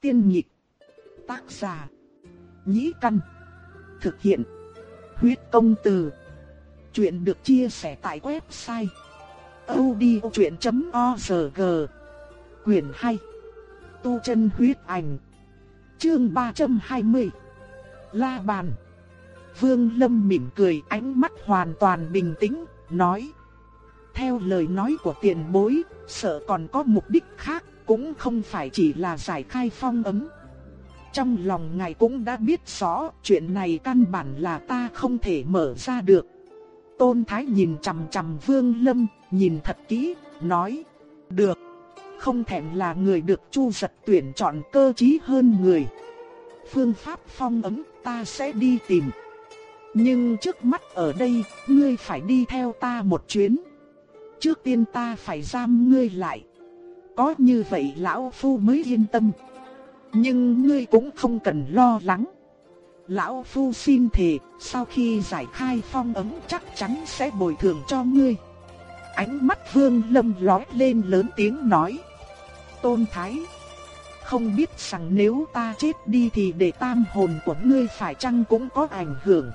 Tiên nhị Tác giả. Nhĩ căn. Thực hiện. Huyết công từ. Chuyện được chia sẻ tại website. odchuyện.org Quyền 2. Tu chân huyết ảnh. Chương 320. La bàn. Vương Lâm mỉm cười ánh mắt hoàn toàn bình tĩnh, nói. Theo lời nói của tiền bối, sợ còn có mục đích khác, cũng không phải chỉ là giải khai phong ấm. Trong lòng ngài cũng đã biết rõ, chuyện này căn bản là ta không thể mở ra được. Tôn Thái nhìn chằm chằm Vương Lâm, nhìn thật kỹ, nói, được, không thèm là người được Chu giật tuyển chọn cơ trí hơn người. Phương pháp phong ấm ta sẽ đi tìm. Nhưng trước mắt ở đây, ngươi phải đi theo ta một chuyến. Trước tiên ta phải giam ngươi lại. Có như vậy lão phu mới yên tâm. Nhưng ngươi cũng không cần lo lắng. Lão phu xin thề, sau khi giải khai phong ấn chắc chắn sẽ bồi thường cho ngươi. Ánh mắt vương lâm lói lên lớn tiếng nói. Tôn Thái, không biết rằng nếu ta chết đi thì để tam hồn của ngươi phải chăng cũng có ảnh hưởng.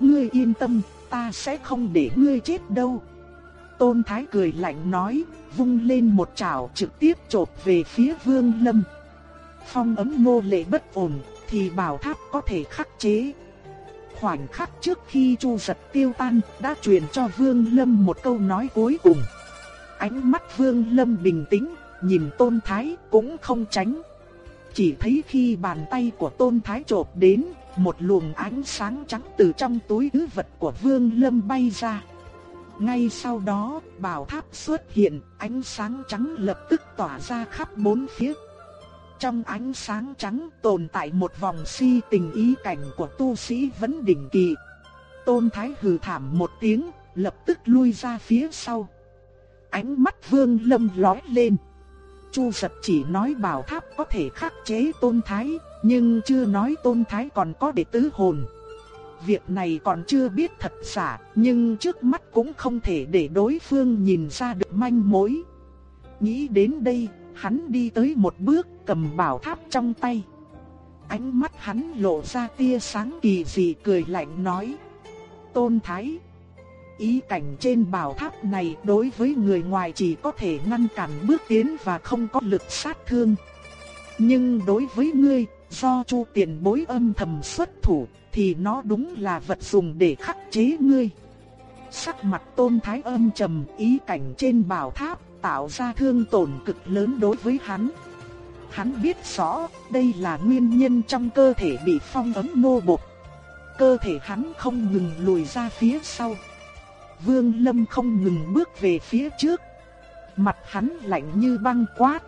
Ngươi yên tâm, ta sẽ không để ngươi chết đâu. Tôn Thái cười lạnh nói, vung lên một chảo trực tiếp chộp về phía Vương Lâm. Phong ấm nô lệ bất ổn, thì bảo tháp có thể khắc chế. Khoảnh khắc trước khi chu giật tiêu tan, đã truyền cho Vương Lâm một câu nói cuối cùng. Ánh mắt Vương Lâm bình tĩnh, nhìn Tôn Thái cũng không tránh. Chỉ thấy khi bàn tay của Tôn Thái chộp đến, một luồng ánh sáng trắng từ trong túi ứ vật của Vương Lâm bay ra. Ngay sau đó, bảo tháp xuất hiện, ánh sáng trắng lập tức tỏa ra khắp bốn phía. Trong ánh sáng trắng tồn tại một vòng si tình ý cảnh của tu sĩ vẫn đỉnh kỳ. Tôn Thái hừ thảm một tiếng, lập tức lui ra phía sau. Ánh mắt Vương Lâm lóe lên. Chu sập chỉ nói bảo tháp có thể khắc chế Tôn Thái, nhưng chưa nói Tôn Thái còn có đệ tứ hồn. Việc này còn chưa biết thật giả, nhưng trước mắt cũng không thể để đối phương nhìn ra được manh mối. Nghĩ đến đây, hắn đi tới một bước cầm bảo tháp trong tay. Ánh mắt hắn lộ ra tia sáng kỳ dị cười lạnh nói. Tôn Thái, ý cảnh trên bảo tháp này đối với người ngoài chỉ có thể ngăn cản bước tiến và không có lực sát thương. Nhưng đối với ngươi, do chu tiền bối âm thầm xuất thủ, thì nó đúng là vật dùng để khắc chế ngươi. Sắc mặt tôn thái âm trầm, ý cảnh trên bảo tháp tạo ra thương tổn cực lớn đối với hắn. Hắn biết rõ, đây là nguyên nhân trong cơ thể bị phong ấn nô bộc. Cơ thể hắn không ngừng lùi ra phía sau. Vương Lâm không ngừng bước về phía trước. Mặt hắn lạnh như băng quát.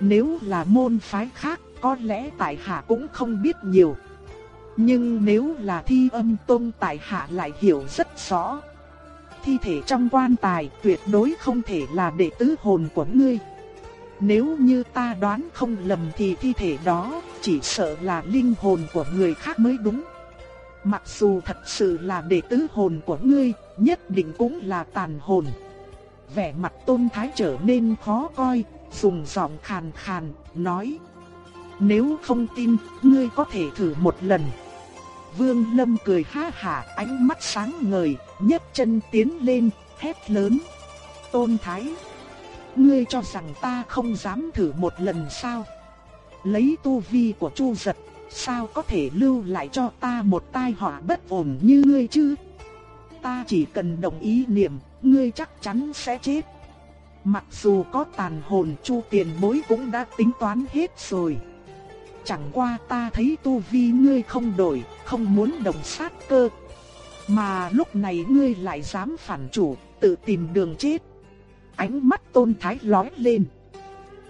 Nếu là môn phái khác, có lẽ tại hạ cũng không biết nhiều. Nhưng nếu là thi âm tôn tại hạ lại hiểu rất rõ. Thi thể trong quan tài tuyệt đối không thể là đệ tứ hồn của ngươi. Nếu như ta đoán không lầm thì thi thể đó chỉ sợ là linh hồn của người khác mới đúng. Mặc dù thật sự là đệ tứ hồn của ngươi, nhất định cũng là tàn hồn. Vẻ mặt tôn thái trở nên khó coi, dùng giọng khàn khàn, nói. Nếu không tin, ngươi có thể thử một lần. Vương Lâm cười ha hả, ánh mắt sáng ngời, nhấc chân tiến lên, hét lớn. Tôn Thái, ngươi cho rằng ta không dám thử một lần sao? Lấy tu vi của Chu Dật, sao có thể lưu lại cho ta một tai họa bất ổn như ngươi chứ? Ta chỉ cần đồng ý niệm, ngươi chắc chắn sẽ chết. Mặc dù có tàn hồn Chu Tiền Bối cũng đã tính toán hết rồi. Chẳng qua ta thấy tu vi ngươi không đổi, không muốn đồng sát cơ. Mà lúc này ngươi lại dám phản chủ, tự tìm đường chết. Ánh mắt tôn thái lói lên.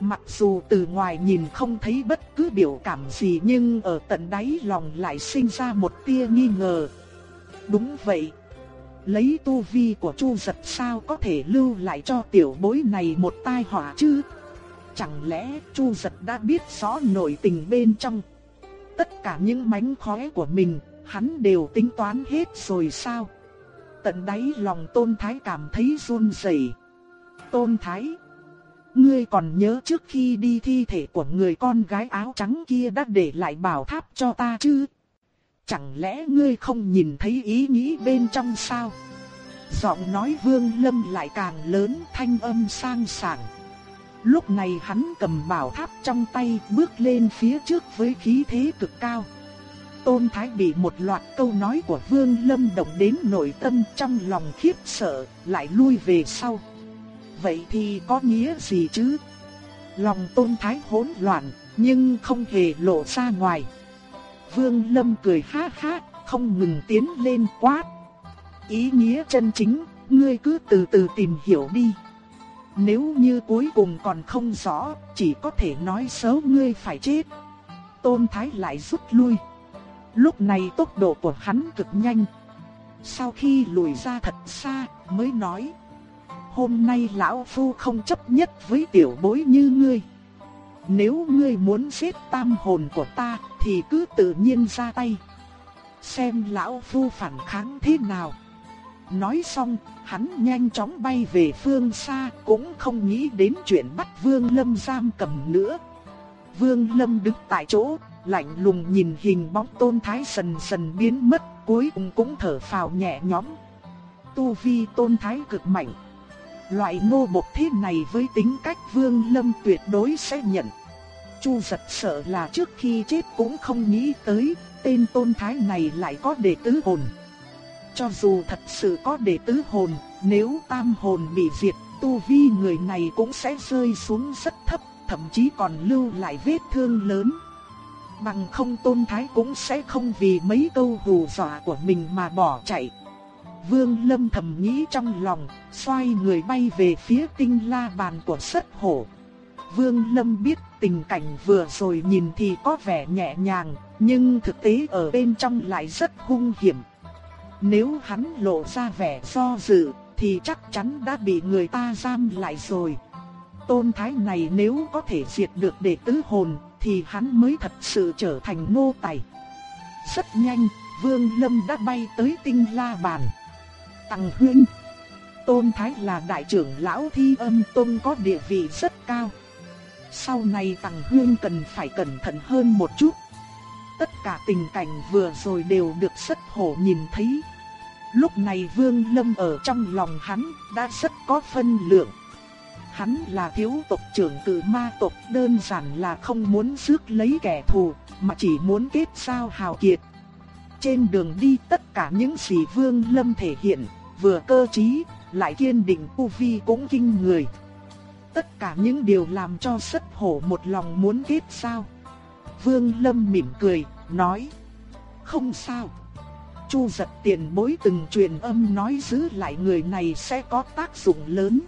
Mặc dù từ ngoài nhìn không thấy bất cứ biểu cảm gì nhưng ở tận đáy lòng lại sinh ra một tia nghi ngờ. Đúng vậy. Lấy tu vi của Chu giật sao có thể lưu lại cho tiểu bối này một tai họa chứ? Chẳng lẽ Chu giật đã biết rõ nội tình bên trong? Tất cả những mánh khóe của mình, hắn đều tính toán hết rồi sao? Tận đáy lòng Tôn Thái cảm thấy run rẩy. Tôn Thái, ngươi còn nhớ trước khi đi thi thể của người con gái áo trắng kia đã để lại bảo tháp cho ta chứ? Chẳng lẽ ngươi không nhìn thấy ý nghĩ bên trong sao? Giọng nói vương lâm lại càng lớn thanh âm sang sảng. Lúc này hắn cầm bảo tháp trong tay bước lên phía trước với khí thế cực cao. Tôn Thái bị một loạt câu nói của Vương Lâm động đến nội tâm trong lòng khiếp sợ, lại lui về sau. Vậy thì có nghĩa gì chứ? Lòng Tôn Thái hỗn loạn, nhưng không hề lộ ra ngoài. Vương Lâm cười ha ha, không ngừng tiến lên quát. Ý nghĩa chân chính, ngươi cứ từ từ tìm hiểu đi. Nếu như cuối cùng còn không rõ, chỉ có thể nói xấu ngươi phải chết. Tôn Thái lại rút lui. Lúc này tốc độ của hắn cực nhanh. Sau khi lùi ra thật xa, mới nói. Hôm nay lão phu không chấp nhất với tiểu bối như ngươi. Nếu ngươi muốn giết tam hồn của ta, thì cứ tự nhiên ra tay. Xem lão phu phản kháng thế nào. Nói xong, hắn nhanh chóng bay về phương xa, cũng không nghĩ đến chuyện bắt Vương Lâm giam cầm nữa. Vương Lâm đứng tại chỗ, lạnh lùng nhìn hình bóng tôn thái sần sần biến mất, cuối cùng cũng thở phào nhẹ nhõm. Tu vi tôn thái cực mạnh. Loại nô bộc thế này với tính cách Vương Lâm tuyệt đối sẽ nhận. Chu giật sợ là trước khi chết cũng không nghĩ tới, tên tôn thái này lại có đệ tứ hồn. Cho dù thật sự có đệ tứ hồn, nếu tam hồn bị diệt, tu vi người này cũng sẽ rơi xuống rất thấp, thậm chí còn lưu lại vết thương lớn. Bằng không tôn thái cũng sẽ không vì mấy câu hù dọa của mình mà bỏ chạy. Vương Lâm thầm nghĩ trong lòng, xoay người bay về phía tinh la bàn của sất hổ. Vương Lâm biết tình cảnh vừa rồi nhìn thì có vẻ nhẹ nhàng, nhưng thực tế ở bên trong lại rất hung hiểm. Nếu hắn lộ ra vẻ do dự, thì chắc chắn đã bị người ta giam lại rồi. Tôn thái này nếu có thể diệt được đệ tứ hồn, thì hắn mới thật sự trở thành nô tài. Rất nhanh, Vương Lâm đã bay tới tinh la bàn. Tăng huynh Tôn Thái là đại trưởng lão thi âm tôn có địa vị rất cao. Sau này Tăng Huyên cần phải cẩn thận hơn một chút. Tất cả tình cảnh vừa rồi đều được rất hổ nhìn thấy. Lúc này Vương Lâm ở trong lòng hắn đã rất có phân lượng. Hắn là thiếu tộc trưởng từ ma tộc đơn giản là không muốn rước lấy kẻ thù, mà chỉ muốn kết giao hào kiệt. Trên đường đi tất cả những gì Vương Lâm thể hiện, vừa cơ trí, lại kiên định tu vi cũng kinh người. Tất cả những điều làm cho sất hổ một lòng muốn kết giao. Vương Lâm mỉm cười, nói. Không sao. Chu giật tiền bối từng truyền âm nói giữ lại người này sẽ có tác dụng lớn.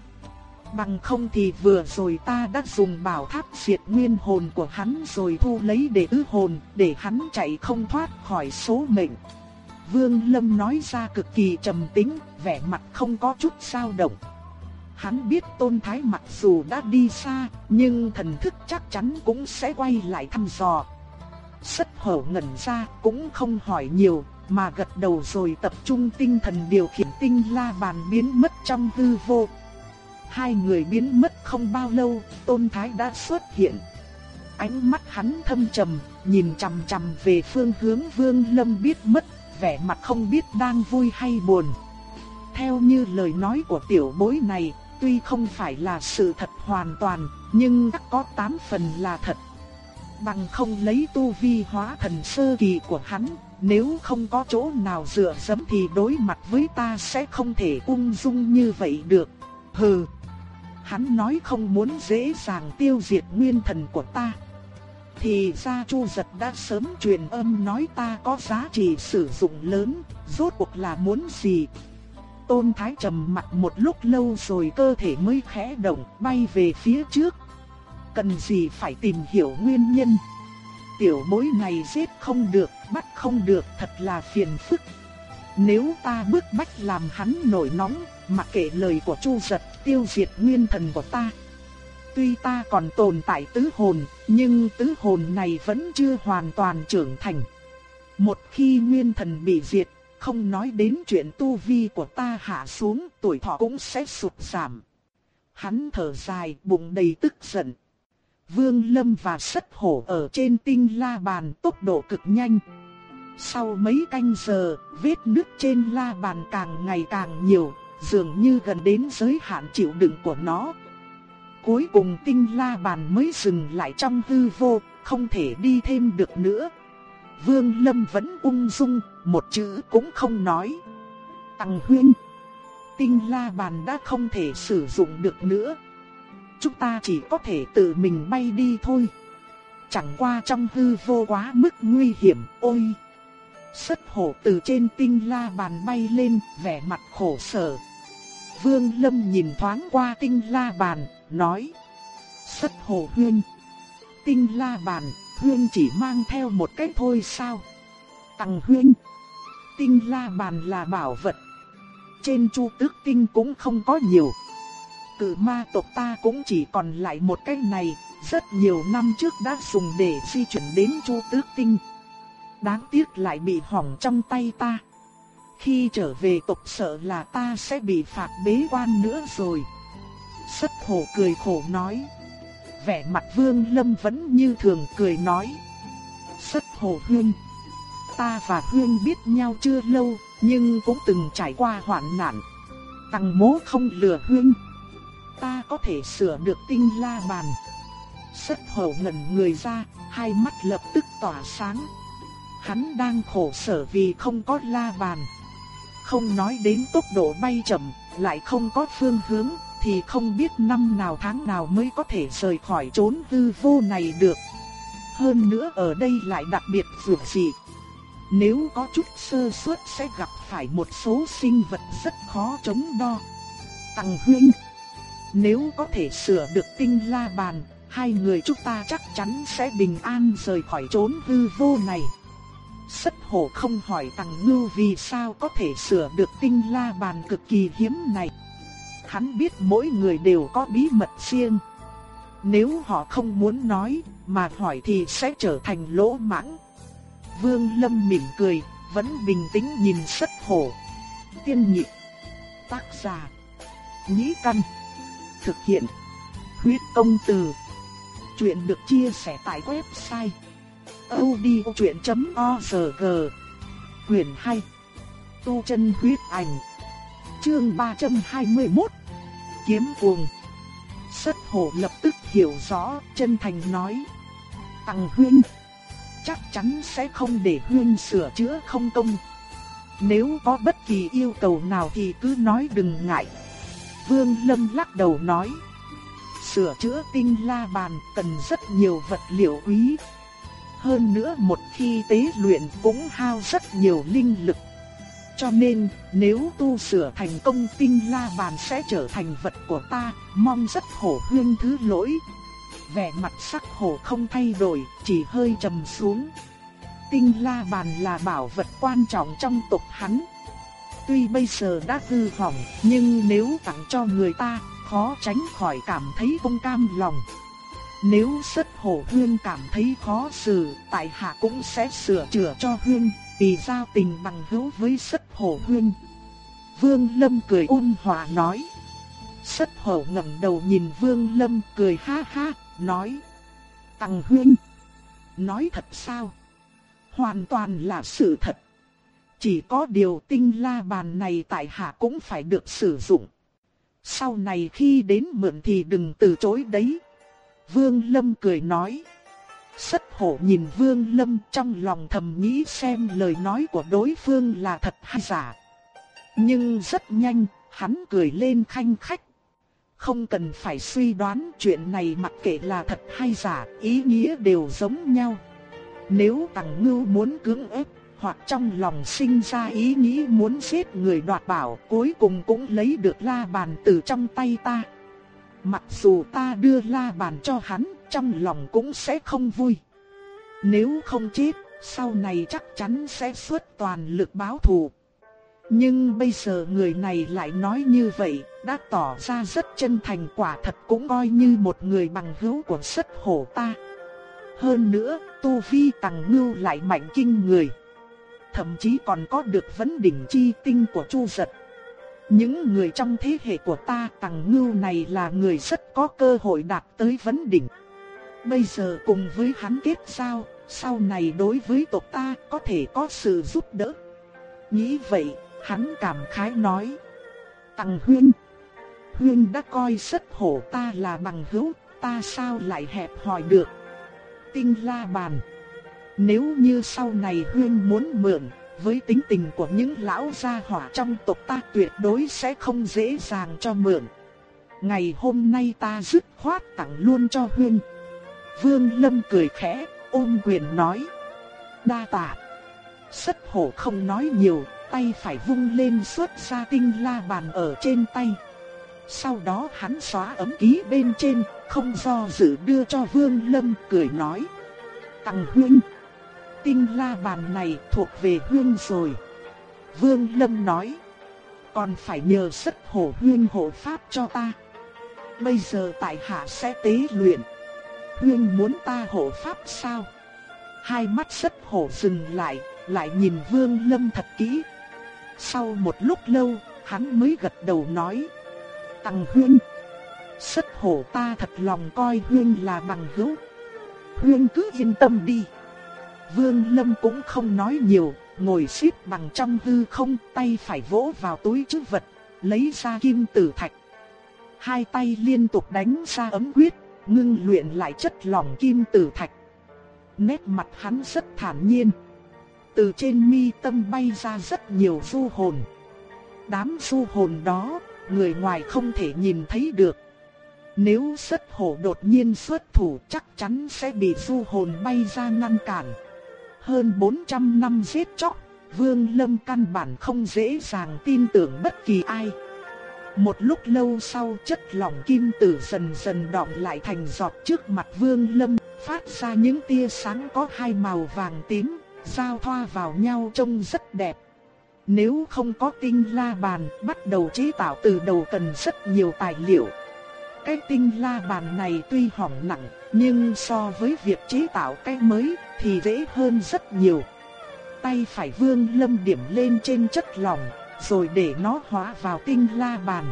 Bằng không thì vừa rồi ta đã dùng bảo tháp diệt nguyên hồn của hắn rồi thu lấy để ư hồn, để hắn chạy không thoát khỏi số mệnh. Vương Lâm nói ra cực kỳ trầm tĩnh, vẻ mặt không có chút dao động. Hắn biết Tôn Thái mặc dù đã đi xa, nhưng thần thức chắc chắn cũng sẽ quay lại thăm dò. Sất hở ngẩn ra, cũng không hỏi nhiều, mà gật đầu rồi tập trung tinh thần điều khiển tinh la bàn biến mất trong hư vô. Hai người biến mất không bao lâu, Tôn Thái đã xuất hiện. Ánh mắt hắn thâm trầm, nhìn chằm chằm về phương hướng Vương Lâm biết mất, vẻ mặt không biết đang vui hay buồn. Theo như lời nói của tiểu bối này, tuy không phải là sự thật hoàn toàn, nhưng chắc có tám phần là thật. Bằng không lấy tu vi hóa thần sơ kỳ của hắn, nếu không có chỗ nào dựa dẫm thì đối mặt với ta sẽ không thể ung dung như vậy được. Hừ. Hắn nói không muốn dễ dàng tiêu diệt nguyên thần của ta. Thì ra Chu Giật đã sớm truyền âm nói ta có giá trị sử dụng lớn, rốt cuộc là muốn gì? Tôn Thái trầm mặt một lúc lâu rồi cơ thể mới khẽ động, bay về phía trước. Cần gì phải tìm hiểu nguyên nhân? Tiểu bối này giết không được, bắt không được, thật là phiền phức. Nếu ta bước bách làm hắn nổi nóng, mặc kệ lời của Chu Giật, tiêu diệt nguyên thần của ta. Tuy ta còn tồn tại tứ hồn, nhưng tứ hồn này vẫn chưa hoàn toàn trưởng thành. Một khi nguyên thần bị diệt, không nói đến chuyện tu vi của ta hạ xuống, tuổi thọ cũng sẽ sụt giảm. hắn thở dài bụng đầy tức giận. Vương Lâm và sất hổ ở trên tinh la bàn tốc độ cực nhanh. Sau mấy canh giờ, vết nứt trên la bàn càng ngày càng nhiều, dường như gần đến giới hạn chịu đựng của nó. Cuối cùng tinh la bàn mới dừng lại trong hư vô, không thể đi thêm được nữa. Vương Lâm vẫn ung dung, một chữ cũng không nói. Tăng huyên, tinh la bàn đã không thể sử dụng được nữa. Chúng ta chỉ có thể tự mình bay đi thôi. Chẳng qua trong hư vô quá mức nguy hiểm, ôi! Sất hổ từ trên tinh la bàn bay lên, vẻ mặt khổ sở. Vương Lâm nhìn thoáng qua tinh la bàn, nói. Sất hổ huyên. Tinh la bàn, huyên chỉ mang theo một cái thôi sao? Tặng huyên. Tinh la bàn là bảo vật. Trên chu tước tinh cũng không có nhiều. Cự ma tộc ta cũng chỉ còn lại một cái này, rất nhiều năm trước đã dùng để di chuyển đến chu tước tinh. Đáng tiếc lại bị hỏng trong tay ta. Khi trở về tộc sợ là ta sẽ bị phạt bế quan nữa rồi. Sất hổ cười khổ nói. Vẻ mặt vương lâm vẫn như thường cười nói. Sất hổ hương. Ta và hương biết nhau chưa lâu, nhưng cũng từng trải qua hoạn nạn. Tăng mố không lừa hương. Ta có thể sửa được tinh la bàn. Sất hổ ngẩn người ra, hai mắt lập tức tỏa sáng. Hắn đang khổ sở vì không có la bàn. Không nói đến tốc độ bay chậm, lại không có phương hướng, thì không biết năm nào tháng nào mới có thể rời khỏi chốn hư vô này được. Hơn nữa ở đây lại đặc biệt vượt dị. Nếu có chút sơ suất sẽ gặp phải một số sinh vật rất khó chống đo. Tăng huynh, nếu có thể sửa được tinh la bàn, hai người chúng ta chắc chắn sẽ bình an rời khỏi chốn hư vô này. Sất hổ không hỏi Tằng ngư vì sao có thể sửa được tinh la bàn cực kỳ hiếm này. Hắn biết mỗi người đều có bí mật riêng. Nếu họ không muốn nói, mà hỏi thì sẽ trở thành lỗ mãng. Vương Lâm mỉm cười, vẫn bình tĩnh nhìn sất hổ. Tiên nhị Tác giả. Nhĩ căn. Thực hiện. Huyết công từ. Chuyện được chia sẻ tại website audiochuyện.org Quyền 2 Tu chân huyết ảnh. Chương 321 Kiếm cuồng. Sất hổ lập tức hiểu rõ, chân thành nói. Tăng huyên. Chắc chắn sẽ không để huyên sửa chữa không công. Nếu có bất kỳ yêu cầu nào thì cứ nói đừng ngại. Vương Lâm lắc đầu nói Sửa chữa tinh la bàn cần rất nhiều vật liệu quý hơn nữa một khi tế luyện cũng hao rất nhiều linh lực. Cho nên, nếu tu sửa thành công tinh la bàn sẽ trở thành vật của ta, mong rất hổ huyên thứ lỗi. Vẻ mặt sắc hổ không thay đổi, chỉ hơi trầm xuống. Tinh la bàn là bảo vật quan trọng trong tộc hắn. Tuy bây giờ đã hư hỏng, nhưng nếu tặng cho người ta, khó tránh khỏi cảm thấy không cam lòng. Nếu sất hổ huyên cảm thấy khó xử, tại hạ cũng sẽ sửa chữa cho huyên, vì giao tình bằng hữu với sất hổ huyên. Vương Lâm cười ôn hòa nói. Sất hổ ngẩng đầu nhìn Vương Lâm cười ha ha, nói. Tăng huyên. Nói thật sao? Hoàn toàn là sự thật. Chỉ có điều tinh la bàn này tại hạ cũng phải được sử dụng. Sau này khi đến mượn thì đừng từ chối đấy. Vương Lâm cười nói. Sất hổ nhìn Vương Lâm trong lòng thầm nghĩ xem lời nói của đối phương là thật hay giả. Nhưng rất nhanh, hắn cười lên khanh khách. Không cần phải suy đoán chuyện này mặc kệ là thật hay giả, ý nghĩa đều giống nhau. Nếu Tằng Ngưu muốn cưỡng ép, hoặc trong lòng sinh ra ý nghĩ muốn giết người đoạt bảo, cuối cùng cũng lấy được la bàn từ trong tay ta. Mặc dù ta đưa la bàn cho hắn, trong lòng cũng sẽ không vui. Nếu không chết, sau này chắc chắn sẽ xuất toàn lực báo thù. Nhưng bây giờ người này lại nói như vậy, đã tỏ ra rất chân thành quả thật cũng coi như một người bằng hữu của sất hổ ta. Hơn nữa, Tu Vi tàng Ngưu lại mạnh kinh người. Thậm chí còn có được vấn đỉnh chi tinh của Chu Giật. Những người trong thế hệ của ta tàng Ngưu này là người rất có cơ hội đạt tới vấn đỉnh. Bây giờ cùng với hắn kết giao, sau này đối với tộc ta có thể có sự giúp đỡ. Nghĩ vậy, hắn cảm khái nói. Tằng Huyên, Huyên đã coi rất hổ ta là bằng hữu, ta sao lại hẹp hòi được. Tinh la bàn. Nếu như sau này Huyên muốn mượn, với tính tình của những lão gia hỏa trong tộc ta tuyệt đối sẽ không dễ dàng cho mượn. Ngày hôm nay ta dứt khoát tặng luôn cho Huyên. Vương Lâm cười khẽ, ôm quyền nói. Đa tạ. Sất hổ không nói nhiều, tay phải vung lên xuất ra tinh la bàn ở trên tay. Sau đó hắn xóa ấm ký bên trên, không do dự đưa cho Vương Lâm cười nói. Tặng huynh, tinh la bàn này thuộc về huynh rồi. Vương Lâm nói, còn phải nhờ sức hổ huynh hộ pháp cho ta. Bây giờ tại hạ sẽ tế luyện. Huynh muốn ta hộ pháp sao? Hai mắt sức hổ dừng lại, lại nhìn Vương Lâm thật kỹ. Sau một lúc lâu, hắn mới gật đầu nói. Tằng Huynh, Sức hổ ta thật lòng coi Huynh là bằng hữu. Huynh cứ yên tâm đi. Vương Lâm cũng không nói nhiều, ngồi xếp bằng trong hư không, tay phải vỗ vào túi trữ vật, lấy ra kim tử thạch. Hai tay liên tục đánh ra ấm quyết, ngưng luyện lại chất lỏng kim tử thạch. Nét mặt hắn rất thản nhiên. Từ trên mi tâm bay ra rất nhiều du hồn. Đám du hồn đó, người ngoài không thể nhìn thấy được. Nếu sất hổ đột nhiên xuất thủ chắc chắn sẽ bị du hồn bay ra ngăn cản. Hơn 400 năm giết chóc, Vương Lâm căn bản không dễ dàng tin tưởng bất kỳ ai. Một lúc lâu sau chất lỏng kim tử dần dần đọng lại thành giọt trước mặt Vương Lâm, phát ra những tia sáng có hai màu vàng tím, giao thoa vào nhau trông rất đẹp. Nếu không có tinh la bàn, bắt đầu chế tạo từ đầu cần rất nhiều tài liệu. Cái tinh la bàn này tuy hỏng nặng, nhưng so với việc chế tạo cái mới thì dễ hơn rất nhiều. Tay phải vương lâm điểm lên trên chất lỏng, rồi để nó hóa vào tinh la bàn.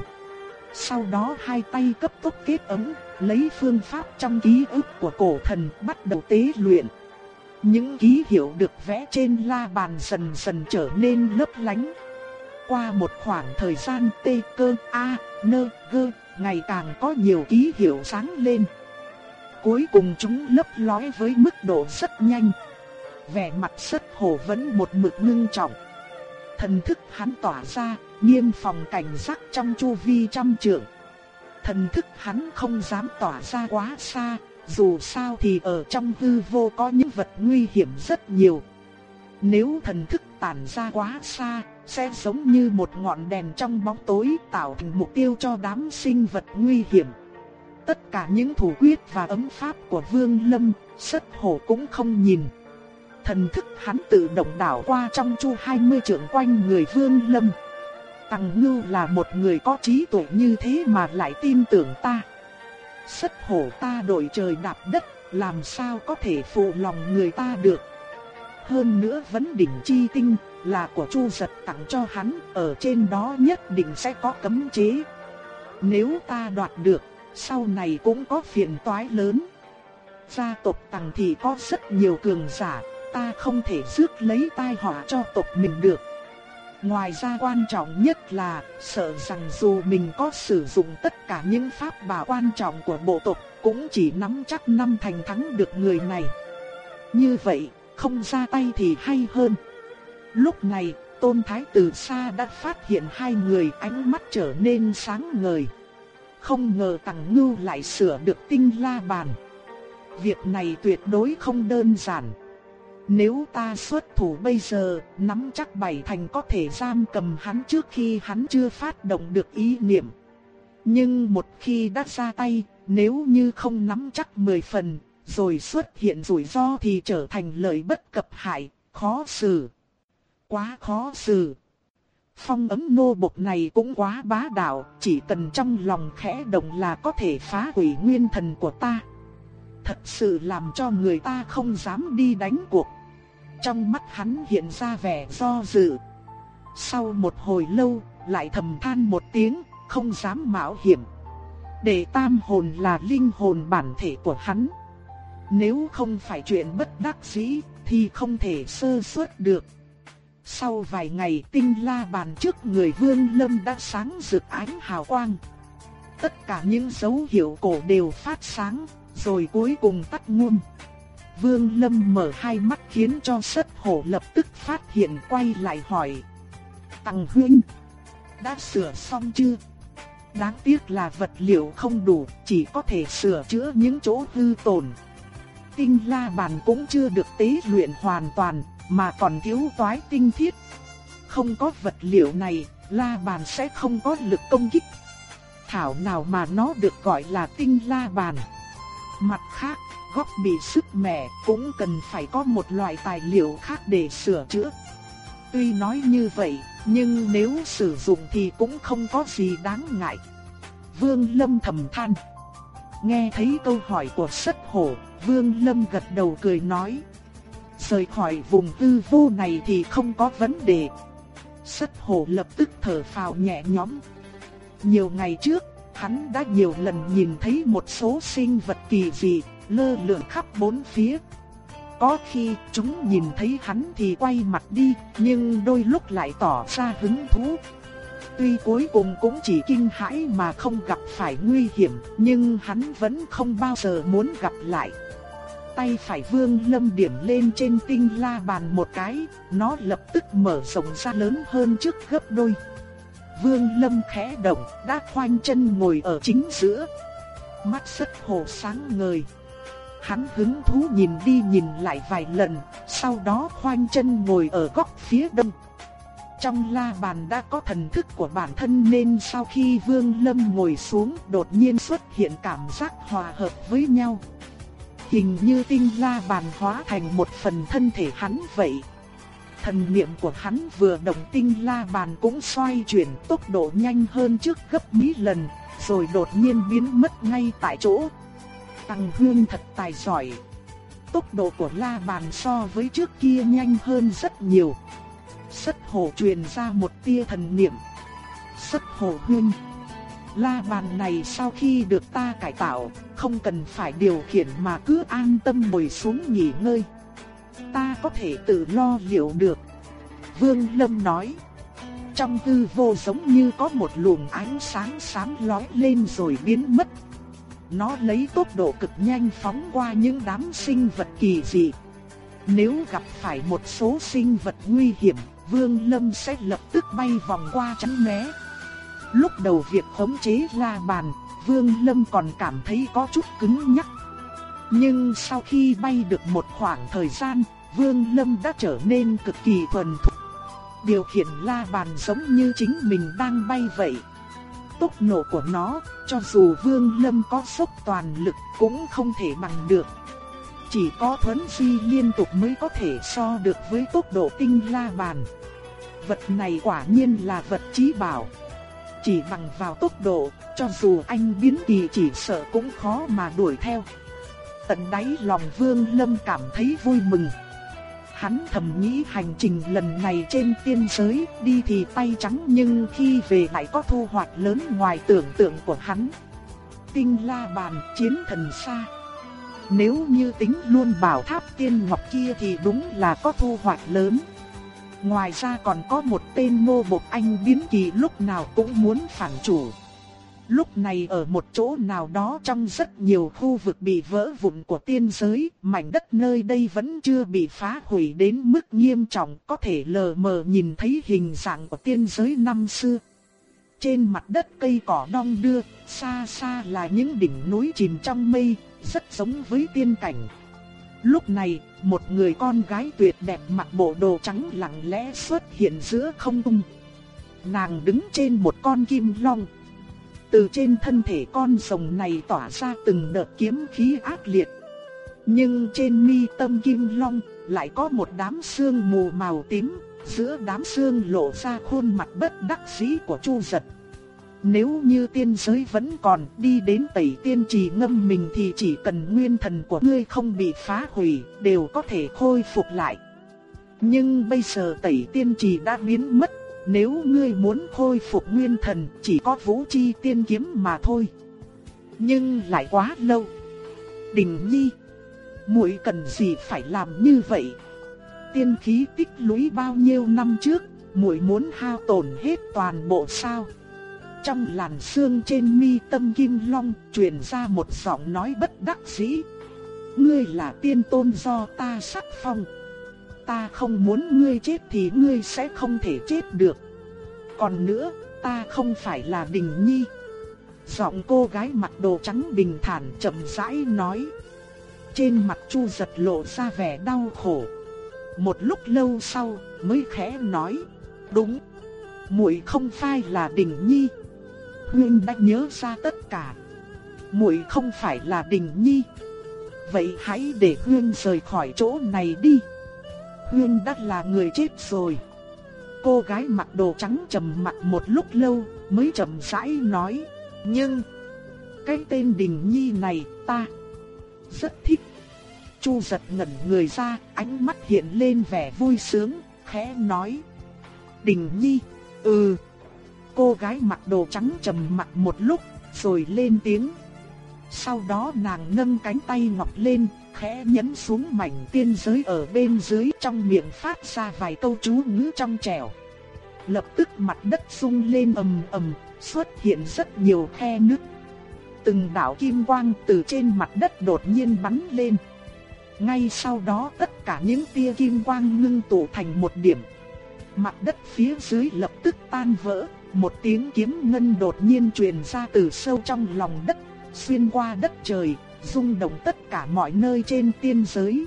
Sau đó hai tay cấp tốc kết ấm, lấy phương pháp trong ký ức của cổ thần bắt đầu tế luyện. Những ký hiệu được vẽ trên la bàn dần dần trở nên lấp lánh. Qua một khoảng thời gian tê cơ, A, nơ gơ ngày càng có nhiều ký hiệu sáng lên. Cuối cùng chúng lấp lói với mức độ rất nhanh. Vẻ mặt rất hổ vẫn một mực ngưng trọng. Thần thức hắn tỏa ra, nghiêm phòng cảnh giác trong chu vi trăm trượng. Thần thức hắn không dám tỏa ra quá xa, dù sao thì ở trong hư vô có những vật nguy hiểm rất nhiều. Nếu thần thức tản ra quá xa, sẽ giống như một ngọn đèn trong bóng tối tạo thành mục tiêu cho đám sinh vật nguy hiểm. Tất cả những thủ quyết và ấm pháp của Vương Lâm, sất hổ cũng không nhìn. Thần thức hắn tự động đảo qua trong chu 20 trượng quanh người Vương Lâm. Tằng Ngưu là một người có trí tuệ như thế mà lại tin tưởng ta. Sất hổ ta đổi trời đạp đất, làm sao có thể phụ lòng người ta được. Hơn nữa vấn đỉnh chi tinh là của Chu giật tặng cho hắn, ở trên đó nhất định sẽ có cấm chế. Nếu ta đoạt được, sau này cũng có phiền toái lớn. Gia tộc tằng thì có rất nhiều cường giả, ta không thể rước lấy tai họa cho tộc mình được. Ngoài ra quan trọng nhất là sợ rằng dù mình có sử dụng tất cả những pháp bảo quan trọng của bộ tộc cũng chỉ nắm chắc năm thành thắng được người này. Như vậy, không ra tay thì hay hơn. Lúc này, Tôn Thái từ xa đã phát hiện hai người ánh mắt trở nên sáng ngời. Không ngờ Tằng Ngưu lại sửa được tinh la bàn. Việc này tuyệt đối không đơn giản. Nếu ta xuất thủ bây giờ, nắm chắc bảy thành có thể giam cầm hắn trước khi hắn chưa phát động được ý niệm. Nhưng một khi đã ra tay, nếu như không nắm chắc mười phần, rồi xuất hiện rủi ro thì trở thành lợi bất cập hại, khó xử. Quá khó xử. Phong ấm nô bộc này cũng quá bá đạo, chỉ cần trong lòng khẽ động là có thể phá hủy nguyên thần của ta. Thật sự làm cho người ta không dám đi đánh cuộc. Trong mắt hắn hiện ra vẻ do dự. Sau một hồi lâu, lại thầm than một tiếng, không dám mạo hiểm. Để tam hồn là linh hồn bản thể của hắn. Nếu không phải chuyện bất đắc dĩ, thì không thể sơ suất được. Sau vài ngày tinh la bàn trước người vương lâm đã sáng rực ánh hào quang. Tất cả những dấu hiệu cổ đều phát sáng, rồi cuối cùng tắt nguồn. Vương Lâm mở hai mắt khiến cho sất hổ lập tức phát hiện quay lại hỏi. Tăng huynh, đã sửa xong chưa? Đáng tiếc là vật liệu không đủ, chỉ có thể sửa chữa những chỗ hư tổn. Tinh la bàn cũng chưa được tế luyện hoàn toàn, mà còn thiếu toái tinh thiết. Không có vật liệu này, la bàn sẽ không có lực công kích. Thảo nào mà nó được gọi là tinh la bàn. Mặt khác, góc bị sức mẻ cũng cần phải có một loại tài liệu khác để sửa chữa. Tuy nói như vậy, nhưng nếu sử dụng thì cũng không có gì đáng ngại. Vương Lâm thầm than. Nghe thấy câu hỏi của sất hổ, Vương Lâm gật đầu cười nói. Rời khỏi vùng tư vô này thì không có vấn đề. Sất hổ lập tức thở phào nhẹ nhõm. Nhiều ngày trước, hắn đã nhiều lần nhìn thấy một số sinh vật kỳ dị, lơ lửng khắp bốn phía. Có khi chúng nhìn thấy hắn thì quay mặt đi, nhưng đôi lúc lại tỏ ra hứng thú. Tuy cuối cùng cũng chỉ kinh hãi mà không gặp phải nguy hiểm, nhưng hắn vẫn không bao giờ muốn gặp lại. Tay phải vương lâm điểm lên trên tinh la bàn một cái, nó lập tức mở rộng ra lớn hơn trước gấp đôi. Vương lâm khẽ động, đã khoanh chân ngồi ở chính giữa. Mắt rất hồ sáng ngời. Hắn hứng thú nhìn đi nhìn lại vài lần, sau đó khoanh chân ngồi ở góc phía đông. Trong la bàn đã có thần thức của bản thân nên sau khi Vương Lâm ngồi xuống đột nhiên xuất hiện cảm giác hòa hợp với nhau. Hình như tinh la bàn hóa thành một phần thân thể hắn vậy. Thần niệm của hắn vừa động tinh la bàn cũng xoay chuyển tốc độ nhanh hơn trước gấp mấy lần, rồi đột nhiên biến mất ngay tại chỗ. Tăng Hương thật tài giỏi. Tốc độ của la bàn so với trước kia nhanh hơn rất nhiều. Sất hồ truyền ra một tia thần niệm. Sất hồ hương. La bàn này sau khi được ta cải tạo, không cần phải điều khiển mà cứ an tâm ngồi xuống nghỉ ngơi. Ta có thể tự lo liệu được. Vương Lâm nói. Trong tư vô giống như có một luồng ánh sáng sáng lóe lên rồi biến mất. Nó lấy tốc độ cực nhanh phóng qua những đám sinh vật kỳ dị. Nếu gặp phải một số sinh vật nguy hiểm, Vương Lâm sẽ lập tức bay vòng qua tránh né. Lúc đầu việc khống chế la bàn, Vương Lâm còn cảm thấy có chút cứng nhắc. Nhưng sau khi bay được một khoảng thời gian, Vương Lâm đã trở nên cực kỳ thuần thục. Điều khiển la bàn giống như chính mình đang bay vậy. Tốc độ của nó, cho dù Vương Lâm có sốc toàn lực cũng không thể bằng được. Chỉ có thuấn di liên tục mới có thể so được với tốc độ tinh la bàn. Vật này quả nhiên là vật trí bảo. Chỉ bằng vào tốc độ, cho dù anh biến kỳ chỉ sợ cũng khó mà đuổi theo. Tận đáy lòng Vương Lâm cảm thấy vui mừng. Hắn thầm nghĩ hành trình lần này trên tiên giới đi thì tay trắng nhưng khi về lại có thu hoạch lớn ngoài tưởng tượng của hắn. Tinh la bàn chiến thần xa. Nếu như tính luôn bảo tháp tiên ngọc kia thì đúng là có thu hoạch lớn. Ngoài ra còn có một tên ngô bộc anh biến kỳ lúc nào cũng muốn phản chủ. Lúc này ở một chỗ nào đó trong rất nhiều khu vực bị vỡ vụn của tiên giới, mảnh đất nơi đây vẫn chưa bị phá hủy đến mức nghiêm trọng, có thể lờ mờ nhìn thấy hình dạng của tiên giới năm xưa. Trên mặt đất cây cỏ đong đưa, xa xa là những đỉnh núi chìm trong mây, rất giống với tiên cảnh. Lúc này, một người con gái tuyệt đẹp mặc bộ đồ trắng lặng lẽ xuất hiện giữa không trung. Nàng đứng trên một con kim long. Từ trên thân thể con rồng này tỏa ra từng đợt kiếm khí ác liệt. Nhưng trên mi tâm kim long lại có một đám sương mù màu tím, giữa đám sương lộ ra khuôn mặt bất đắc dĩ của Chu Dật. Nếu như tiên giới vẫn còn đi đến tẩy tiên trì ngâm mình thì chỉ cần nguyên thần của ngươi không bị phá hủy đều có thể khôi phục lại. Nhưng bây giờ tẩy tiên trì đã biến mất, Nếu ngươi muốn khôi phục nguyên thần chỉ có vũ chi tiên kiếm mà thôi. Nhưng lại quá lâu. Đình nhi, muội cần gì phải làm như vậy? Tiên khí tích lũy bao nhiêu năm trước, muội muốn hao tổn hết toàn bộ sao? Trong làn xương trên mi tâm kim long truyền ra một giọng nói bất đắc dĩ. Ngươi là tiên tôn do ta sắc phong. Ta không muốn ngươi chết thì ngươi sẽ không thể chết được. Còn nữa, ta không phải là đình nhi. Giọng cô gái mặc đồ trắng bình thản chậm rãi nói. Trên mặt Chu giật lộ ra vẻ đau khổ. Một lúc lâu sau mới khẽ nói. Đúng, muội không phải là đình nhi. Huynh đã nhớ ra tất cả. Muội không phải là đình nhi. Vậy hãy để Huynh rời khỏi chỗ này đi. Huynh đã là người chết rồi. Cô gái mặc đồ trắng trầm mặt một lúc lâu mới chậm rãi nói. Nhưng, cái tên Đình Nhi này ta rất thích. Chu giật ngẩn người ra, ánh mắt hiện lên vẻ vui sướng, khẽ nói. Đình Nhi, ừ. Cô gái mặc đồ trắng trầm mặt một lúc, rồi lên tiếng. Sau đó nàng nâng cánh tay ngọc lên, khẽ nhấn xuống mảnh tiên giới ở bên dưới trong miệng phát ra vài câu chú ngữ trong trẻo. Lập tức mặt đất rung lên ầm ầm, xuất hiện rất nhiều khe nứt. Từng đạo kim quang từ trên mặt đất đột nhiên bắn lên. Ngay sau đó tất cả những tia kim quang ngưng tụ thành một điểm. Mặt đất phía dưới lập tức tan vỡ, một tiếng kiếm ngân đột nhiên truyền ra từ sâu trong lòng đất, xuyên qua đất trời, rung động tất cả mọi nơi trên tiên giới.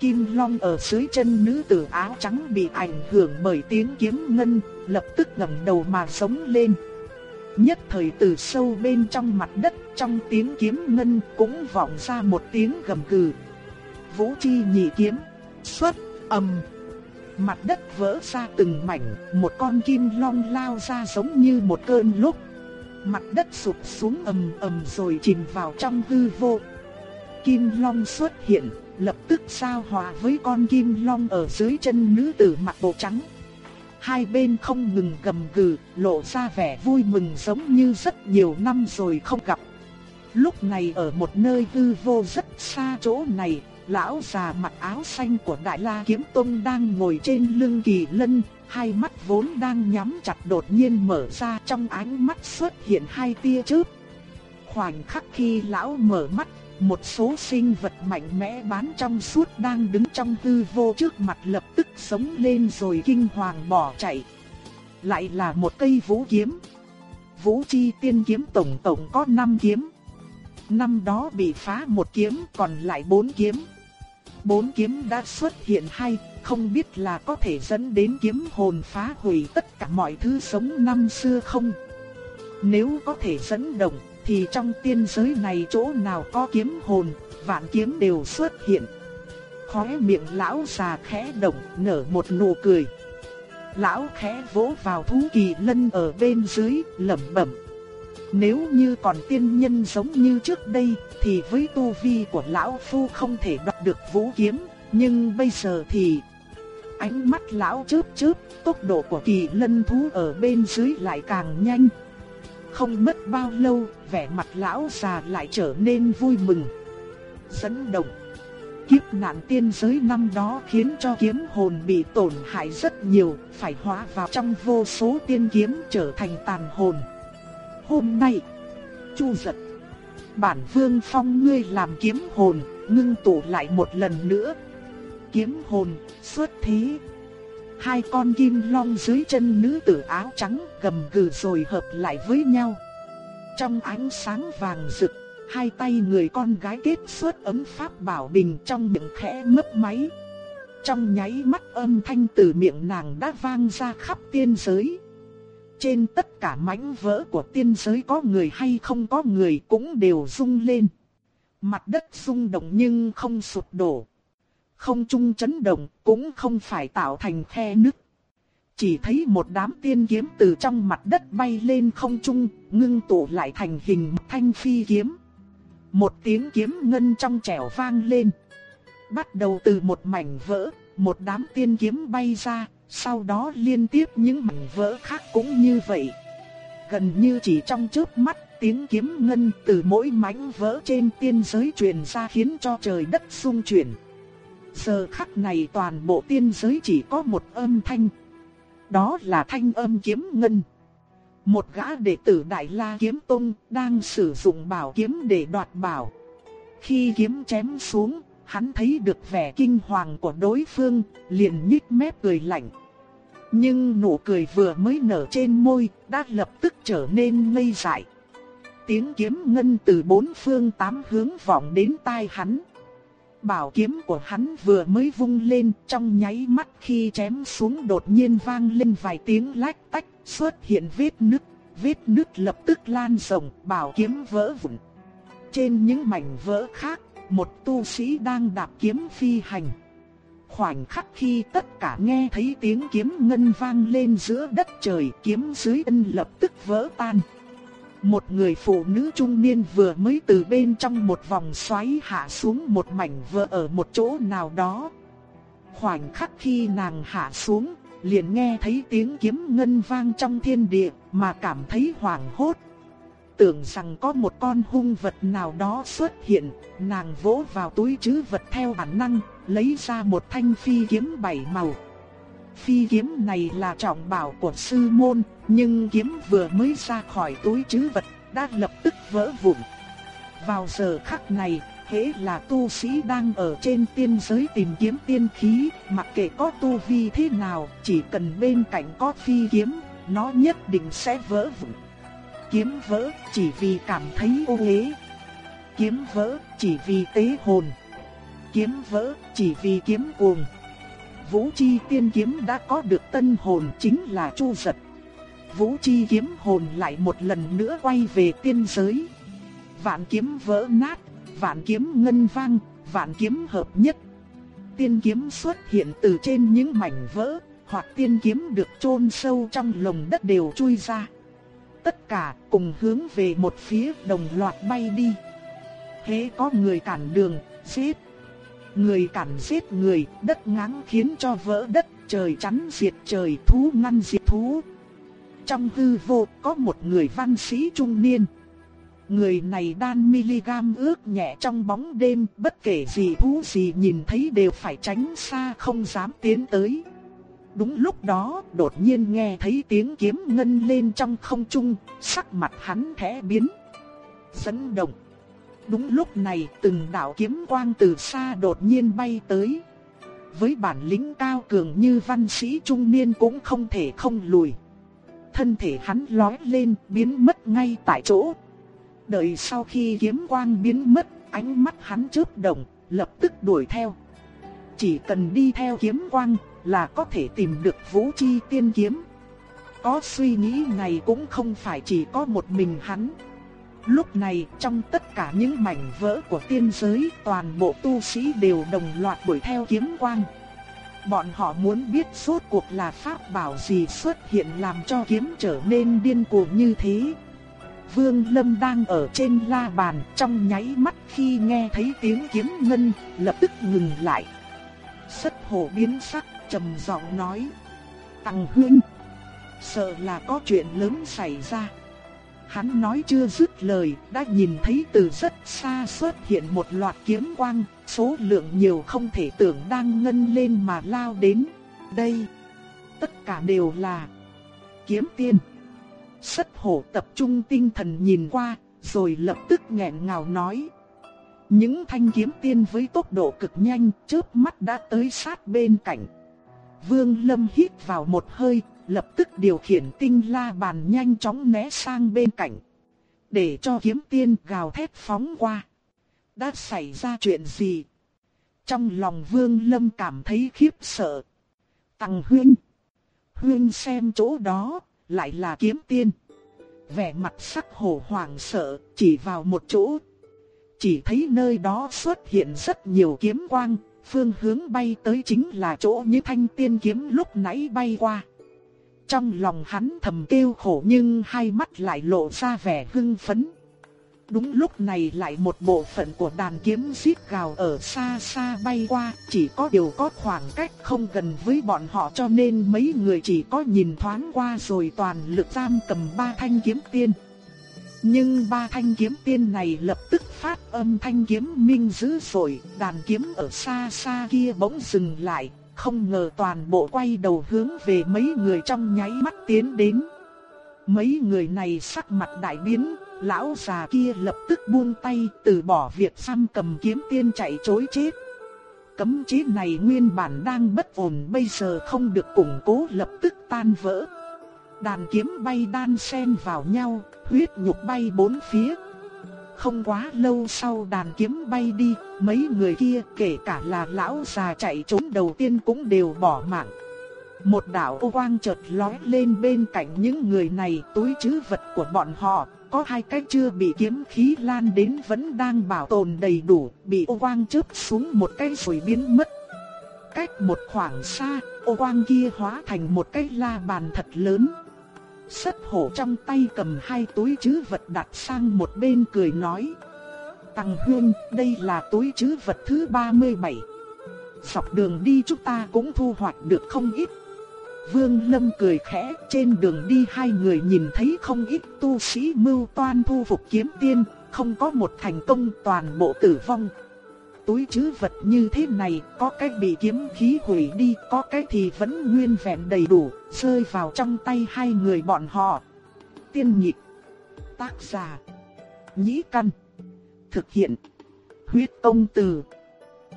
Kim Long ở dưới chân nữ tử áo trắng bị ảnh hưởng bởi tiếng kiếm ngân, lập tức ngẩng đầu mà sống lên. Nhất thời từ sâu bên trong mặt đất, trong tiếng kiếm ngân cũng vọng ra một tiếng gầm gừ. Vũ chi nhị kiếm, xuất, ầm. Mặt đất vỡ ra từng mảnh, một con kim long lao ra giống như một cơn lốc. Mặt đất sụp xuống ầm ầm rồi chìm vào trong hư vô. Kim long xuất hiện, lập tức giao hòa với con kim long ở dưới chân nữ tử mặc bộ trắng. Hai bên không ngừng gầm gừ, lộ ra vẻ vui mừng giống như rất nhiều năm rồi không gặp. Lúc này ở một nơi hư vô rất xa chỗ này, lão già mặc áo xanh của Đại La Kiếm Tông đang ngồi trên lưng kỳ lân, hai mắt vốn đang nhắm chặt đột nhiên mở ra trong ánh mắt xuất hiện hai tia chớp. Khoảnh khắc khi lão mở mắt, một số sinh vật mạnh mẽ bán trong suốt đang đứng trong hư vô trước mặt lập tức sống lên rồi kinh hoàng bỏ chạy. Lại là một cây vũ kiếm. Vũ chi tiên kiếm tổng tổng có 5 kiếm. Năm đó bị phá một kiếm còn lại 4 kiếm. Bốn kiếm đã xuất hiện hay không biết là có thể dẫn đến kiếm hồn phá hủy tất cả mọi thứ sống năm xưa không? Nếu có thể dẫn động thì trong tiên giới này chỗ nào có kiếm hồn, vạn kiếm đều xuất hiện. Khóe miệng lão già khẽ động, nở một nụ cười. Lão khẽ vỗ vào thú kỳ lân ở bên dưới, lẩm bẩm. Nếu như còn tiên nhân giống như trước đây, thì với tu vi của lão phu không thể đoạt được vũ kiếm, nhưng bây giờ thì ánh mắt lão chớp chớp, tốc độ của kỳ lân thú ở bên dưới lại càng nhanh. Không mất bao lâu, vẻ mặt lão già lại trở nên vui mừng. Dẫn động. Kiếp nạn tiên giới năm đó khiến cho kiếm hồn bị tổn hại rất nhiều, phải hóa vào trong vô số tiên kiếm trở thành tàn hồn. Hôm nay, Chu giật, bản vương phong ngươi làm kiếm hồn, ngưng tụ lại một lần nữa. Kiếm hồn, xuất thế Hai con kim long dưới chân nữ tử áo trắng gầm gừ rồi hợp lại với nhau. Trong ánh sáng vàng rực, hai tay người con gái kết xuất ấm pháp bảo bình trong miệng khẽ mấp máy. Trong nháy mắt âm thanh từ miệng nàng đã vang ra khắp tiên giới. Trên tất cả mảnh vỡ của tiên giới có người hay không có người cũng đều rung lên. Mặt đất rung động nhưng không sụp đổ. Không trung chấn động cũng không phải tạo thành khe nứt. Chỉ thấy một đám tiên kiếm từ trong mặt đất bay lên không trung, ngưng tụ lại thành hình thanh phi kiếm. Một tiếng kiếm ngân trong trẻo vang lên. Bắt đầu từ một mảnh vỡ, một đám tiên kiếm bay ra, sau đó liên tiếp những mảnh vỡ khác cũng như vậy. Gần như chỉ trong chớp mắt, tiếng kiếm ngân từ mỗi mảnh vỡ trên tiên giới truyền ra khiến cho trời đất rung chuyển. Giờ khắc này toàn bộ tiên giới chỉ có một âm thanh. Đó là thanh âm kiếm ngân. Một gã đệ tử Đại La Kiếm Tông đang sử dụng bảo kiếm để đoạt bảo. Khi kiếm chém xuống, hắn thấy được vẻ kinh hoàng của đối phương, liền nhích mép cười lạnh. Nhưng nụ cười vừa mới nở trên môi, đã lập tức trở nên ngây dại. Tiếng kiếm ngân từ bốn phương tám hướng vọng đến tai hắn. Bảo kiếm của hắn vừa mới vung lên trong nháy mắt khi chém xuống đột nhiên vang lên vài tiếng lách tách, xuất hiện vết nứt. Vết nứt lập tức lan rộng, bảo kiếm vỡ vụn. Trên những mảnh vỡ khác, một tu sĩ đang đạp kiếm phi hành. Khoảnh khắc khi tất cả nghe thấy tiếng kiếm ngân vang lên giữa đất trời, kiếm dưới ân lập tức vỡ tan. Một người phụ nữ trung niên vừa mới từ bên trong một vòng xoáy hạ xuống một mảnh vỡ ở một chỗ nào đó. Khoảnh khắc khi nàng hạ xuống, liền nghe thấy tiếng kiếm ngân vang trong thiên địa mà cảm thấy hoảng hốt. Tưởng rằng có một con hung vật nào đó xuất hiện, nàng vỗ vào túi trữ vật theo bản năng, lấy ra một thanh phi kiếm bảy màu. Phi kiếm này là trọng bảo của sư môn, nhưng kiếm vừa mới ra khỏi túi trữ vật, đã lập tức vỡ vụn. Vào giờ khắc này, hễ là tu sĩ đang ở trên tiên giới tìm kiếm tiên khí, mặc kệ có tu vi thế nào, chỉ cần bên cạnh có phi kiếm, nó nhất định sẽ vỡ vụn. Kiếm vỡ chỉ vì cảm thấy ô uế. Kiếm vỡ chỉ vì tế hồn. Kiếm vỡ chỉ vì kiếm cuồng. Vũ chi tiên kiếm đã có được tân hồn chính là Chu Giật. Vũ chi kiếm hồn lại một lần nữa quay về tiên giới. Vạn kiếm vỡ nát, vạn kiếm ngân vang, vạn kiếm hợp nhất. Tiên kiếm xuất hiện từ trên những mảnh vỡ, hoặc tiên kiếm được chôn sâu trong lồng đất đều chui ra. Tất cả cùng hướng về một phía đồng loạt bay đi. Hễ có người cản đường, giết. Người cản giết người, đất ngáng khiến cho vỡ đất, trời chắn diệt trời, thú ngăn diệt thú. Trong hư vô có một người văn sĩ trung niên. Người này đan miligam ước nhẹ trong bóng đêm, bất kể gì thú gì nhìn thấy đều phải tránh xa không dám tiến tới. Đúng lúc đó, đột nhiên nghe thấy tiếng kiếm ngân lên trong không trung, sắc mặt hắn khẽ biến. Dẫn động. Đúng lúc này, từng đạo kiếm quang từ xa đột nhiên bay tới. Với bản lĩnh cao cường như văn sĩ trung niên cũng không thể không lùi. Thân thể hắn lói lên, biến mất ngay tại chỗ. Đợi sau khi kiếm quang biến mất, ánh mắt hắn chớp động, lập tức đuổi theo. Chỉ cần đi theo kiếm quang, là có thể tìm được vũ chi tiên kiếm. Có suy nghĩ này cũng không phải chỉ có một mình hắn. Lúc này trong tất cả những mảnh vỡ của tiên giới toàn bộ tu sĩ đều đồng loạt đuổi theo kiếm quang. Bọn họ muốn biết suốt cuộc là pháp bảo gì xuất hiện làm cho kiếm trở nên điên cuồng như thế. Vương Lâm đang ở trên la bàn trong nháy mắt khi nghe thấy tiếng kiếm ngân lập tức ngừng lại. Sất hổ biến sắc trầm giọng nói. Tăng huynh, sợ là có chuyện lớn xảy ra. Hắn nói chưa dứt lời, đã nhìn thấy từ rất xa xuất hiện một loạt kiếm quang, số lượng nhiều không thể tưởng đang ngân lên mà lao đến. Đây, tất cả đều là kiếm tiên. Sất hổ tập trung tinh thần nhìn qua, rồi lập tức nghẹn ngào nói. Những thanh kiếm tiên với tốc độ cực nhanh, chớp mắt đã tới sát bên cạnh. Vương Lâm hít vào một hơi, lập tức điều khiển tinh la bàn nhanh chóng né sang bên cạnh. Để cho kiếm tiên gào thét phóng qua. Đã xảy ra chuyện gì? Trong lòng Vương Lâm cảm thấy khiếp sợ. Tăng huyên huyên xem chỗ đó, lại là kiếm tiên. Vẻ mặt sắc hổ hoàng sợ, chỉ vào một chỗ. Chỉ thấy nơi đó xuất hiện rất nhiều kiếm quang, phương hướng bay tới chính là chỗ như thanh tiên kiếm lúc nãy bay qua. Trong lòng hắn thầm kêu khổ nhưng hai mắt lại lộ ra vẻ hưng phấn. Đúng lúc này lại một bộ phận của đàn kiếm giết gào ở xa xa bay qua, chỉ có điều có khoảng cách không gần với bọn họ cho nên mấy người chỉ có nhìn thoáng qua rồi toàn lực giam cầm ba thanh kiếm tiên. Nhưng ba thanh kiếm tiên này lập tức phát âm thanh kiếm minh dữ rồi, đàn kiếm ở xa xa kia bỗng dừng lại, không ngờ toàn bộ quay đầu hướng về mấy người trong nháy mắt tiến đến. Mấy người này sắc mặt đại biến, lão già kia lập tức buông tay từ bỏ việc xăm cầm kiếm tiên chạy trối chết. Cấm chế này nguyên bản đang bất ổn bây giờ không được củng cố lập tức tan vỡ. Đàn kiếm bay đan xen vào nhau, huyết nhục bay bốn phía. Không quá lâu sau đàn kiếm bay đi, mấy người kia kể cả là lão già chạy trốn đầu tiên cũng đều bỏ mạng. Một đạo ô quang chợt lóe lên bên cạnh những người này, túi trữ vật của bọn họ, có hai cái chưa bị kiếm khí lan đến vẫn đang bảo tồn đầy đủ, bị ô quang chớp xuống một cái rồi biến mất. Cách một khoảng xa, ô quang kia hóa thành một cái la bàn thật lớn. Sất hổ trong tay cầm hai túi chứ vật đặt sang một bên cười nói. Tăng Hương, đây là túi chứ vật thứ 37. Dọc đường đi chúng ta cũng thu hoạch được không ít. Vương Lâm cười khẽ, trên đường đi hai người nhìn thấy không ít tu sĩ mưu toan thu phục kiếm tiên, không có một thành công toàn bộ tử vong. Túi chứ vật như thế này, có cái bị kiếm khí hủy đi, có cái thì vẫn nguyên vẹn đầy đủ, rơi vào trong tay hai người bọn họ. Tiên nhịp, tác giả, nhĩ căn, thực hiện, huyết công từ.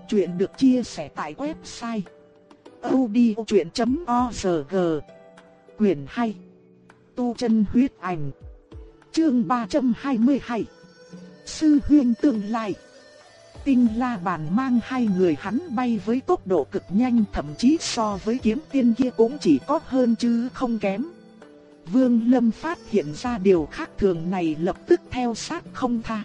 Chuyện được chia sẻ tại website odchuyện.org, Quyền 2 Tu chân huyết ảnh Chương 322 Sư huyên tương lai Tinh la bàn mang hai người hắn bay với tốc độ cực nhanh thậm chí so với kiếm tiên kia cũng chỉ có hơn chứ không kém. Vương Lâm phát hiện ra điều khác thường này lập tức theo sát không tha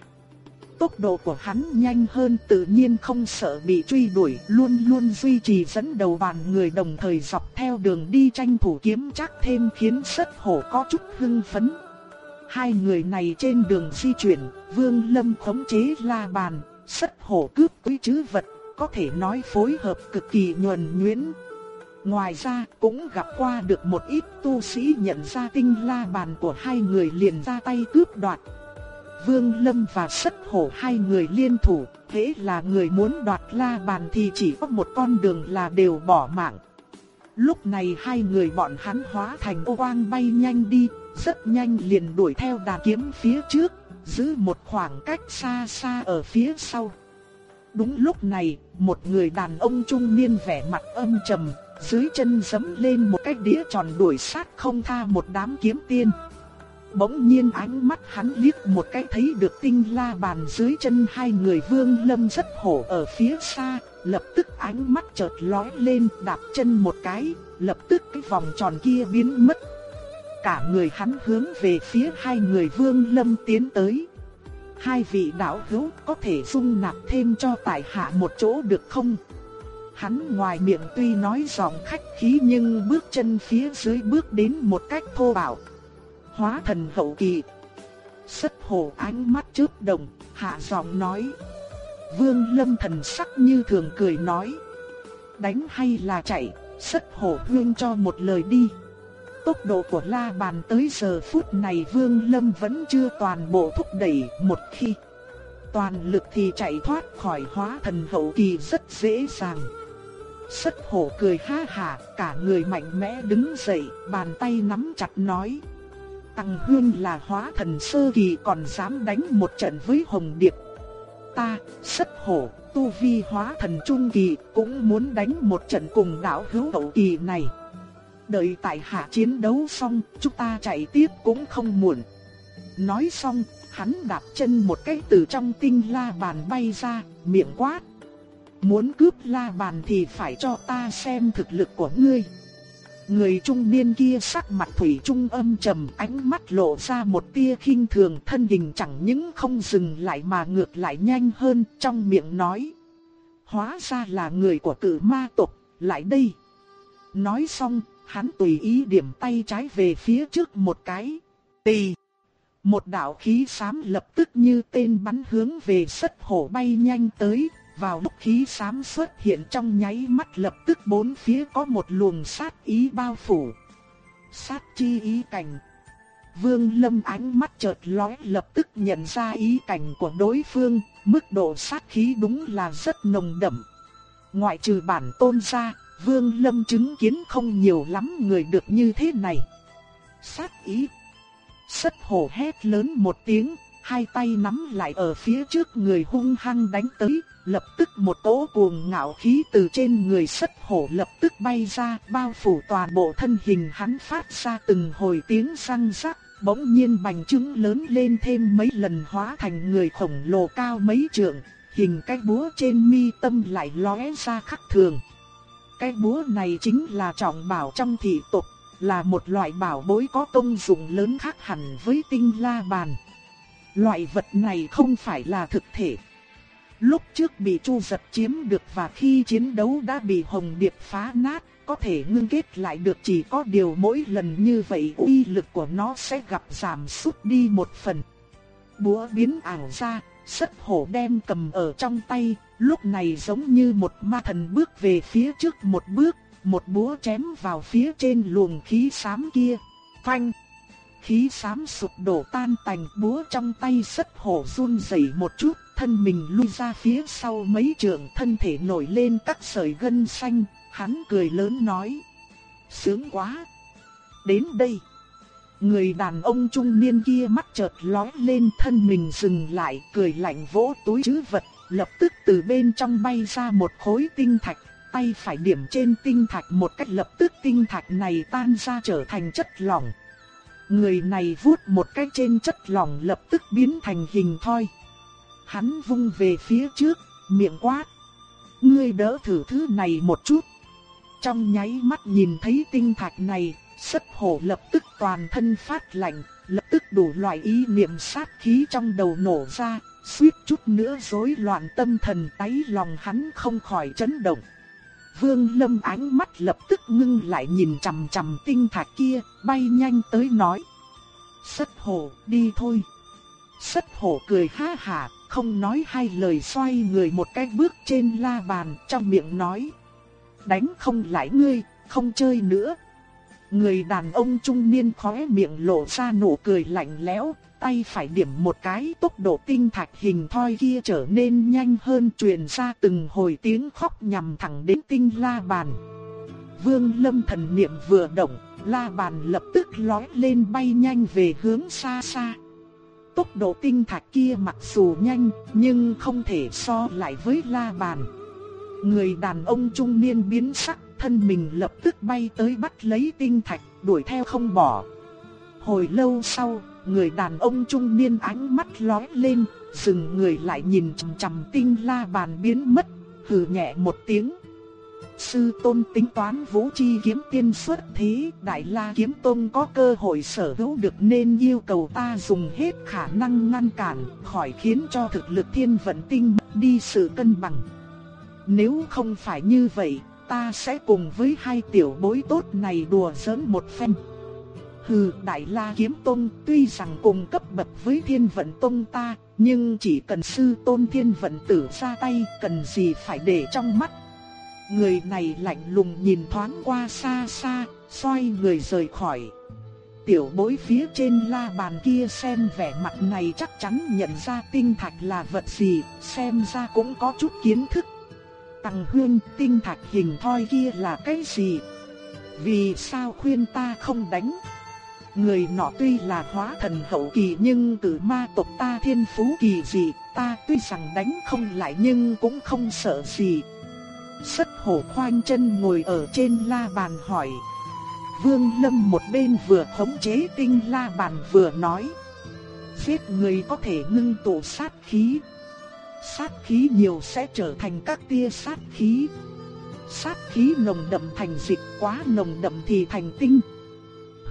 tốc độ của hắn nhanh hơn tự nhiên không sợ bị truy đuổi, luôn luôn duy trì dẫn đầu bàn người đồng thời dọc theo đường đi tranh thủ kiếm chắc thêm khiến sất hổ có chút hưng phấn. Hai người này trên đường di chuyển, Vương Lâm khống chế la bàn, sất hổ cướp quý chứ vật, có thể nói phối hợp cực kỳ nhuần nhuyễn. Ngoài ra cũng gặp qua được một ít tu sĩ nhận ra tinh la bàn của hai người liền ra tay cướp đoạt, Vương Lâm và Sất Hổ hai người liên thủ, thế là người muốn đoạt la bàn thì chỉ có một con đường là đều bỏ mạng. Lúc này hai người bọn hắn hóa thành ô quang bay nhanh đi, rất nhanh liền đuổi theo đà kiếm phía trước, giữ một khoảng cách xa xa ở phía sau. Đúng lúc này, một người đàn ông trung niên vẻ mặt âm trầm, dưới chân giẫm lên một cái đĩa tròn đuổi sát không tha một đám kiếm tiên. Bỗng nhiên ánh mắt hắn liếc một cái thấy được tinh la bàn dưới chân hai người vương lâm rất hổ ở phía xa, lập tức ánh mắt chợt lóe lên đạp chân một cái, lập tức cái vòng tròn kia biến mất. Cả người hắn hướng về phía hai người vương lâm tiến tới. Hai vị đạo hữu có thể dung nạp thêm cho tại hạ một chỗ được không? Hắn ngoài miệng tuy nói giọng khách khí nhưng bước chân phía dưới bước đến một cách thô bạo, hóa thần hậu kỳ. Sất hồ ánh mắt chớp đồng, hạ giọng nói. Vương lâm thần sắc như thường cười nói. Đánh hay là chạy, sất hồ huyên cho một lời đi. Tốc độ của la bàn tới giờ phút này vương lâm vẫn chưa toàn bộ thúc đẩy một khi. Toàn lực thì chạy thoát khỏi hóa thần hậu kỳ rất dễ dàng. Sất hổ cười ha hà, cả người mạnh mẽ đứng dậy, bàn tay nắm chặt nói. Tăng Hương là hóa thần sơ kỳ còn dám đánh một trận với Hồng Điệp. Ta, sất hổ, tu vi hóa thần trung kỳ cũng muốn đánh một trận cùng đạo hữu hậu kỳ này. Đợi tại hạ chiến đấu xong, chúng ta chạy tiếp cũng không muộn. Nói xong, hắn đạp chân một cái từ trong tinh la bàn bay ra, miệng quát. Muốn cướp la bàn thì phải cho ta xem thực lực của ngươi. Người trung niên kia sắc mặt thủy trung âm trầm, ánh mắt lộ ra một tia khinh thường, thân hình chẳng những không dừng lại mà ngược lại nhanh hơn, trong miệng nói: "Hóa ra là người của Cự Ma tộc, lại đây." Nói xong, hắn tùy ý điểm tay trái về phía trước một cái. Tì! Một đạo khí xám lập tức như tên bắn hướng về sất hổ bay nhanh tới, vào lúc khí xám xuất hiện trong nháy mắt lập tức bốn phía có một luồng sát ý bao phủ. Sát chi ý cảnh. Vương Lâm ánh mắt chợt lóe lập tức nhận ra ý cảnh của đối phương, mức độ sát khí đúng là rất nồng đậm. Ngoại trừ bản tôn ra, Vương Lâm chứng kiến không nhiều lắm người được như thế này. Sát ý. Sất hổ hét lớn một tiếng, hai tay nắm lại ở phía trước người hung hăng đánh tới, lập tức một cỗ cuồng ngạo khí từ trên người sất hổ lập tức bay ra, bao phủ toàn bộ thân hình hắn phát ra từng hồi tiếng răng rắc, bỗng nhiên bành trứng lớn lên thêm mấy lần hóa thành người khổng lồ cao mấy trượng, hình cái búa trên mi tâm lại lóe ra khắc thường. Cái búa này chính là trọng bảo trong thị tộc, là một loại bảo bối có công dụng lớn khác hẳn với tinh la bàn. Loại vật này không phải là thực thể. Lúc trước bị Chu giật chiếm được và khi chiến đấu đã bị Hồng Điệp phá nát, có thể ngưng kết lại được chỉ có điều mỗi lần như vậy uy lực của nó sẽ gặp giảm sút đi một phần. Búa biến ảo ra, sất hổ đem cầm ở trong tay, lúc này giống như một ma thần bước về phía trước một bước, một búa chém vào phía trên luồng khí xám kia. Phanh! Khí xám sụp đổ tan tành búa trong tay sất hổ run rẩy một chút, thân mình lui ra phía sau mấy trượng thân thể nổi lên các sợi gân xanh, hắn cười lớn nói. Sướng quá! Đến đây! Người đàn ông trung niên kia mắt chợt lóe lên thân mình dừng lại cười lạnh vỗ túi chứ vật, lập tức từ bên trong bay ra một khối tinh thạch, tay phải điểm trên tinh thạch một cách lập tức tinh thạch này tan ra trở thành chất lỏng. Người này vuốt một cái trên chất lỏng lập tức biến thành hình thoi. Hắn vung về phía trước, miệng quát. Ngươi đỡ thử thứ này một chút. Trong nháy mắt nhìn thấy tinh thạch này, sất hổ lập tức toàn thân phát lạnh, lập tức đủ loại ý niệm sát khí trong đầu nổ ra, suýt chút nữa rối loạn tâm thần tấy lòng hắn không khỏi chấn động. Vương Lâm ánh mắt lập tức ngưng lại nhìn chằm chằm tinh thạch kia, bay nhanh tới nói. "Sắt hổ, đi thôi. Sắt hổ cười ha hà, không nói hai lời xoay người một cái bước trên la bàn, trong miệng nói. Đánh không lại ngươi, không chơi nữa. Người đàn ông trung niên khóe miệng lộ ra nụ cười lạnh lẽo, tay phải điểm một cái tốc độ tinh thạch hình thoi kia trở nên nhanh hơn truyền ra từng hồi tiếng khóc nhằm thẳng đến tinh la bàn. Vương lâm thần niệm vừa động, la bàn lập tức lói lên bay nhanh về hướng xa xa. Tốc độ tinh thạch kia mặc dù nhanh, nhưng không thể so lại với la bàn. Người đàn ông trung niên biến sắc, thân mình lập tức bay tới bắt lấy tinh thạch, đuổi theo không bỏ. Hồi lâu sau, người đàn ông trung niên ánh mắt lóe lên, dừng người lại nhìn chằm chằm tinh la bàn biến mất, hừ nhẹ một tiếng. Sư tôn tính toán vũ chi kiếm tiên xuất thế, đại la kiếm tôn có cơ hội sở hữu được nên yêu cầu ta dùng hết khả năng ngăn cản, khỏi khiến cho thực lực thiên vận tinh đi sự cân bằng. Nếu không phải như vậy, ta sẽ cùng với hai tiểu bối tốt này đùa giỡn một phen. Hừ, Đại La Kiếm Tông tuy rằng cùng cấp bậc với Thiên Vận Tông ta, nhưng chỉ cần sư tôn Thiên Vận tử ra tay, cần gì phải để trong mắt. Người này lạnh lùng nhìn thoáng qua xa xa, xoay người rời khỏi. Tiểu bối phía trên la bàn kia xem vẻ mặt này chắc chắn nhận ra tinh thạch là vật gì, xem ra cũng có chút kiến thức. Tằng hương tinh thạch hình thoi kia là cái gì? Vì sao khuyên ta không đánh? Người nọ tuy là hóa thần hậu kỳ nhưng từ ma tộc ta thiên phú kỳ dị, ta tuy rằng đánh không lại nhưng cũng không sợ gì. Sất hổ khoanh chân ngồi ở trên la bàn hỏi. Vương Lâm một bên vừa khống chế tinh la bàn vừa nói. Giết người có thể ngưng tụ sát khí. Sát khí nhiều sẽ trở thành các tia sát khí. Sát khí nồng đậm thành dịch quá nồng đậm thì thành tinh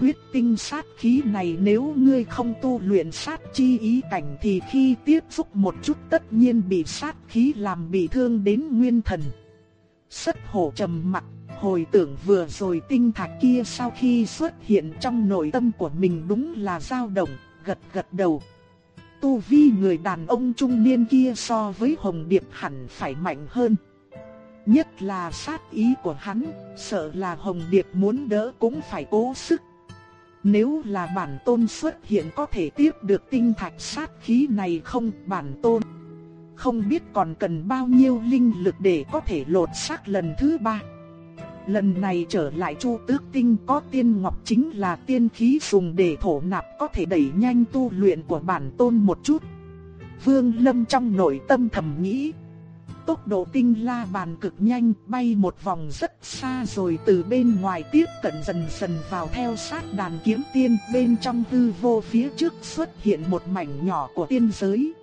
huyết tinh sát khí này nếu ngươi không tu luyện sát chi ý cảnh thì khi tiếp xúc một chút tất nhiên bị sát khí làm bị thương đến nguyên thần. Sất hổ trầm mặt, hồi tưởng vừa rồi tinh thạch kia sau khi xuất hiện trong nội tâm của mình đúng là dao động, gật gật đầu. Tu vi người đàn ông trung niên kia so với Hồng Điệp hẳn phải mạnh hơn. Nhất là sát ý của hắn, sợ là Hồng Điệp muốn đỡ cũng phải cố sức. Nếu là bản tôn xuất hiện có thể tiếp được tinh thạch sát khí này không, bản tôn. Không biết còn cần bao nhiêu linh lực để có thể lột xác lần thứ ba. Lần này trở lại Chu Tước Tinh, có tiên ngọc chính là tiên khí dùng để thổ nạp, có thể đẩy nhanh tu luyện của bản tôn một chút. Vương Lâm trong nội tâm thầm nghĩ. Tốc độ tinh la bàn cực nhanh bay một vòng rất xa rồi từ bên ngoài tiếp cận dần dần vào theo sát đàn kiếm tiên bên trong hư vô phía trước xuất hiện một mảnh nhỏ của tiên giới.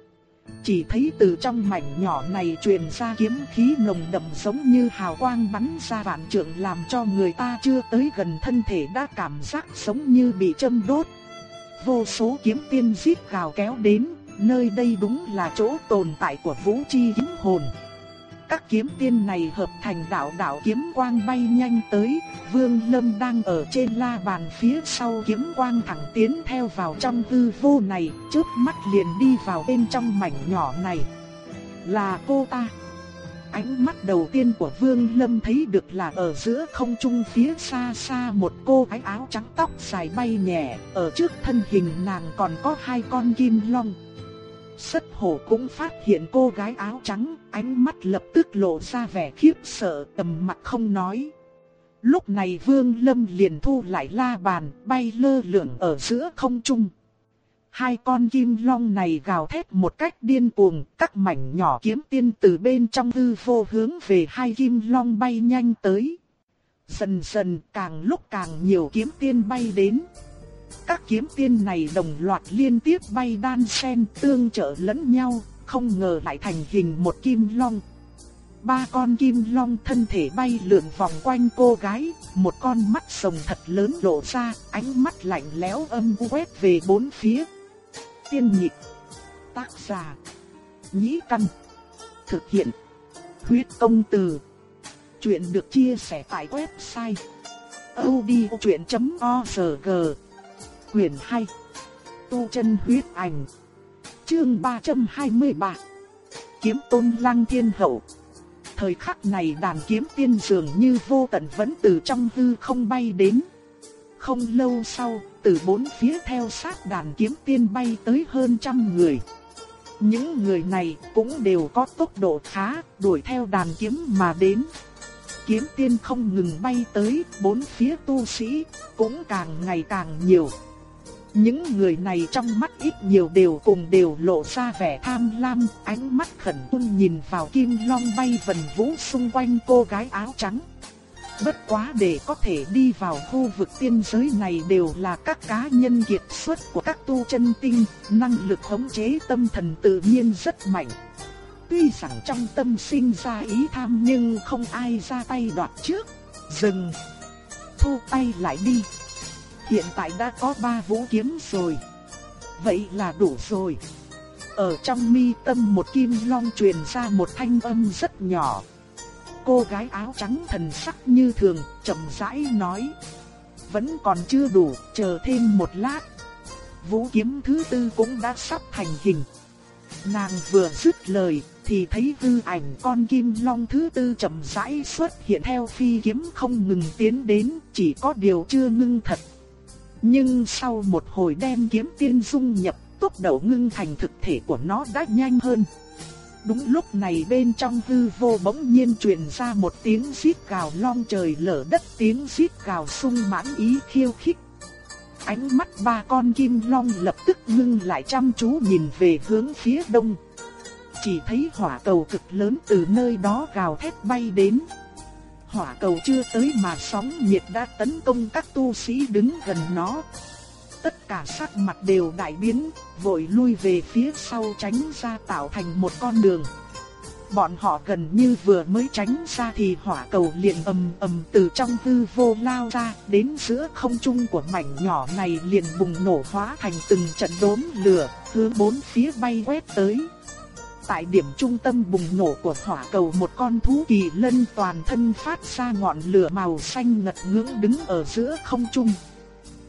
Chỉ thấy từ trong mảnh nhỏ này truyền ra kiếm khí nồng đậm giống như hào quang bắn ra vạn trượng làm cho người ta chưa tới gần thân thể đã cảm giác giống như bị châm đốt. Vô số kiếm tiên giết gào kéo đến, nơi đây đúng là chỗ tồn tại của vũ chi kiếm hồn. Các kiếm tiên này hợp thành đạo đạo kiếm quang bay nhanh tới, Vương Lâm đang ở trên la bàn phía sau kiếm quang thẳng tiến theo vào trong hư vô này, chớp mắt liền đi vào bên trong mảnh nhỏ này. Là cô ta. Ánh mắt đầu tiên của Vương Lâm thấy được là ở giữa không trung phía xa xa một cô gái áo trắng tóc dài bay nhẹ, ở trước thân hình nàng còn có hai con kim long. Sất hổ cũng phát hiện cô gái áo trắng, ánh mắt lập tức lộ ra vẻ khiếp sợ tầm mặt không nói. Lúc này Vương Lâm liền thu lại la bàn, bay lơ lửng ở giữa không trung. Hai con kim long này gào thét một cách điên cuồng, các mảnh nhỏ kiếm tiên từ bên trong hư vô hướng về hai kim long bay nhanh tới. Dần dần càng lúc càng nhiều kiếm tiên bay đến. Các kiếm tiên này đồng loạt liên tiếp bay đan sen tương trợ lẫn nhau, không ngờ lại thành hình một kim long. Ba con kim long thân thể bay lượn vòng quanh cô gái, một con mắt sồng thật lớn lộ ra, ánh mắt lạnh lẽo âm u quét về bốn phía. Tiên nhịp, tác giả, nhĩ căn, thực hiện, huyết công từ. Chuyện được chia sẻ tại website odchuyện.org Quyền 2 Tu chân huyết ảnh. Chương 323 Kiếm tôn lăng thiên hậu. Thời khắc này đàn kiếm tiên dường như vô tận vẫn từ trong hư không bay đến. Không lâu sau, từ bốn phía theo sát đàn kiếm tiên bay tới hơn trăm người. Những người này cũng đều có tốc độ khá, đuổi theo đàn kiếm mà đến. Kiếm tiên không ngừng bay tới, bốn phía tu sĩ cũng càng ngày càng nhiều. Những người này trong mắt ít nhiều đều cùng đều lộ ra vẻ tham lam, ánh mắt khẩn tuân nhìn vào kim long bay vần vũ xung quanh cô gái áo trắng. Bất quá để có thể đi vào khu vực tiên giới này đều là các cá nhân kiệt xuất của các tu chân tinh, năng lực khống chế tâm thần tự nhiên rất mạnh. Tuy rằng trong tâm sinh ra ý tham nhưng không ai ra tay đoạt trước. Dừng. Thu tay lại đi. Hiện tại đã có ba vũ kiếm rồi. Vậy là đủ rồi. Ở trong mi tâm một kim long truyền ra một thanh âm rất nhỏ. Cô gái áo trắng thần sắc như thường, chậm rãi nói. Vẫn còn chưa đủ, chờ thêm một lát. Vũ kiếm thứ tư cũng đã sắp thành hình. Nàng vừa dứt lời, thì thấy hư ảnh con kim long thứ tư chậm rãi xuất hiện theo phi kiếm không ngừng tiến đến, chỉ có điều chưa ngưng thật. Nhưng sau một hồi đem kiếm tiên dung nhập, tốc độ ngưng thành thực thể của nó đã nhanh hơn. Đúng lúc này bên trong hư vô bỗng nhiên truyền ra một tiếng xít gào long trời lở đất tiếng xít gào sung mãn ý khiêu khích. Ánh mắt ba con kim long lập tức ngưng lại chăm chú nhìn về hướng phía đông. Chỉ thấy hỏa cầu cực lớn từ nơi đó gào thét bay đến hỏa cầu chưa tới mà sóng nhiệt đã tấn công các tu sĩ đứng gần nó. Tất cả sắc mặt đều đại biến, vội lui về phía sau tránh ra tạo thành một con đường. Bọn họ gần như vừa mới tránh ra thì hỏa cầu liền ầm ầm từ trong hư vô lao ra, đến giữa không trung của mảnh nhỏ này liền bùng nổ hóa thành từng trận đốm lửa, hướng bốn phía bay quét tới tại điểm trung tâm bùng nổ của hỏa cầu một con thú kỳ lân toàn thân phát ra ngọn lửa màu xanh ngật ngưỡng đứng ở giữa không trung.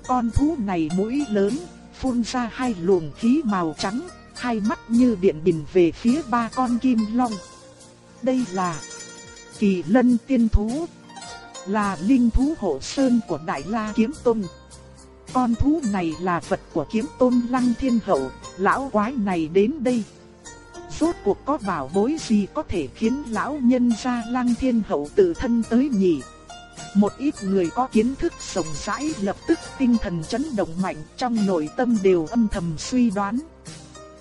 Con thú này mũi lớn, phun ra hai luồng khí màu trắng, hai mắt như điện bình về phía ba con kim long. Đây là kỳ lân tiên thú, là linh thú hộ sơn của Đại La Kiếm Tông. Con thú này là vật của kiếm tôn lăng thiên hậu, lão quái này đến đây. Rốt cuộc có bảo bối gì có thể khiến lão nhân gia lăng thiên hậu tự thân tới nhỉ? Một ít người có kiến thức rộng rãi lập tức tinh thần chấn động mạnh, trong nội tâm đều âm thầm suy đoán.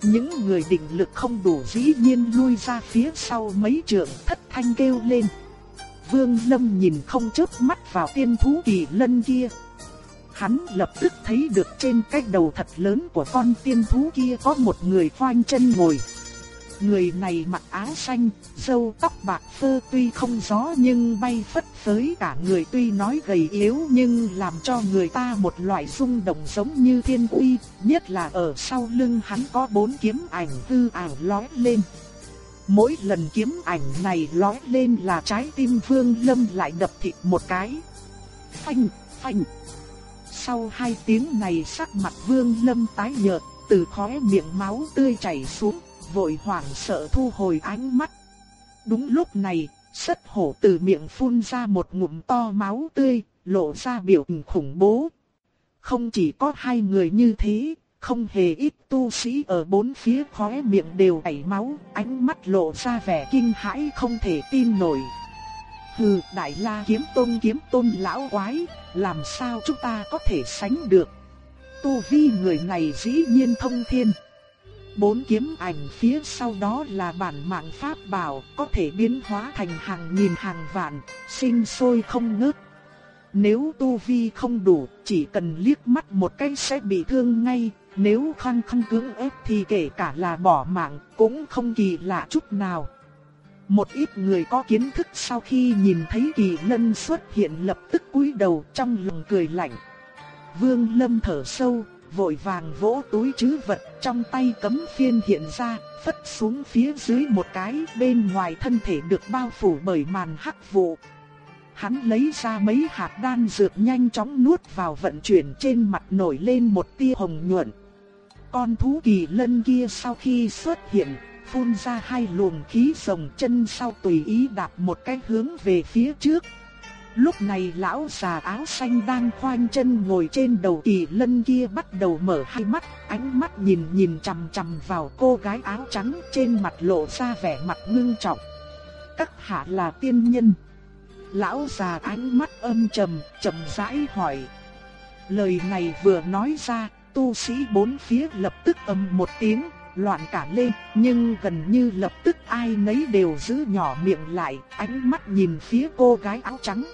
Những người định lực không đủ dĩ nhiên lui ra phía sau mấy trượng thất thanh kêu lên. Vương Lâm nhìn không chớp mắt vào tiên thú kỳ lân kia. Hắn lập tức thấy được trên cái đầu thật lớn của con tiên thú kia có một người khoanh chân ngồi. Người này mặc áo xanh, râu tóc bạc phơ tuy không gió nhưng bay phất phới cả người tuy nói gầy yếu nhưng làm cho người ta một loại rung động giống như thiên uy, nhất là ở sau lưng hắn có bốn kiếm ảnh hư ảo lói lên. Mỗi lần kiếm ảnh này lói lên là trái tim Vương Lâm lại đập thịt một cái. Phanh, phanh. Sau hai tiếng này sắc mặt Vương Lâm tái nhợt, từ khóe miệng máu tươi chảy xuống vội hoảng sợ thu hồi ánh mắt. Đúng lúc này, sất hổ từ miệng phun ra một ngụm to máu tươi, lộ ra biểu tình khủng bố. Không chỉ có hai người như thế, không hề ít tu sĩ ở bốn phía khóe miệng đều chảy máu, ánh mắt lộ ra vẻ kinh hãi không thể tin nổi. Hừ, đại la kiếm tôn kiếm tôn lão quái, làm sao chúng ta có thể sánh được? Tu vi người này dĩ nhiên thông thiên. Bốn kiếm ảnh phía sau đó là bản mạng pháp bảo, có thể biến hóa thành hàng nghìn hàng vạn, sinh sôi không ngớt. Nếu tu vi không đủ, chỉ cần liếc mắt một cái sẽ bị thương ngay, nếu khăng khăng cưỡng ép thì kể cả là bỏ mạng cũng không kỳ lạ chút nào. Một ít người có kiến thức sau khi nhìn thấy kỳ lân xuất hiện lập tức cúi đầu trong lòng cười lạnh. Vương Lâm thở sâu, vội vàng vỗ túi chứ vật trong tay cấm phiên hiện ra, phất xuống phía dưới một cái bên ngoài thân thể được bao phủ bởi màn hắc vụ. Hắn lấy ra mấy hạt đan dược nhanh chóng nuốt vào vận chuyển trên mặt nổi lên một tia hồng nhuận. Con thú kỳ lân kia sau khi xuất hiện, phun ra hai luồng khí rồng chân sau tùy ý đạp một cái hướng về phía trước, Lúc này lão già áo xanh đang khoanh chân ngồi trên đầu kỳ lân kia bắt đầu mở hai mắt, ánh mắt nhìn nhìn chằm chằm vào cô gái áo trắng trên mặt lộ ra vẻ mặt ngưng trọng. Các hạ là tiên nhân. Lão già ánh mắt âm trầm, trầm rãi hỏi. Lời này vừa nói ra, tu sĩ bốn phía lập tức âm một tiếng, loạn cả lên, nhưng gần như lập tức ai nấy đều giữ nhỏ miệng lại, ánh mắt nhìn phía cô gái áo trắng.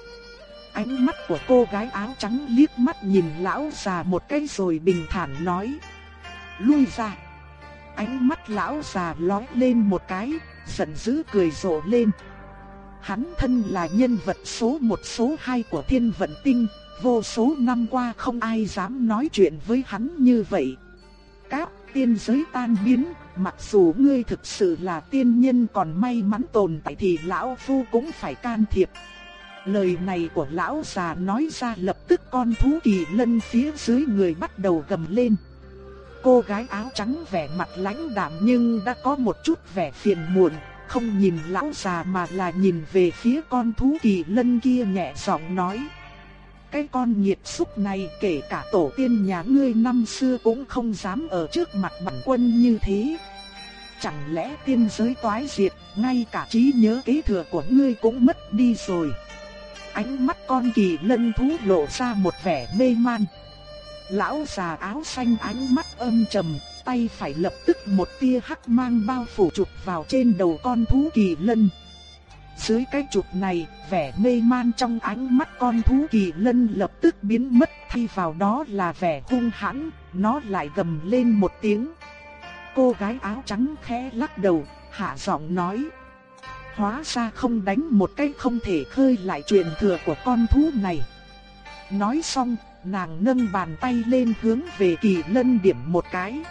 Ánh mắt của cô gái áo trắng liếc mắt nhìn lão già một cái rồi bình thản nói. Lui ra. Ánh mắt lão già lóe lên một cái, giận dữ cười rộ lên. Hắn thân là nhân vật số một số hai của thiên vận tinh, vô số năm qua không ai dám nói chuyện với hắn như vậy. Các tiên giới tan biến, mặc dù ngươi thực sự là tiên nhân còn may mắn tồn tại thì lão phu cũng phải can thiệp. Lời này của lão già nói ra lập tức con thú kỳ lân phía dưới người bắt đầu gầm lên. Cô gái áo trắng vẻ mặt lãnh đạm nhưng đã có một chút vẻ phiền muộn, không nhìn lão già mà là nhìn về phía con thú kỳ lân kia nhẹ giọng nói. Cái con nhiệt xúc này kể cả tổ tiên nhà ngươi năm xưa cũng không dám ở trước mặt bản quân như thế. Chẳng lẽ tiên giới toái diệt, ngay cả trí nhớ kế thừa của ngươi cũng mất đi rồi. Ánh mắt con kỳ lân thú lộ ra một vẻ mê man. Lão già áo xanh ánh mắt âm trầm, tay phải lập tức một tia hắc mang bao phủ chụp vào trên đầu con thú kỳ lân. Dưới cái chụp này, vẻ mê man trong ánh mắt con thú kỳ lân lập tức biến mất thay vào đó là vẻ hung hãn, nó lại gầm lên một tiếng. Cô gái áo trắng khẽ lắc đầu, hạ giọng nói hóa ra không đánh một cái không thể khơi lại truyền thừa của con thú này. Nói xong, nàng nâng bàn tay lên hướng về kỳ lân điểm một cái.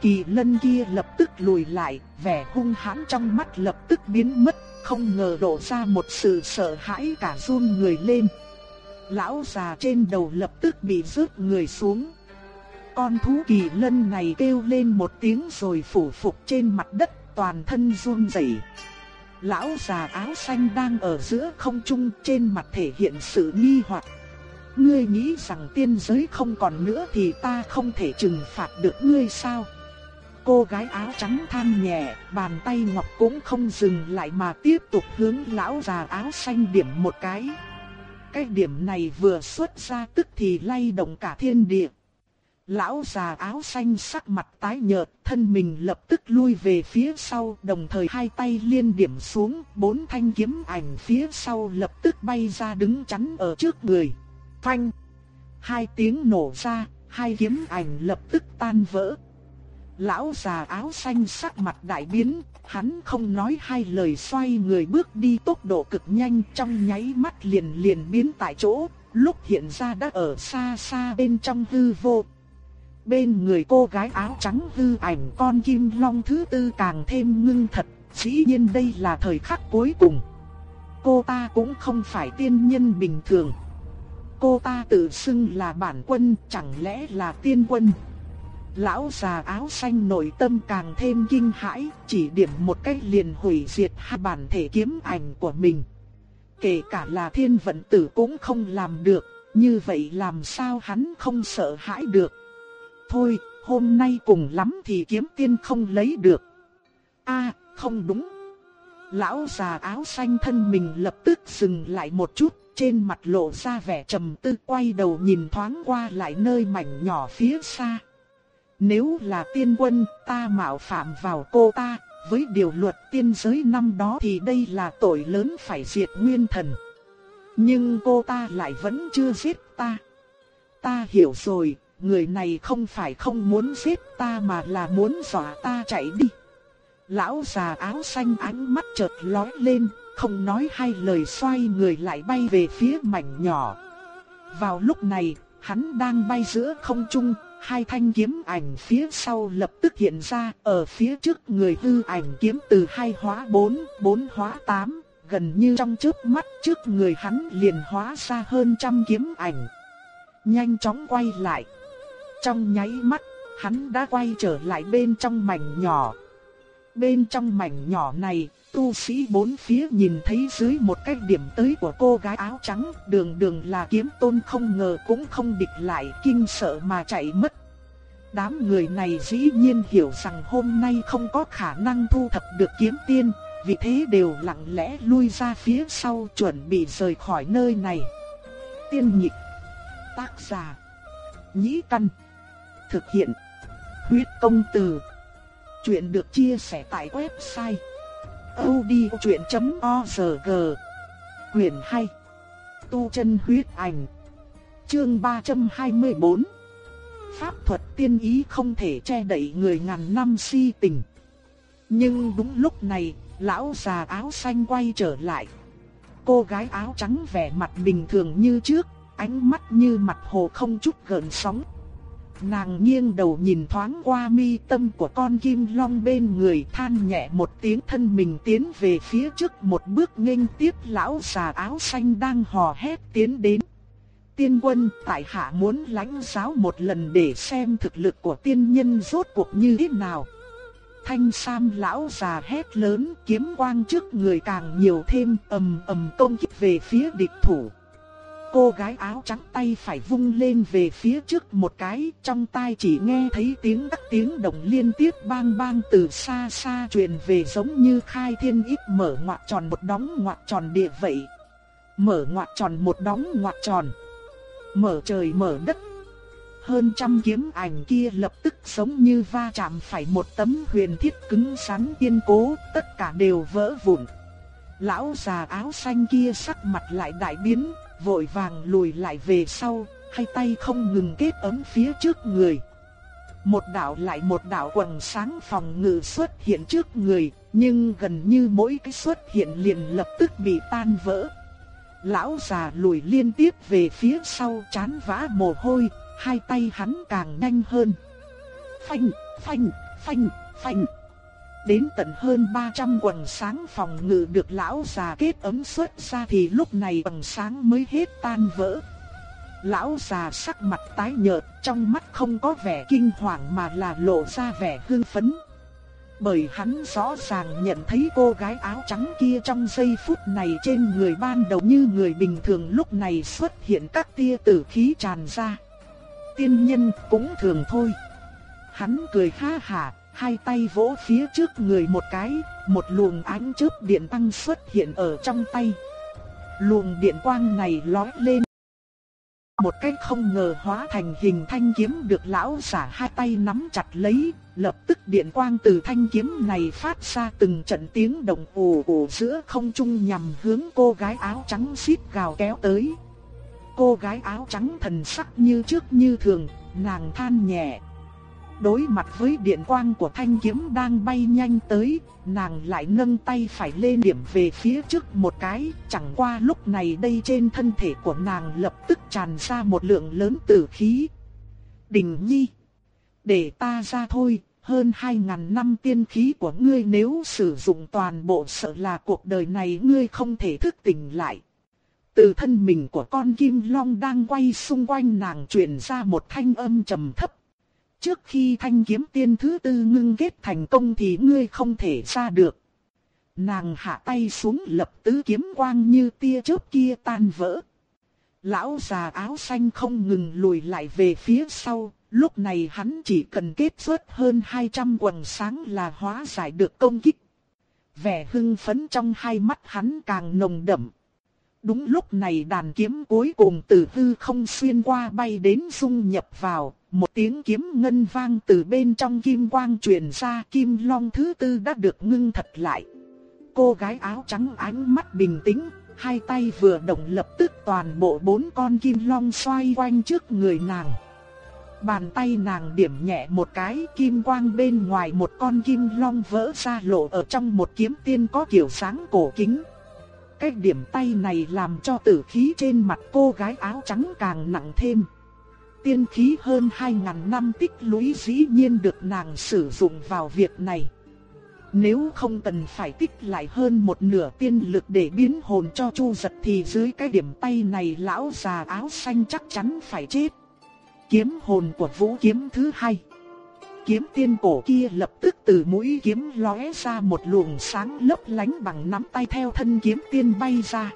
Kỳ lân kia lập tức lùi lại, vẻ hung hãn trong mắt lập tức biến mất, không ngờ đổ ra một sự sợ hãi cả run người lên. Lão già trên đầu lập tức bị rớt người xuống. Con thú kỳ lân này kêu lên một tiếng rồi phủ phục trên mặt đất, toàn thân run rẩy. Lão già áo xanh đang ở giữa không trung trên mặt thể hiện sự nghi hoặc. Ngươi nghĩ rằng tiên giới không còn nữa thì ta không thể trừng phạt được ngươi sao? Cô gái áo trắng than nhẹ, bàn tay ngọc cũng không dừng lại mà tiếp tục hướng lão già áo xanh điểm một cái. Cái điểm này vừa xuất ra tức thì lay động cả thiên địa. Lão già áo xanh sắc mặt tái nhợt, thân mình lập tức lui về phía sau, đồng thời hai tay liên điểm xuống, bốn thanh kiếm ảnh phía sau lập tức bay ra đứng chắn ở trước người. Phanh! Hai tiếng nổ ra, hai kiếm ảnh lập tức tan vỡ. Lão già áo xanh sắc mặt đại biến, hắn không nói hai lời xoay người bước đi tốc độ cực nhanh trong nháy mắt liền liền biến tại chỗ, lúc hiện ra đã ở xa xa bên trong hư vô. Bên người cô gái áo trắng hư ảnh con kim long thứ tư càng thêm ngưng thật, dĩ nhiên đây là thời khắc cuối cùng. Cô ta cũng không phải tiên nhân bình thường. Cô ta tự xưng là bản quân, chẳng lẽ là tiên quân? Lão già áo xanh nội tâm càng thêm kinh hãi, chỉ điểm một cách liền hủy diệt hai bản thể kiếm ảnh của mình. Kể cả là thiên vận tử cũng không làm được, như vậy làm sao hắn không sợ hãi được. Thôi, hôm nay cùng lắm thì kiếm tiên không lấy được. a không đúng. Lão già áo xanh thân mình lập tức dừng lại một chút, trên mặt lộ ra vẻ trầm tư quay đầu nhìn thoáng qua lại nơi mảnh nhỏ phía xa. Nếu là tiên quân, ta mạo phạm vào cô ta, với điều luật tiên giới năm đó thì đây là tội lớn phải diệt nguyên thần. Nhưng cô ta lại vẫn chưa giết ta. Ta hiểu rồi, người này không phải không muốn giết ta mà là muốn dọa ta chạy đi. Lão già áo xanh ánh mắt chợt lóe lên, không nói hai lời xoay người lại bay về phía mảnh nhỏ. Vào lúc này, hắn đang bay giữa không trung, hai thanh kiếm ảnh phía sau lập tức hiện ra, ở phía trước người hư ảnh kiếm từ hai hóa bốn, bốn hóa tám, gần như trong chớp mắt trước người hắn liền hóa ra hơn trăm kiếm ảnh. Nhanh chóng quay lại. Trong nháy mắt, hắn đã quay trở lại bên trong mảnh nhỏ. Bên trong mảnh nhỏ này, tu sĩ bốn phía nhìn thấy dưới một cái điểm tới của cô gái áo trắng, đường đường là kiếm tôn không ngờ cũng không địch lại, kinh sợ mà chạy mất. Đám người này dĩ nhiên hiểu rằng hôm nay không có khả năng thu thập được kiếm tiên, vì thế đều lặng lẽ lui ra phía sau chuẩn bị rời khỏi nơi này. Tiên nhịch tác giả, nhĩ căn, thực hiện, huyết công từ. Chuyện được chia sẻ tại website odchuyện.org Quyền hay. Tu chân huyết ảnh. Chương 324 Pháp thuật tiên ý không thể che đậy người ngàn năm si tình. Nhưng đúng lúc này, lão già áo xanh quay trở lại. Cô gái áo trắng vẻ mặt bình thường như trước, ánh mắt như mặt hồ không chút gợn sóng. Nàng nghiêng đầu nhìn thoáng qua mi tâm của con kim long bên người, than nhẹ một tiếng thân mình tiến về phía trước một bước nghênh tiếp lão già áo xanh đang hò hét tiến đến. Tiên quân, tại hạ muốn lãnh giáo một lần để xem thực lực của tiên nhân rốt cuộc như thế nào. Thanh Sam lão già hét lớn, kiếm quang trước người càng nhiều thêm, ầm ầm công kích về phía địch thủ. Cô gái áo trắng tay phải vung lên về phía trước một cái, trong tai chỉ nghe thấy tiếng các tiếng động liên tiếp bang bang từ xa xa truyền về giống như khai thiên ít mở ngoặc tròn một đóng ngoặc tròn địa vậy. Mở ngoặc tròn một đóng ngoặc tròn. Mở trời mở đất. Hơn trăm kiếm ảnh kia lập tức giống như va chạm phải một tấm huyền thiết cứng rắn kiên cố, tất cả đều vỡ vụn. Lão già áo xanh kia sắc mặt lại đại biến, vội vàng lùi lại về sau, hai tay không ngừng kết ấm phía trước người. Một đạo lại một đạo quần sáng phòng ngự xuất hiện trước người, nhưng gần như mỗi cái xuất hiện liền lập tức bị tan vỡ. Lão già lùi liên tiếp về phía sau chán vã mồ hôi, hai tay hắn càng nhanh hơn. Phanh, phanh, phanh, phanh. Đến tận hơn 300 quần sáng phòng ngự được lão già kết ấm xuất ra thì lúc này quần sáng mới hết tan vỡ. lão già sắc mặt tái nhợt, trong mắt không có vẻ kinh hoàng mà là lộ ra vẻ hưng phấn. Bởi hắn rõ ràng nhận thấy cô gái áo trắng kia trong giây phút này trên người ban đầu như người bình thường lúc này xuất hiện các tia tử khí tràn ra. Tiên nhân cũng thường thôi. Hắn cười ha hả, hai tay vỗ phía trước người một cái, một luồng ánh chớp điện tăng xuất hiện ở trong tay. Luồng điện quang này lói lên. Một cách không ngờ hóa thành hình thanh kiếm được lão giả hai tay nắm chặt lấy, lập tức điện quang từ thanh kiếm này phát ra từng trận tiếng động ồ ồ giữa không trung nhằm hướng cô gái áo trắng xít gào kéo tới. Cô gái áo trắng thần sắc như trước như thường, nàng than nhẹ, Đối mặt với điện quang của thanh kiếm đang bay nhanh tới, nàng lại nâng tay phải lên điểm về phía trước một cái, chẳng qua lúc này đây trên thân thể của nàng lập tức tràn ra một lượng lớn tử khí. Đình nhi, để ta ra thôi, hơn hai ngàn năm tiên khí của ngươi nếu sử dụng toàn bộ sợ là cuộc đời này ngươi không thể thức tỉnh lại. Từ thân mình của con kim long đang quay xung quanh nàng truyền ra một thanh âm trầm thấp. Trước khi thanh kiếm tiên thứ tư ngưng kết thành công thì ngươi không thể ra được. Nàng hạ tay xuống lập tứ kiếm quang như tia chớp kia tan vỡ. Lão già áo xanh không ngừng lùi lại về phía sau, lúc này hắn chỉ cần kết xuất hơn 200 quần sáng là hóa giải được công kích. Vẻ hưng phấn trong hai mắt hắn càng nồng đậm. Đúng lúc này đàn kiếm cuối cùng từ hư không xuyên qua bay đến dung nhập vào, một tiếng kiếm ngân vang từ bên trong kim quang truyền ra kim long thứ tư đã được ngưng thật lại. Cô gái áo trắng ánh mắt bình tĩnh, hai tay vừa động lập tức toàn bộ bốn con kim long xoay quanh trước người nàng. Bàn tay nàng điểm nhẹ một cái kim quang bên ngoài một con kim long vỡ ra lộ ở trong một kiếm tiên có kiểu sáng cổ kính. Cái điểm tay này làm cho tử khí trên mặt cô gái áo trắng càng nặng thêm. Tiên khí hơn 2.000 năm tích lũy dĩ nhiên được nàng sử dụng vào việc này. Nếu không cần phải tích lại hơn một nửa tiên lực để biến hồn cho Chu giật thì dưới cái điểm tay này lão già áo xanh chắc chắn phải chết. Kiếm hồn của vũ kiếm thứ hai. Kiếm tiên cổ kia lập tức từ mũi kiếm lóe ra một luồng sáng lấp lánh bằng nắm tay theo thân kiếm tiên bay ra.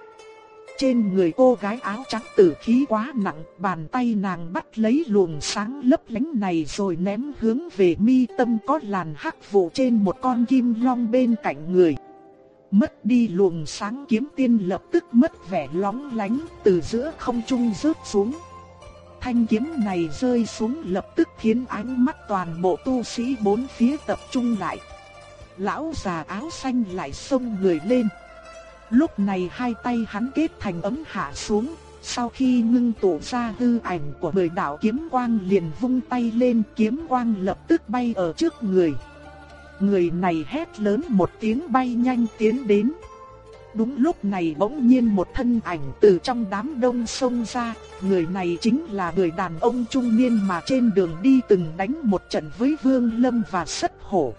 Trên người cô gái áo trắng tử khí quá nặng, bàn tay nàng bắt lấy luồng sáng lấp lánh này rồi ném hướng về mi tâm có làn hắc vụ trên một con kim long bên cạnh người. Mất đi luồng sáng kiếm tiên lập tức mất vẻ lóng lánh từ giữa không trung rớt xuống. Thanh kiếm này rơi xuống lập tức khiến ánh mắt toàn bộ tu sĩ bốn phía tập trung lại. Lão già áo xanh lại xông người lên. Lúc này hai tay hắn kết thành ấm hạ xuống, sau khi ngưng tụ ra hư ảnh của mười đạo kiếm quang liền vung tay lên kiếm quang lập tức bay ở trước người. Người này hét lớn một tiếng bay nhanh tiến đến. Đúng lúc này bỗng nhiên một thân ảnh từ trong đám đông xông ra, người này chính là người đàn ông trung niên mà trên đường đi từng đánh một trận với Vương Lâm và Sất Hổ.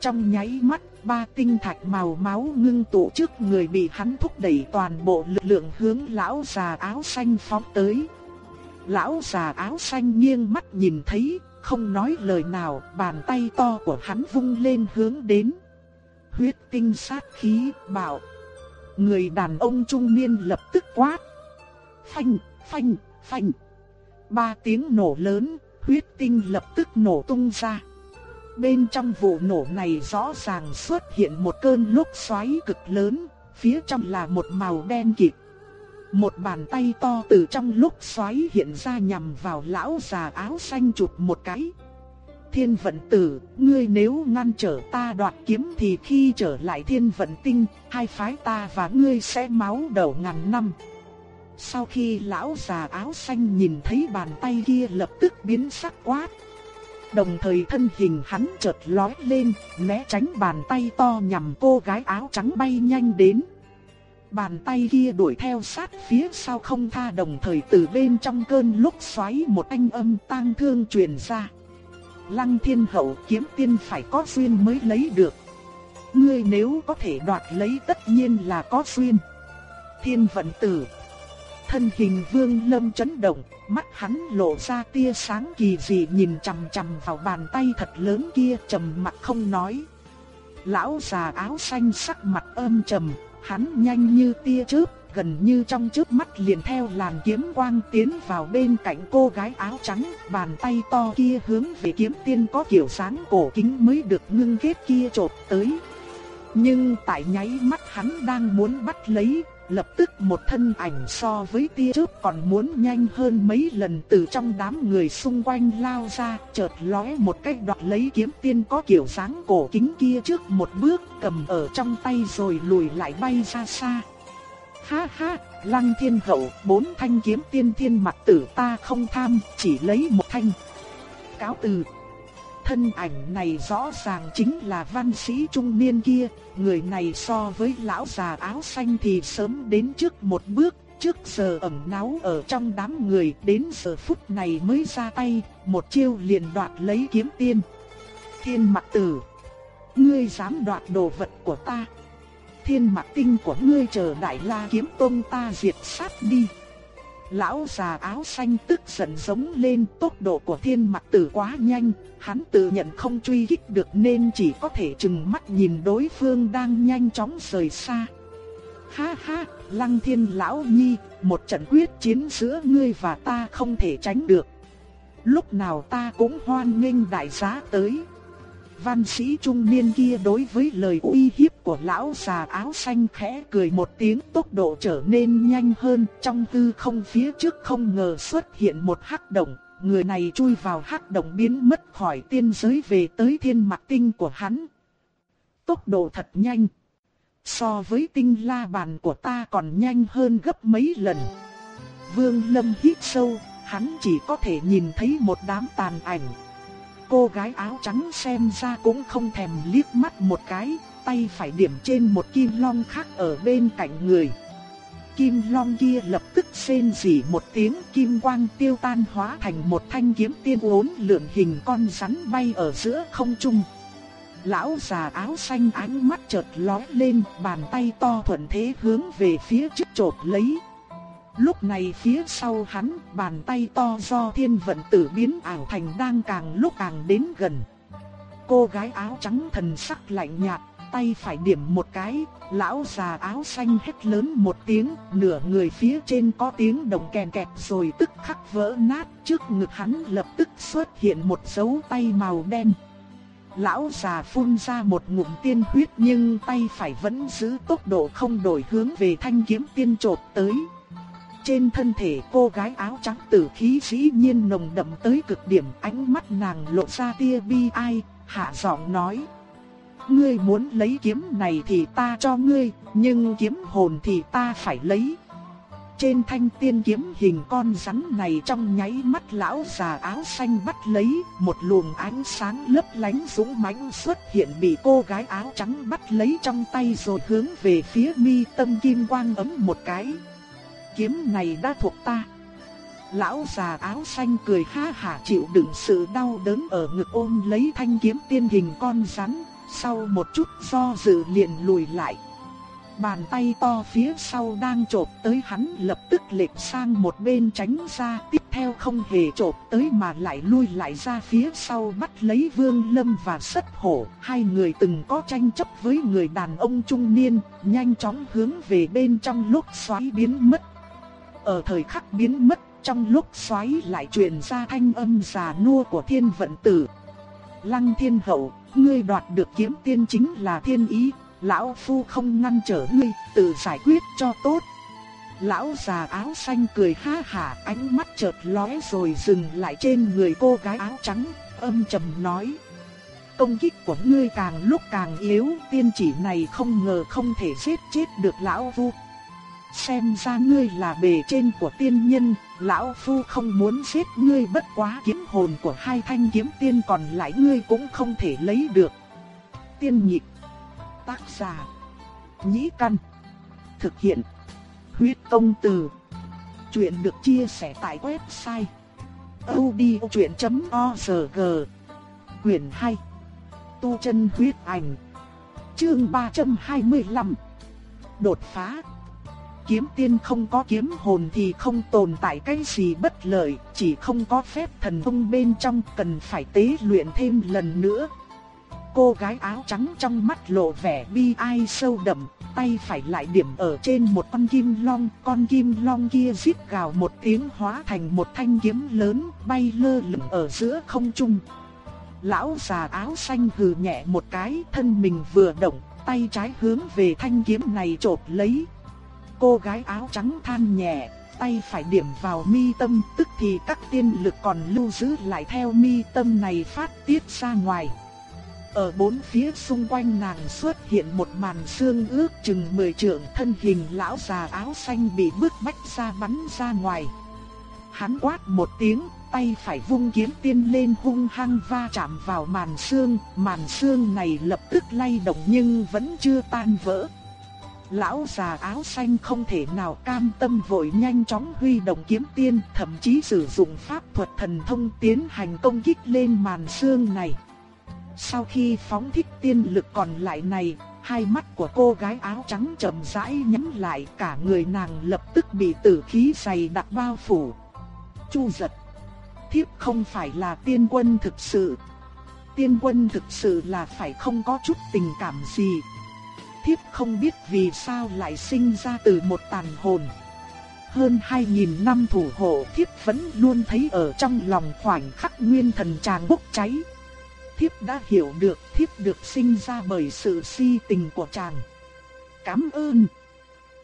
Trong nháy mắt, ba tinh thạch màu máu ngưng tụ trước người bị hắn thúc đẩy toàn bộ lực lượng hướng lão già áo xanh phóng tới. Lão già áo xanh nghiêng mắt nhìn thấy, không nói lời nào, bàn tay to của hắn vung lên hướng đến. Huyết tinh sát khí, bạo Người đàn ông trung niên lập tức quát. Phanh, phanh, phanh. Ba tiếng nổ lớn, huyết tinh lập tức nổ tung ra. Bên trong vụ nổ này rõ ràng xuất hiện một cơn lốc xoáy cực lớn, phía trong là một màu đen kịt. Một bàn tay to từ trong lúc xoáy hiện ra nhằm vào lão già áo xanh chụp một cái. Thiên vận tử, ngươi nếu ngăn trở ta đoạt kiếm thì khi trở lại thiên vận tinh, hai phái ta và ngươi sẽ máu đầu ngàn năm. Sau khi lão già áo xanh nhìn thấy bàn tay kia lập tức biến sắc quát. Đồng thời thân hình hắn chợt lói lên, né tránh bàn tay to nhằm cô gái áo trắng bay nhanh đến. Bàn tay kia đuổi theo sát phía sau không tha đồng thời từ bên trong cơn lúc xoáy một anh âm tang thương truyền ra. Lăng thiên hậu kiếm tiên phải có duyên mới lấy được. Ngươi nếu có thể đoạt lấy tất nhiên là có duyên. Thiên vận tử. Thân hình Vương Lâm chấn động, mắt hắn lộ ra tia sáng kỳ dị nhìn chằm chằm vào bàn tay thật lớn kia trầm mặt không nói. Lão già áo xanh sắc mặt âm trầm, hắn nhanh như tia chớp, gần như trong chớp mắt liền theo làn kiếm quang tiến vào bên cạnh cô gái áo trắng, bàn tay to kia hướng về kiếm tiên có kiểu sáng cổ kính mới được ngưng kết kia chộp tới. Nhưng tại nháy mắt hắn đang muốn bắt lấy, lập tức một thân ảnh so với tia chớp còn muốn nhanh hơn mấy lần từ trong đám người xung quanh lao ra, chợt lóe một cách đoạt lấy kiếm tiên có kiểu dáng cổ kính kia trước một bước, cầm ở trong tay rồi lùi lại bay ra xa. Ha ha, lăng thiên hậu, bốn thanh kiếm tiên thiên mặt tử ta không tham, chỉ lấy một thanh. Cáo từ thân ảnh này rõ ràng chính là văn sĩ trung niên kia, người này so với lão già áo xanh thì sớm đến trước một bước, trước giờ ẩn náu ở trong đám người, đến giờ phút này mới ra tay, một chiêu liền đoạt lấy kiếm tiên. Thiên mặt tử, ngươi dám đoạt đồ vật của ta. Thiên mặt tinh của ngươi chờ đại la kiếm tông ta diệt sát đi. Lão già áo xanh tức giận giống lên tốc độ của thiên mặt tử quá nhanh, hắn tự nhận không truy kích được nên chỉ có thể chừng mắt nhìn đối phương đang nhanh chóng rời xa. Ha ha, lăng thiên lão nhi, một trận quyết chiến giữa ngươi và ta không thể tránh được. Lúc nào ta cũng hoan nghênh đại giá tới. Văn sĩ trung niên kia đối với lời uy hiếp của lão già áo xanh khẽ cười một tiếng tốc độ trở nên nhanh hơn trong tư không phía trước không ngờ xuất hiện một hắc động. Người này chui vào hắc động biến mất khỏi tiên giới về tới thiên mặt tinh của hắn. Tốc độ thật nhanh. So với tinh la bàn của ta còn nhanh hơn gấp mấy lần. Vương Lâm hít sâu, hắn chỉ có thể nhìn thấy một đám tàn ảnh, Cô gái áo trắng xem ra cũng không thèm liếc mắt một cái, tay phải điểm trên một kim long khác ở bên cạnh người. Kim long kia lập tức xên rỉ một tiếng kim quang tiêu tan hóa thành một thanh kiếm tiên uốn lượn hình con rắn bay ở giữa không trung. Lão già áo xanh ánh mắt chợt lóe lên, bàn tay to thuận thế hướng về phía trước chộp lấy. Lúc này phía sau hắn, bàn tay to do thiên vận tử biến ảo thành đang càng lúc càng đến gần. Cô gái áo trắng thần sắc lạnh nhạt, tay phải điểm một cái, lão già áo xanh hét lớn một tiếng, nửa người phía trên có tiếng động kèn kẹt rồi tức khắc vỡ nát, trước ngực hắn lập tức xuất hiện một dấu tay màu đen. Lão già phun ra một ngụm tiên huyết nhưng tay phải vẫn giữ tốc độ không đổi hướng về thanh kiếm tiên trột tới. Trên thân thể cô gái áo trắng tử khí dĩ nhiên nồng đậm tới cực điểm, ánh mắt nàng lộ ra tia bi ai, hạ giọng nói. Ngươi muốn lấy kiếm này thì ta cho ngươi, nhưng kiếm hồn thì ta phải lấy. Trên thanh tiên kiếm hình con rắn này trong nháy mắt lão già áo xanh bắt lấy, một luồng ánh sáng lấp lánh dũng mãnh xuất hiện bị cô gái áo trắng bắt lấy trong tay rồi hướng về phía mi tâm kim quang ấm một cái kiếm này đã thuộc ta. Lão già áo xanh cười ha hả chịu đựng sự đau đớn ở ngực ôm lấy thanh kiếm tiên hình con rắn, sau một chút do dự liền lùi lại. Bàn tay to phía sau đang chộp tới hắn lập tức lệch sang một bên tránh ra tiếp theo không hề chộp tới mà lại lui lại ra phía sau bắt lấy vương lâm và sất hổ. Hai người từng có tranh chấp với người đàn ông trung niên, nhanh chóng hướng về bên trong lúc xoáy biến mất ở thời khắc biến mất, trong lúc xoáy lại truyền ra thanh âm già nua của thiên vận tử. Lăng thiên hậu, ngươi đoạt được kiếm tiên chính là thiên ý, lão phu không ngăn trở ngươi, tự giải quyết cho tốt. Lão già áo xanh cười ha hả, ánh mắt chợt lóe rồi dừng lại trên người cô gái áo trắng, âm trầm nói. Công kích của ngươi càng lúc càng yếu, tiên chỉ này không ngờ không thể giết chết được lão phu. Xem ra ngươi là bề trên của tiên nhân, lão phu không muốn giết ngươi bất quá kiếm hồn của hai thanh kiếm tiên còn lại ngươi cũng không thể lấy được. Tiên nhịp, tác giả, nhĩ căn, thực hiện, huyết công từ. Chuyện được chia sẻ tại website odchuyện.org Quyền 2 Tu chân huyết ảnh Chương 325 Đột phá kiếm tiên không có kiếm hồn thì không tồn tại cái gì bất lợi, chỉ không có phép thần thông bên trong cần phải tế luyện thêm lần nữa. Cô gái áo trắng trong mắt lộ vẻ bi ai sâu đậm, tay phải lại điểm ở trên một con kim long, con kim long kia rít gào một tiếng hóa thành một thanh kiếm lớn bay lơ lửng ở giữa không trung. Lão già áo xanh hừ nhẹ một cái, thân mình vừa động, tay trái hướng về thanh kiếm này chộp lấy. Cô gái áo trắng than nhẹ, tay phải điểm vào mi tâm, tức thì các tiên lực còn lưu giữ lại theo mi tâm này phát tiết ra ngoài. Ở bốn phía xung quanh nàng xuất hiện một màn xương ước chừng 10 trượng thân hình lão già áo xanh bị bức bách ra bắn ra ngoài. Hắn quát một tiếng, tay phải vung kiếm tiên lên hung hăng va chạm vào màn xương, màn xương này lập tức lay động nhưng vẫn chưa tan vỡ. Lão già áo xanh không thể nào cam tâm vội nhanh chóng huy động kiếm tiên, thậm chí sử dụng pháp thuật thần thông tiến hành công kích lên màn xương này. Sau khi phóng thích tiên lực còn lại này, hai mắt của cô gái áo trắng chậm rãi nhắm lại, cả người nàng lập tức bị tử khí dày đặc bao phủ. Chu giật thiếp không phải là tiên quân thực sự. Tiên quân thực sự là phải không có chút tình cảm gì. Thiếp không biết vì sao lại sinh ra từ một tàn hồn. Hơn 2.000 năm thủ hộ thiếp vẫn luôn thấy ở trong lòng khoảnh khắc nguyên thần chàng bốc cháy. Thiếp đã hiểu được thiếp được sinh ra bởi sự si tình của chàng. Cảm ơn.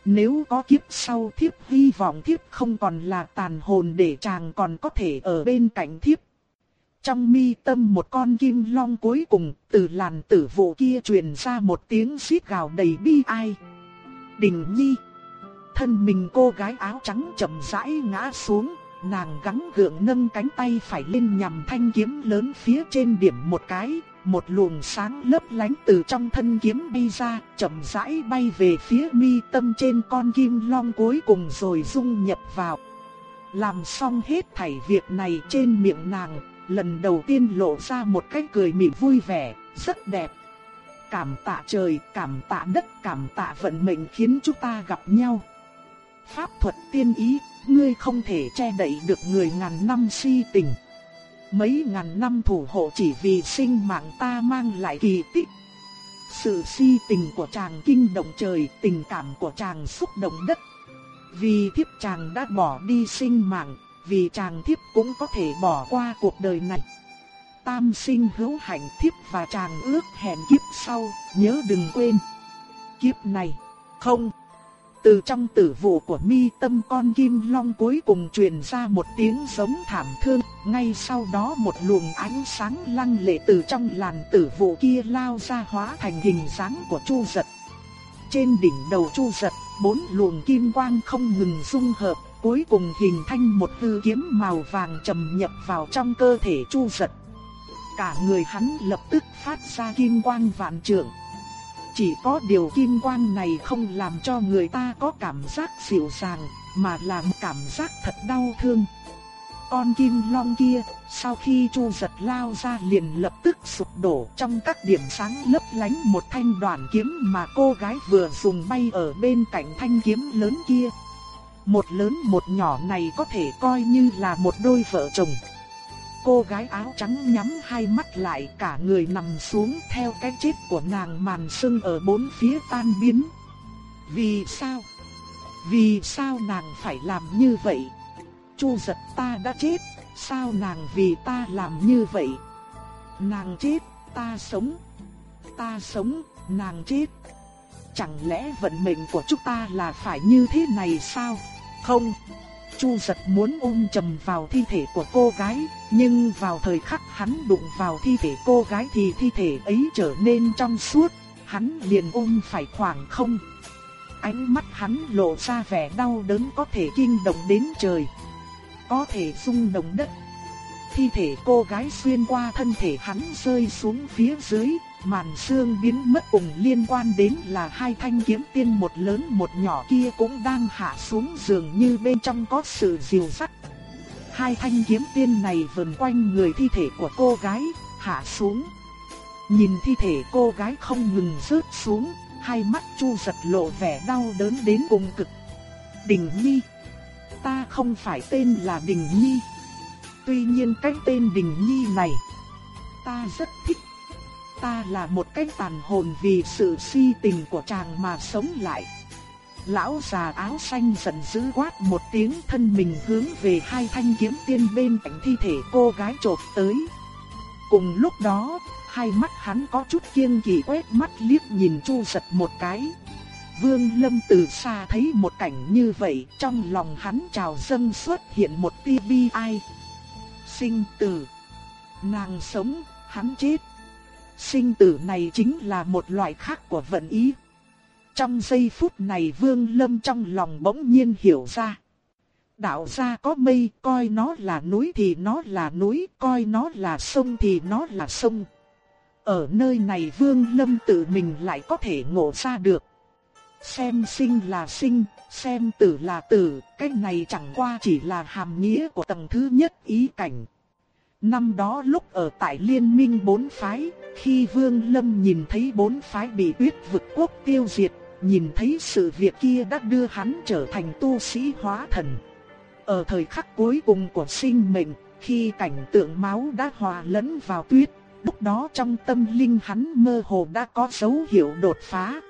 Nếu có kiếp sau thiếp hy vọng thiếp không còn là tàn hồn để chàng còn có thể ở bên cạnh thiếp. Trong mi tâm một con kim long cuối cùng từ làn tử vụ kia truyền ra một tiếng xít gào đầy bi ai. Đình nhi. Thân mình cô gái áo trắng chậm rãi ngã xuống, nàng gắng gượng nâng cánh tay phải lên nhằm thanh kiếm lớn phía trên điểm một cái, một luồng sáng lấp lánh từ trong thân kiếm bay ra, chậm rãi bay về phía mi tâm trên con kim long cuối cùng rồi dung nhập vào. Làm xong hết thảy việc này trên miệng nàng, lần đầu tiên lộ ra một cái cười mỉm vui vẻ, rất đẹp. Cảm tạ trời, cảm tạ đất, cảm tạ vận mệnh khiến chúng ta gặp nhau. Pháp thuật tiên ý, ngươi không thể che đậy được người ngàn năm si tình mấy ngàn năm thủ hộ chỉ vì sinh mạng ta mang lại kỳ tích. Sự si tình của chàng kinh động trời, tình cảm của chàng xúc động đất. Vì thiếp chàng đã bỏ đi sinh mạng, vì chàng thiếp cũng có thể bỏ qua cuộc đời này. Tam sinh hữu hạnh thiếp và chàng ước hẹn kiếp sau, nhớ đừng quên. Kiếp này, không. Từ trong tử vụ của mi tâm con kim long cuối cùng truyền ra một tiếng giống thảm thương, ngay sau đó một luồng ánh sáng lăng lệ từ trong làn tử vụ kia lao ra hóa thành hình dáng của Chu Giật. Trên đỉnh đầu Chu Giật, bốn luồng kim quang không ngừng dung hợp, cuối cùng hình thành một hư kiếm màu vàng trầm nhập vào trong cơ thể Chu Giật. Cả người hắn lập tức phát ra kim quang vạn trượng. Chỉ có điều kim quang này không làm cho người ta có cảm giác dịu dàng, mà là cảm giác thật đau thương. Con kim long kia, sau khi chu giật lao ra liền lập tức sụp đổ trong các điểm sáng lấp lánh một thanh đoản kiếm mà cô gái vừa dùng bay ở bên cạnh thanh kiếm lớn kia. Một lớn một nhỏ này có thể coi như là một đôi vợ chồng. Cô gái áo trắng nhắm hai mắt lại cả người nằm xuống theo cái chết của nàng màn sưng ở bốn phía tan biến. Vì sao? Vì sao nàng phải làm như vậy? Chu giật ta đã chết, sao nàng vì ta làm như vậy? Nàng chết, ta sống. Ta sống, nàng chết. Chẳng lẽ vận mệnh của chúng ta là phải như thế này sao? Không, Chu giật muốn ôm chầm vào thi thể của cô gái, nhưng vào thời khắc hắn đụng vào thi thể cô gái thì thi thể ấy trở nên trong suốt, hắn liền ôm phải khoảng không. Ánh mắt hắn lộ ra vẻ đau đớn có thể kinh động đến trời, có thể rung động đất. Thi thể cô gái xuyên qua thân thể hắn rơi xuống phía dưới, Màn xương biến mất cùng liên quan đến là hai thanh kiếm tiên một lớn một nhỏ kia cũng đang hạ xuống dường như bên trong có sự diều sắt. Hai thanh kiếm tiên này vần quanh người thi thể của cô gái, hạ xuống. Nhìn thi thể cô gái không ngừng rớt xuống, hai mắt chu giật lộ vẻ đau đớn đến cùng cực. Đình Nhi. Ta không phải tên là Đình Nhi. Tuy nhiên cái tên Đình Nhi này, ta rất thích. Ta là một cái tàn hồn vì sự si tình của chàng mà sống lại. Lão già áo xanh giận dữ quát một tiếng thân mình hướng về hai thanh kiếm tiên bên cạnh thi thể cô gái trột tới. Cùng lúc đó, hai mắt hắn có chút kiêng kỵ quét mắt liếc nhìn Chu giật một cái. Vương Lâm từ xa thấy một cảnh như vậy, trong lòng hắn trào dâng xuất hiện một tia bi ai. Sinh tử. Nàng sống, hắn chết. Sinh tử này chính là một loại khác của vận ý. Trong giây phút này Vương Lâm trong lòng bỗng nhiên hiểu ra. Đạo gia có mây, coi nó là núi thì nó là núi, coi nó là sông thì nó là sông. Ở nơi này Vương Lâm tự mình lại có thể ngộ ra được. Xem sinh là sinh, xem tử là tử, cái này chẳng qua chỉ là hàm nghĩa của tầng thứ nhất ý cảnh. Năm đó lúc ở tại liên minh bốn phái, khi Vương Lâm nhìn thấy bốn phái bị tuyết vực quốc tiêu diệt, nhìn thấy sự việc kia đã đưa hắn trở thành tu sĩ hóa thần. Ở thời khắc cuối cùng của sinh mệnh, khi cảnh tượng máu đã hòa lẫn vào tuyết, lúc đó trong tâm linh hắn mơ hồ đã có dấu hiệu đột phá.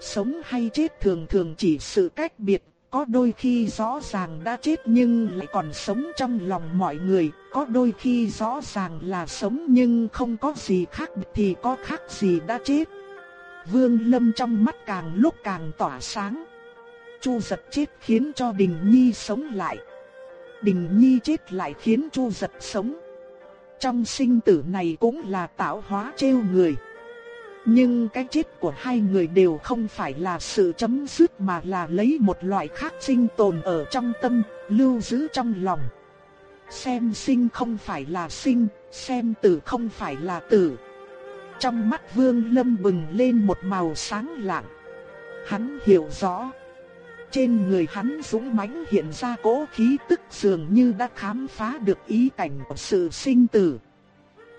Sống hay chết thường thường chỉ sự cách biệt, có đôi khi rõ ràng đã chết nhưng lại còn sống trong lòng mọi người, có đôi khi rõ ràng là sống nhưng không có gì khác thì có khác gì đã chết. Vương Lâm trong mắt càng lúc càng tỏa sáng. Chu giật chết khiến cho Đình Nhi sống lại. Đình Nhi chết lại khiến Chu giật sống. Trong sinh tử này cũng là tạo hóa trêu người. Nhưng cái chết của hai người đều không phải là sự chấm dứt mà là lấy một loại khác sinh tồn ở trong tâm, lưu giữ trong lòng. Xem sinh không phải là sinh, xem tử không phải là tử. Trong mắt Vương Lâm bừng lên một màu sáng lạng. Hắn hiểu rõ. Trên người hắn dũng mãnh hiện ra cỗ khí tức dường như đã khám phá được ý cảnh của sự sinh tử.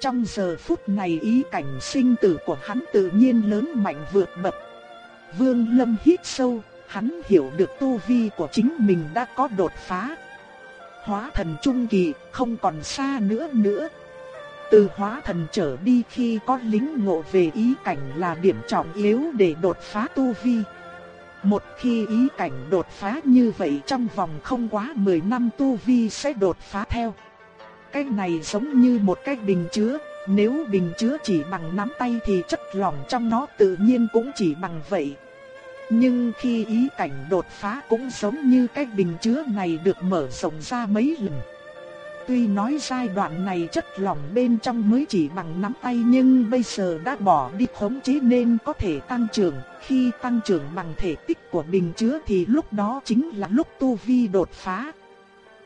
Trong giờ phút này ý cảnh sinh tử của hắn tự nhiên lớn mạnh vượt bậc. Vương Lâm hít sâu, hắn hiểu được tu vi của chính mình đã có đột phá. Hóa thần trung kỳ không còn xa nữa nữa. Từ hóa thần trở đi khi có lính ngộ về ý cảnh là điểm trọng yếu để đột phá tu vi. Một khi ý cảnh đột phá như vậy trong vòng không quá 10 năm tu vi sẽ đột phá theo. Cái này giống như một cái bình chứa, nếu bình chứa chỉ bằng nắm tay thì chất lỏng trong nó tự nhiên cũng chỉ bằng vậy. Nhưng khi ý cảnh đột phá cũng giống như cái bình chứa này được mở rộng ra mấy lần. Tuy nói giai đoạn này chất lỏng bên trong mới chỉ bằng nắm tay nhưng bây giờ đã bỏ đi khống chế nên có thể tăng trưởng. Khi tăng trưởng bằng thể tích của bình chứa thì lúc đó chính là lúc tu vi đột phá.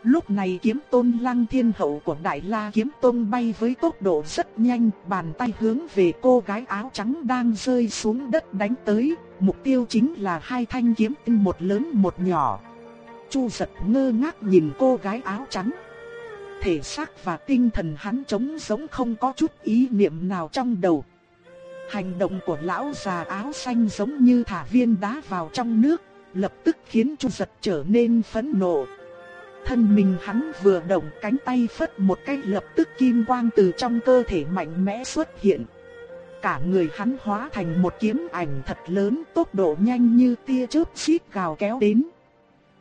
Lúc này kiếm tôn lăng thiên hậu của Đại La kiếm tôn bay với tốc độ rất nhanh, bàn tay hướng về cô gái áo trắng đang rơi xuống đất đánh tới, mục tiêu chính là hai thanh kiếm tinh một lớn một nhỏ. Chu giật ngơ ngác nhìn cô gái áo trắng. Thể xác và tinh thần hắn trống giống không có chút ý niệm nào trong đầu. Hành động của lão già áo xanh giống như thả viên đá vào trong nước, lập tức khiến Chu giật trở nên phẫn nộ. Thân mình hắn vừa động cánh tay phất một cái lập tức kim quang từ trong cơ thể mạnh mẽ xuất hiện. Cả người hắn hóa thành một kiếm ảnh thật lớn tốc độ nhanh như tia chớp xít gào kéo đến.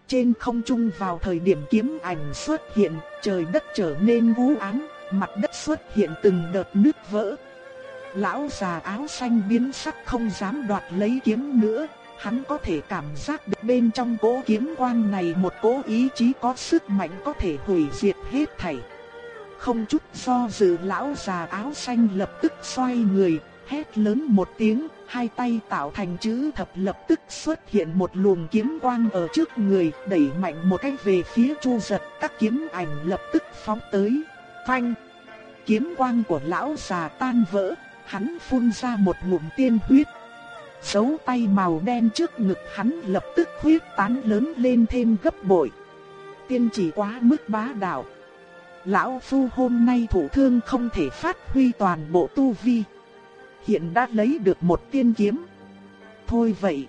Trên không trung vào thời điểm kiếm ảnh xuất hiện, trời đất trở nên vũ ám, mặt đất xuất hiện từng đợt nứt vỡ. Lão già áo xanh biến sắc không dám đoạt lấy kiếm nữa, hắn có thể cảm giác được bên trong cỗ kiếm quang này một cỗ ý chí có sức mạnh có thể hủy diệt hết thảy. Không chút do dự lão già áo xanh lập tức xoay người, hét lớn một tiếng, hai tay tạo thành chữ thập lập tức xuất hiện một luồng kiếm quang ở trước người, đẩy mạnh một cái về phía Chu Giật, các kiếm ảnh lập tức phóng tới. Phanh! Kiếm quang của lão già tan vỡ, hắn phun ra một ngụm tiên huyết, Dấu tay màu đen trước ngực hắn lập tức huyết tán lớn lên thêm gấp bội. Tiên chỉ quá mức bá đạo. Lão Phu hôm nay thủ thương không thể phát huy toàn bộ tu vi. Hiện đã lấy được một tiên kiếm. Thôi vậy.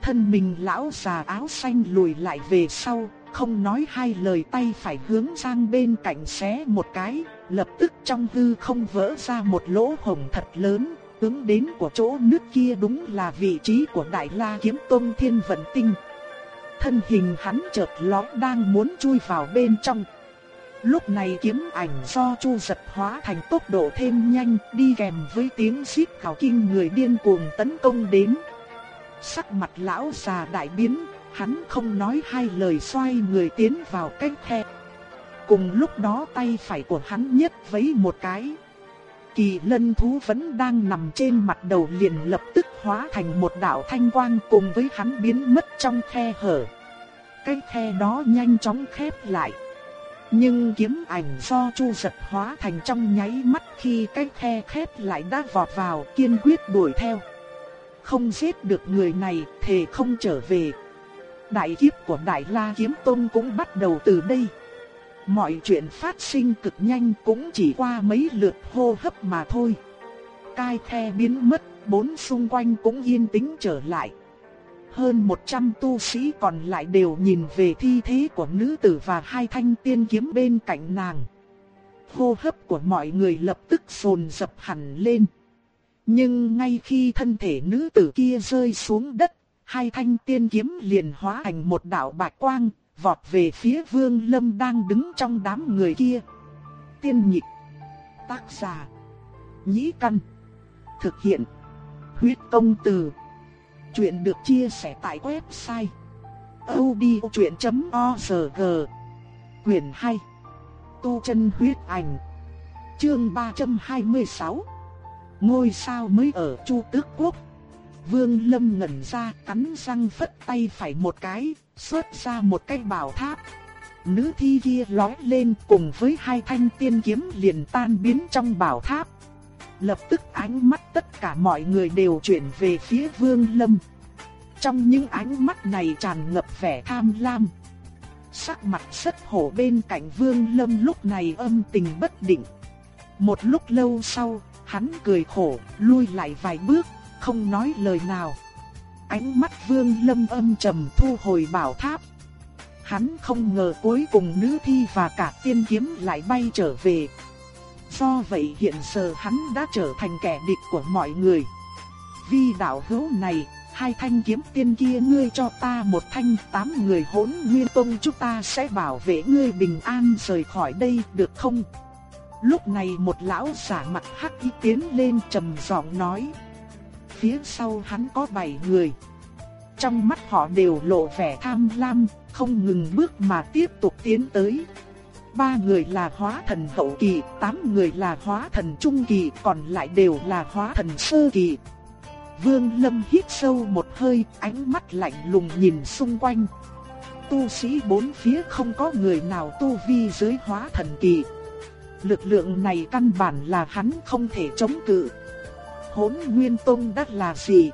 Thân mình lão già áo xanh lùi lại về sau, không nói hai lời tay phải hướng sang bên cạnh xé một cái, lập tức trong hư không vỡ ra một lỗ hổng thật lớn, hướng đến của chỗ nước kia đúng là vị trí của Đại La Kiếm Tông Thiên Vận Tinh. Thân hình hắn chợt lóe đang muốn chui vào bên trong. Lúc này kiếm ảnh do Chu giật hóa thành tốc độ thêm nhanh, đi kèm với tiếng xít khảo kinh người điên cuồng tấn công đến. Sắc mặt lão già đại biến, hắn không nói hai lời xoay người tiến vào cách khe. Cùng lúc đó tay phải của hắn nhất vấy một cái. Kỳ lân thú vẫn đang nằm trên mặt đầu liền lập tức hóa thành một đạo thanh quang cùng với hắn biến mất trong khe hở. Cái khe đó nhanh chóng khép lại. Nhưng kiếm ảnh do chu giật hóa thành trong nháy mắt khi cái khe khép lại đã vọt vào kiên quyết đuổi theo. Không giết được người này thề không trở về. Đại kiếp của Đại La Kiếm tôn cũng bắt đầu từ đây. Mọi chuyện phát sinh cực nhanh cũng chỉ qua mấy lượt hô hấp mà thôi. Cai the biến mất, bốn xung quanh cũng yên tĩnh trở lại. Hơn 100 tu sĩ còn lại đều nhìn về thi thế của nữ tử và hai thanh tiên kiếm bên cạnh nàng. Hô hấp của mọi người lập tức sồn dập hẳn lên. Nhưng ngay khi thân thể nữ tử kia rơi xuống đất, hai thanh tiên kiếm liền hóa thành một đạo bạch quang, vọt về phía Vương Lâm đang đứng trong đám người kia. Tiên nhịp, tác giả, nhĩ căn, thực hiện, huyết công từ. Chuyện được chia sẻ tại website odchuyện.org Quyền 2 Tu chân huyết ảnh Chương 326 Ngôi sao mới ở Chu Tước Quốc Vương Lâm ngẩn ra cắn răng phất tay phải một cái, xuất ra một cái bảo tháp. Nữ thi kia lói lên cùng với hai thanh tiên kiếm liền tan biến trong bảo tháp. Lập tức ánh mắt tất cả mọi người đều chuyển về phía Vương Lâm. Trong những ánh mắt này tràn ngập vẻ tham lam. Sắc mặt rất hổ bên cạnh Vương Lâm lúc này âm tình bất định. Một lúc lâu sau, hắn cười khổ, lui lại vài bước, không nói lời nào. Ánh mắt Vương Lâm âm trầm thu hồi bảo tháp. Hắn không ngờ cuối cùng nữ thi và cả tiên kiếm lại bay trở về. Do vậy hiện giờ hắn đã trở thành kẻ địch của mọi người. Vì đạo hữu này, hai thanh kiếm tiên kia ngươi cho ta một thanh, tám người hỗn nguyên tông chúng ta sẽ bảo vệ ngươi bình an rời khỏi đây được không? Lúc này một lão giả mặt hắc y tiến lên trầm giọng nói phía sau hắn có 7 người. Trong mắt họ đều lộ vẻ tham lam, không ngừng bước mà tiếp tục tiến tới. Ba người là hóa thần hậu kỳ, tám người là hóa thần trung kỳ, còn lại đều là hóa thần sơ kỳ. Vương Lâm hít sâu một hơi, ánh mắt lạnh lùng nhìn xung quanh. Tu sĩ bốn phía không có người nào tu vi dưới hóa thần kỳ. Lực lượng này căn bản là hắn không thể chống cự hỗn nguyên tông đắt là gì?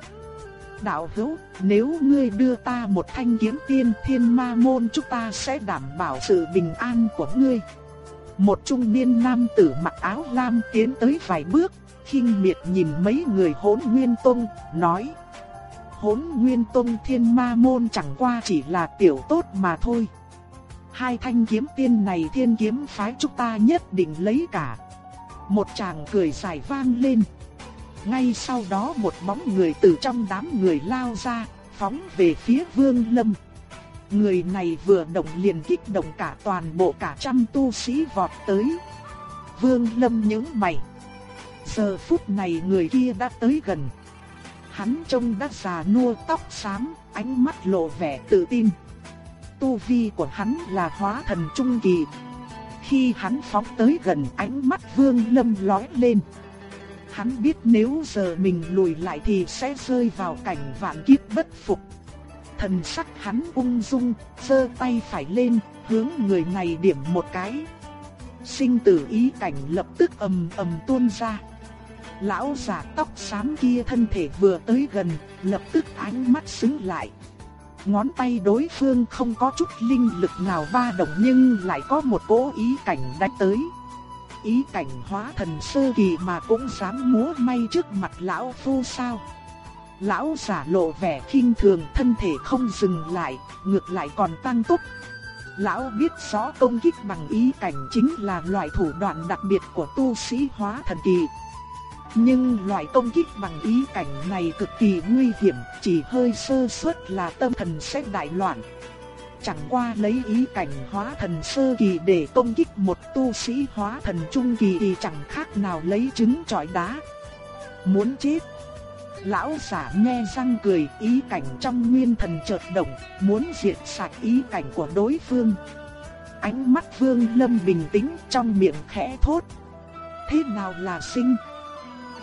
Đạo hữu, nếu ngươi đưa ta một thanh kiếm tiên thiên ma môn chúng ta sẽ đảm bảo sự bình an của ngươi. Một trung niên nam tử mặc áo lam tiến tới vài bước, khinh miệt nhìn mấy người hỗn nguyên tông, nói. Hỗn nguyên tông thiên ma môn chẳng qua chỉ là tiểu tốt mà thôi. Hai thanh kiếm tiên này thiên kiếm phái chúng ta nhất định lấy cả. Một chàng cười dài vang lên. Ngay sau đó một bóng người từ trong đám người lao ra, phóng về phía Vương Lâm. Người này vừa động liền kích động cả toàn bộ cả trăm tu sĩ vọt tới. Vương Lâm nhướng mày. Giờ phút này người kia đã tới gần. Hắn trông đã già nua tóc xám, ánh mắt lộ vẻ tự tin. Tu vi của hắn là hóa thần trung kỳ. Khi hắn phóng tới gần ánh mắt Vương Lâm lóe lên. Hắn biết nếu giờ mình lùi lại thì sẽ rơi vào cảnh vạn kiếp bất phục. Thần sắc hắn ung dung, giơ tay phải lên, hướng người này điểm một cái. Sinh tử ý cảnh lập tức ầm ầm tuôn ra. Lão giả tóc xám kia thân thể vừa tới gần, lập tức ánh mắt sững lại. Ngón tay đối phương không có chút linh lực nào ba động nhưng lại có một cố ý cảnh đánh tới ý cảnh hóa thần sơ kỳ mà cũng dám múa may trước mặt lão phu sao. Lão giả lộ vẻ khinh thường thân thể không dừng lại, ngược lại còn tăng tốc. Lão biết rõ công kích bằng ý cảnh chính là loại thủ đoạn đặc biệt của tu sĩ hóa thần kỳ. Nhưng loại công kích bằng ý cảnh này cực kỳ nguy hiểm, chỉ hơi sơ suất là tâm thần sẽ đại loạn. Chẳng qua lấy ý cảnh hóa thần sơ kỳ để công kích một tu sĩ hóa thần trung kỳ thì chẳng khác nào lấy trứng trọi đá. Muốn chết. Lão giả nghe răng cười ý cảnh trong nguyên thần chợt động, muốn diệt sạch ý cảnh của đối phương. Ánh mắt vương lâm bình tĩnh trong miệng khẽ thốt. Thế nào là sinh?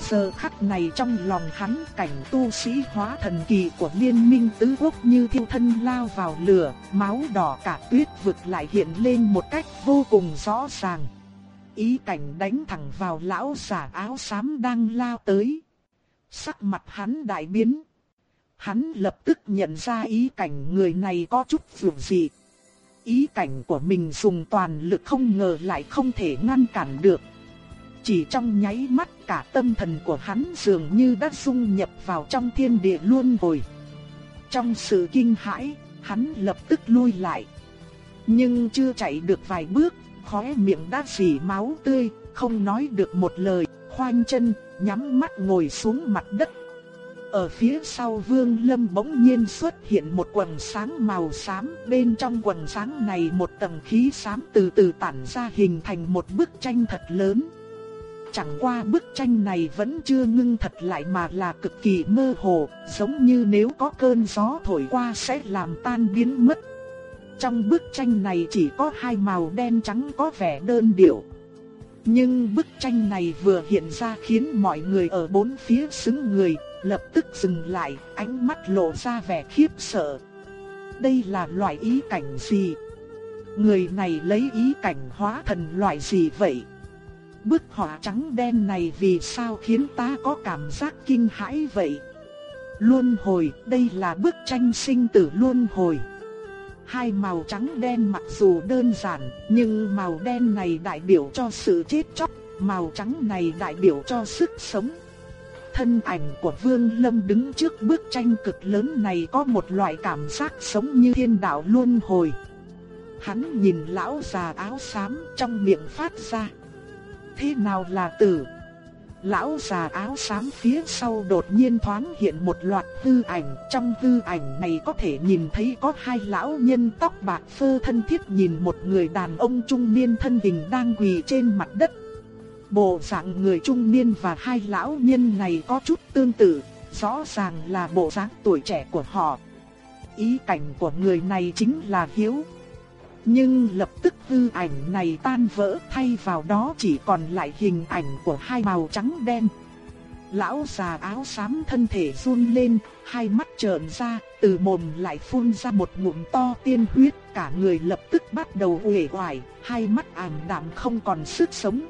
Giờ khắc này trong lòng hắn cảnh tu sĩ hóa thần kỳ của liên minh tứ quốc như thiêu thân lao vào lửa, máu đỏ cả tuyết vực lại hiện lên một cách vô cùng rõ ràng. Ý cảnh đánh thẳng vào lão giả áo xám đang lao tới. Sắc mặt hắn đại biến. Hắn lập tức nhận ra ý cảnh người này có chút vượt dị. Ý cảnh của mình dùng toàn lực không ngờ lại không thể ngăn cản được. Chỉ trong nháy mắt cả tâm thần của hắn dường như đã dung nhập vào trong thiên địa luôn rồi. Trong sự kinh hãi, hắn lập tức lui lại. Nhưng chưa chạy được vài bước, khóe miệng đã rỉ máu tươi, không nói được một lời, khoanh chân, nhắm mắt ngồi xuống mặt đất. Ở phía sau Vương Lâm bỗng nhiên xuất hiện một quần sáng màu xám, bên trong quần sáng này một tầng khí xám từ từ tản ra hình thành một bức tranh thật lớn. Chẳng qua bức tranh này vẫn chưa ngưng thật lại mà là cực kỳ mơ hồ, giống như nếu có cơn gió thổi qua sẽ làm tan biến mất. Trong bức tranh này chỉ có hai màu đen trắng có vẻ đơn điệu. Nhưng bức tranh này vừa hiện ra khiến mọi người ở bốn phía xứng người, lập tức dừng lại, ánh mắt lộ ra vẻ khiếp sợ. Đây là loại ý cảnh gì? Người này lấy ý cảnh hóa thần loại gì vậy? Bức họa trắng đen này vì sao khiến ta có cảm giác kinh hãi vậy? Luân hồi, đây là bức tranh sinh tử luân hồi. Hai màu trắng đen mặc dù đơn giản, nhưng màu đen này đại biểu cho sự chết chóc, màu trắng này đại biểu cho sức sống. Thân ảnh của Vương Lâm đứng trước bức tranh cực lớn này có một loại cảm giác sống như thiên đạo luân hồi. Hắn nhìn lão già áo xám trong miệng phát ra thế nào là tử? Lão già áo xám phía sau đột nhiên thoáng hiện một loạt hư ảnh, trong hư ảnh này có thể nhìn thấy có hai lão nhân tóc bạc phơ thân thiết nhìn một người đàn ông trung niên thân hình đang quỳ trên mặt đất. Bộ dạng người trung niên và hai lão nhân này có chút tương tự, rõ ràng là bộ dáng tuổi trẻ của họ. Ý cảnh của người này chính là hiếu. Nhưng lập tức hư ảnh này tan vỡ thay vào đó chỉ còn lại hình ảnh của hai màu trắng đen. Lão già áo xám thân thể run lên, hai mắt trợn ra, từ mồm lại phun ra một ngụm to tiên huyết, cả người lập tức bắt đầu uể oải, hai mắt ảm đạm không còn sức sống.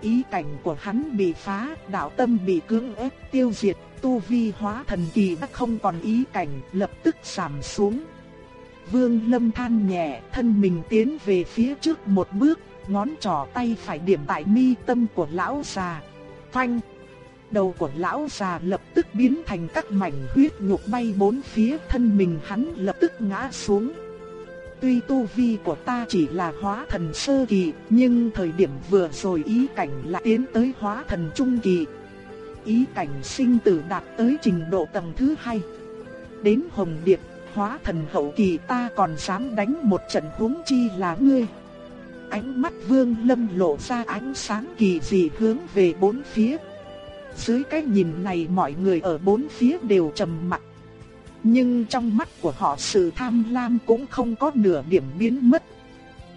Ý cảnh của hắn bị phá, đạo tâm bị cưỡng ép tiêu diệt, tu vi hóa thần kỳ đã không còn ý cảnh, lập tức giảm xuống. Vương Lâm than nhẹ, thân mình tiến về phía trước một bước, ngón trỏ tay phải điểm tại mi tâm của lão già. Phanh! Đầu của lão già lập tức biến thành các mảnh huyết nhục bay bốn phía, thân mình hắn lập tức ngã xuống. Tuy tu vi của ta chỉ là hóa thần sơ kỳ, nhưng thời điểm vừa rồi ý cảnh lại tiến tới hóa thần trung kỳ. Ý cảnh sinh tử đạt tới trình độ tầng thứ hai. Đến Hồng Điệp hóa thần hậu kỳ ta còn dám đánh một trận huống chi là ngươi. Ánh mắt vương lâm lộ ra ánh sáng kỳ dị hướng về bốn phía. Dưới cái nhìn này mọi người ở bốn phía đều trầm mặt. Nhưng trong mắt của họ sự tham lam cũng không có nửa điểm biến mất.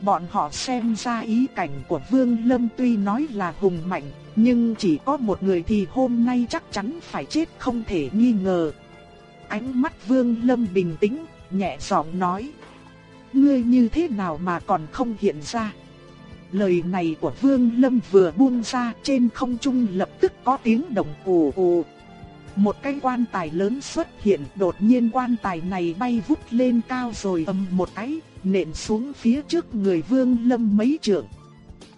Bọn họ xem ra ý cảnh của Vương Lâm tuy nói là hùng mạnh, nhưng chỉ có một người thì hôm nay chắc chắn phải chết không thể nghi ngờ. Ánh mắt Vương Lâm bình tĩnh, nhẹ giọng nói. Ngươi như thế nào mà còn không hiện ra? Lời này của Vương Lâm vừa buông ra trên không trung lập tức có tiếng động ồ ồ. Một cái quan tài lớn xuất hiện, đột nhiên quan tài này bay vút lên cao rồi ầm một cái, nện xuống phía trước người Vương Lâm mấy trượng.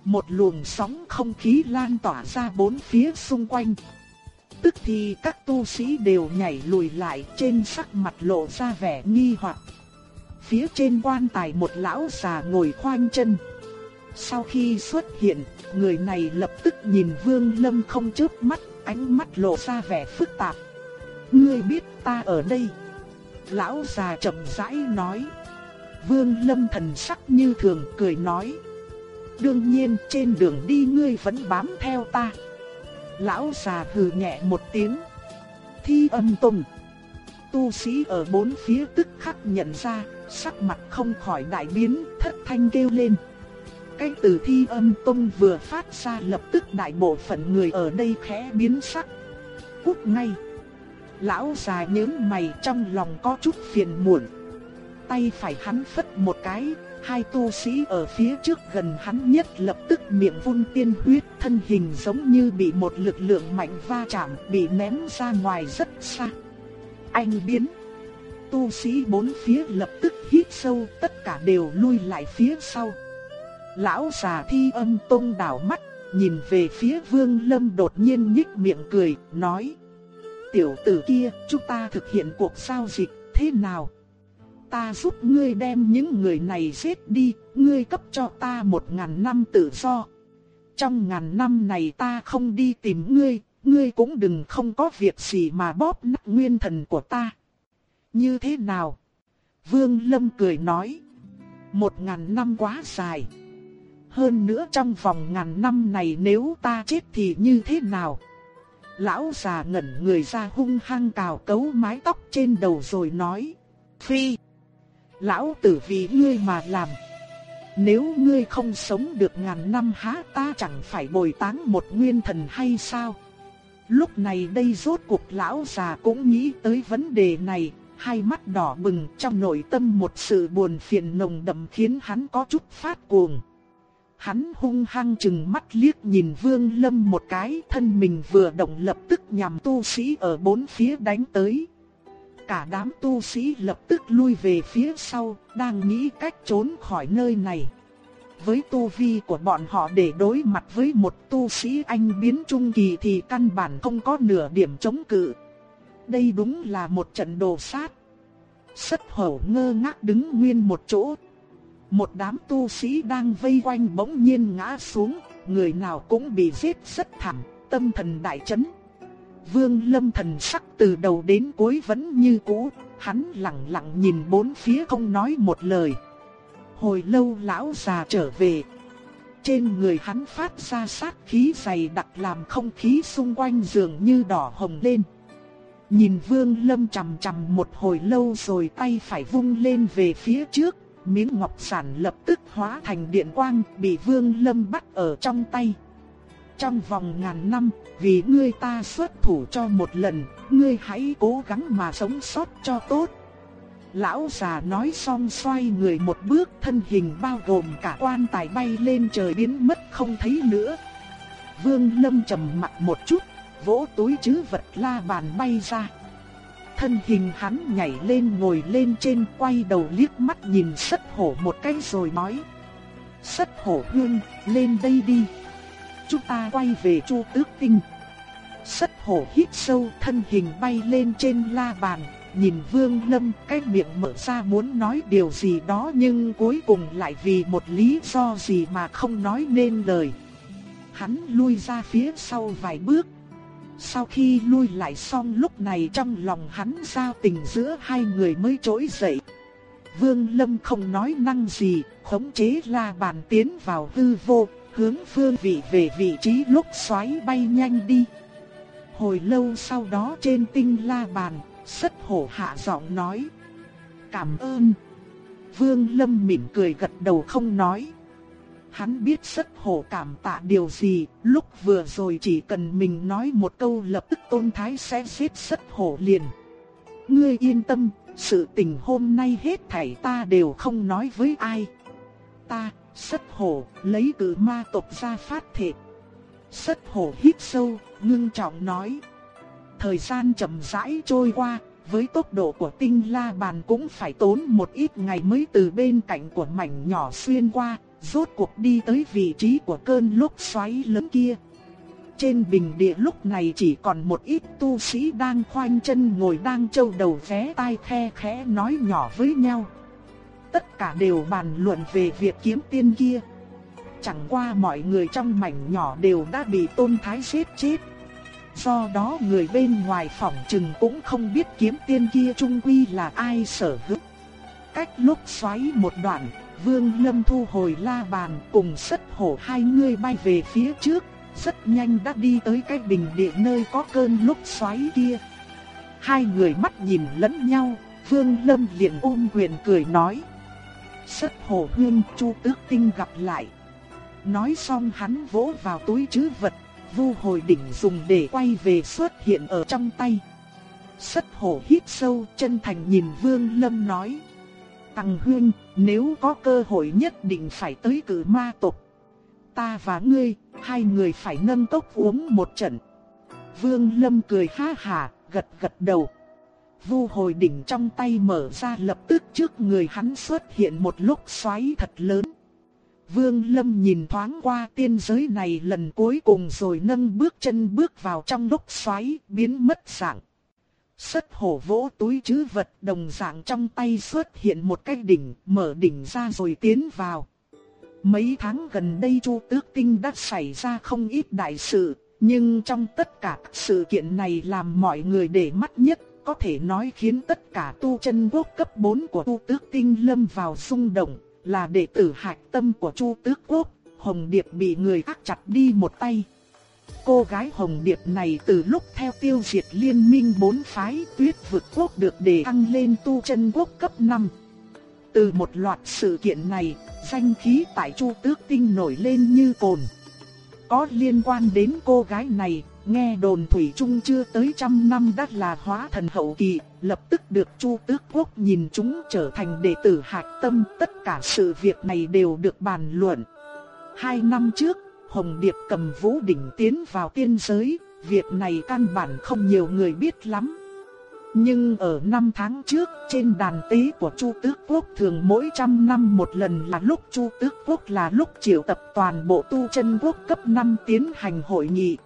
Một luồng sóng không khí lan tỏa ra bốn phía xung quanh. Tức thì các tu sĩ đều nhảy lùi lại trên sắc mặt lộ ra vẻ nghi hoặc. Phía trên quan tài một lão già ngồi khoanh chân. Sau khi xuất hiện, người này lập tức nhìn Vương Lâm không chớp mắt, ánh mắt lộ ra vẻ phức tạp. Ngươi biết ta ở đây. Lão già chậm rãi nói. Vương Lâm thần sắc như thường cười nói. Đương nhiên trên đường đi ngươi vẫn bám theo ta. Lão già hừ nhẹ một tiếng. Thi âm tùng. Tu sĩ ở bốn phía tức khắc nhận ra, sắc mặt không khỏi đại biến, thất thanh kêu lên. Cái từ thi âm tông vừa phát ra lập tức đại bộ phận người ở đây khẽ biến sắc. Cút ngay. Lão già nhớ mày trong lòng có chút phiền muộn. Tay phải hắn phất một cái, hai tu sĩ ở phía trước gần hắn nhất lập tức miệng phun tiên huyết, thân hình giống như bị một lực lượng mạnh va chạm, bị ném ra ngoài rất xa. Anh biến. Tu sĩ bốn phía lập tức hít sâu, tất cả đều lui lại phía sau. Lão già thi âm tông đảo mắt, nhìn về phía vương lâm đột nhiên nhích miệng cười, nói. Tiểu tử kia, chúng ta thực hiện cuộc giao dịch, thế nào? Ta giúp ngươi đem những người này giết đi, ngươi cấp cho ta một ngàn năm tự do. Trong ngàn năm này ta không đi tìm ngươi, ngươi cũng đừng không có việc gì mà bóp nát nguyên thần của ta. Như thế nào? Vương Lâm cười nói. Một ngàn năm quá dài. Hơn nữa trong vòng ngàn năm này nếu ta chết thì như thế nào? Lão già ngẩn người ra hung hăng cào cấu mái tóc trên đầu rồi nói. Phi! Lão tử vì ngươi mà làm. Nếu ngươi không sống được ngàn năm há ta chẳng phải bồi táng một nguyên thần hay sao? Lúc này đây rốt cuộc lão già cũng nghĩ tới vấn đề này, hai mắt đỏ bừng trong nội tâm một sự buồn phiền nồng đậm khiến hắn có chút phát cuồng. Hắn hung hăng chừng mắt liếc nhìn Vương Lâm một cái, thân mình vừa động lập tức nhằm tu sĩ ở bốn phía đánh tới. Cả đám tu sĩ lập tức lui về phía sau, đang nghĩ cách trốn khỏi nơi này. Với tu vi của bọn họ để đối mặt với một tu sĩ anh biến trung kỳ thì căn bản không có nửa điểm chống cự. Đây đúng là một trận đồ sát. Sất hổ ngơ ngác đứng nguyên một chỗ, một đám tu sĩ đang vây quanh bỗng nhiên ngã xuống, người nào cũng bị giết rất thảm, tâm thần đại chấn. Vương Lâm thần sắc từ đầu đến cuối vẫn như cũ, hắn lặng lặng nhìn bốn phía không nói một lời. Hồi lâu lão già trở về. Trên người hắn phát ra sát khí dày đặc làm không khí xung quanh dường như đỏ hồng lên. Nhìn Vương Lâm chằm chằm một hồi lâu rồi tay phải vung lên về phía trước, miếng ngọc sản lập tức hóa thành điện quang bị Vương Lâm bắt ở trong tay. Trong vòng ngàn năm, vì ngươi ta xuất thủ cho một lần, ngươi hãy cố gắng mà sống sót cho tốt. Lão già nói xong xoay người một bước thân hình bao gồm cả quan tài bay lên trời biến mất không thấy nữa. Vương Lâm trầm mặt một chút, vỗ túi chứ vật la bàn bay ra. Thân hình hắn nhảy lên ngồi lên trên quay đầu liếc mắt nhìn sất hổ một cái rồi nói. Sất hổ hương, lên đây đi. Chúng ta quay về chu tước tinh. Sất hổ hít sâu thân hình bay lên trên la bàn, nhìn vương lâm cái miệng mở ra muốn nói điều gì đó nhưng cuối cùng lại vì một lý do gì mà không nói nên lời. Hắn lui ra phía sau vài bước, sau khi lui lại xong lúc này trong lòng hắn giao tình giữa hai người mới trỗi dậy. Vương Lâm không nói năng gì, khống chế la bàn tiến vào hư vô, hướng phương vị về vị trí lúc xoáy bay nhanh đi. Hồi lâu sau đó trên tinh la bàn, sất hổ hạ giọng nói. Cảm ơn. Vương Lâm mỉm cười gật đầu không nói. Hắn biết sất hổ cảm tạ điều gì, lúc vừa rồi chỉ cần mình nói một câu lập tức tôn thái sẽ giết sất hổ liền. Ngươi yên tâm, sự tình hôm nay hết thảy ta đều không nói với ai. Ta, sất hổ, lấy cử ma tộc ra phát thể. Sất hổ hít sâu, ngưng trọng nói. Thời gian chậm rãi trôi qua, với tốc độ của tinh la bàn cũng phải tốn một ít ngày mới từ bên cạnh của mảnh nhỏ xuyên qua, rốt cuộc đi tới vị trí của cơn lốc xoáy lớn kia. trên bình địa lúc này chỉ còn một ít tu sĩ đang khoanh chân ngồi đang trâu đầu vé tai khe khẽ nói nhỏ với nhau. Tất cả đều bàn luận về việc kiếm tiên kia. Chẳng qua mọi người trong mảnh nhỏ đều đã bị tôn thái giết chết. Do đó người bên ngoài phòng trừng cũng không biết kiếm tiên kia trung quy là ai sở hữu. Cách lúc xoáy một đoạn, Vương Lâm thu hồi la bàn cùng sất hổ hai người bay về phía trước, rất nhanh đã đi tới cái bình địa nơi có cơn lúc xoáy kia. Hai người mắt nhìn lẫn nhau, Vương Lâm liền ôm quyền cười nói. Sất hổ huyên chu tước tinh gặp lại. Nói xong hắn vỗ vào túi chứ vật, vu hồi đỉnh dùng để quay về xuất hiện ở trong tay. Sất hổ hít sâu chân thành nhìn Vương Lâm nói. Tăng huyên, nếu có cơ hội nhất định phải tới cử ma tộc. Ta và ngươi, hai người phải nâng cốc uống một trận. Vương Lâm cười ha hà, gật gật đầu. Vu hồi đỉnh trong tay mở ra lập tức trước người hắn xuất hiện một lúc xoáy thật lớn. Vương Lâm nhìn thoáng qua tiên giới này lần cuối cùng rồi nâng bước chân bước vào trong lúc xoáy biến mất dạng. Sất hổ vỗ túi chứ vật đồng dạng trong tay xuất hiện một cái đỉnh, mở đỉnh ra rồi tiến vào. Mấy tháng gần đây Chu Tước Tinh đã xảy ra không ít đại sự, nhưng trong tất cả sự kiện này làm mọi người để mắt nhất, có thể nói khiến tất cả tu chân quốc cấp 4 của Tu Tước Tinh lâm vào xung động, là đệ tử hạch tâm của Chu Tước Quốc, Hồng Điệp bị người khác chặt đi một tay. Cô gái Hồng Điệp này từ lúc theo tiêu diệt liên minh bốn phái tuyết vượt quốc được đề thăng lên tu chân quốc cấp 5. Từ một loạt sự kiện này, danh khí tại Chu Tước Tinh nổi lên như cồn. Có liên quan đến cô gái này, nghe đồn Thủy Trung chưa tới trăm năm đã là hóa thần hậu kỳ, lập tức được Chu Tước Quốc nhìn chúng trở thành đệ tử hạch tâm. Tất cả sự việc này đều được bàn luận. Hai năm trước, Hồng Điệp cầm vũ đỉnh tiến vào tiên giới, việc này căn bản không nhiều người biết lắm. Nhưng ở năm tháng trước, trên đàn tế của Chu Tước Quốc thường mỗi trăm năm một lần là lúc Chu Tước Quốc là lúc triệu tập toàn bộ tu chân quốc cấp 5 tiến hành hội nghị.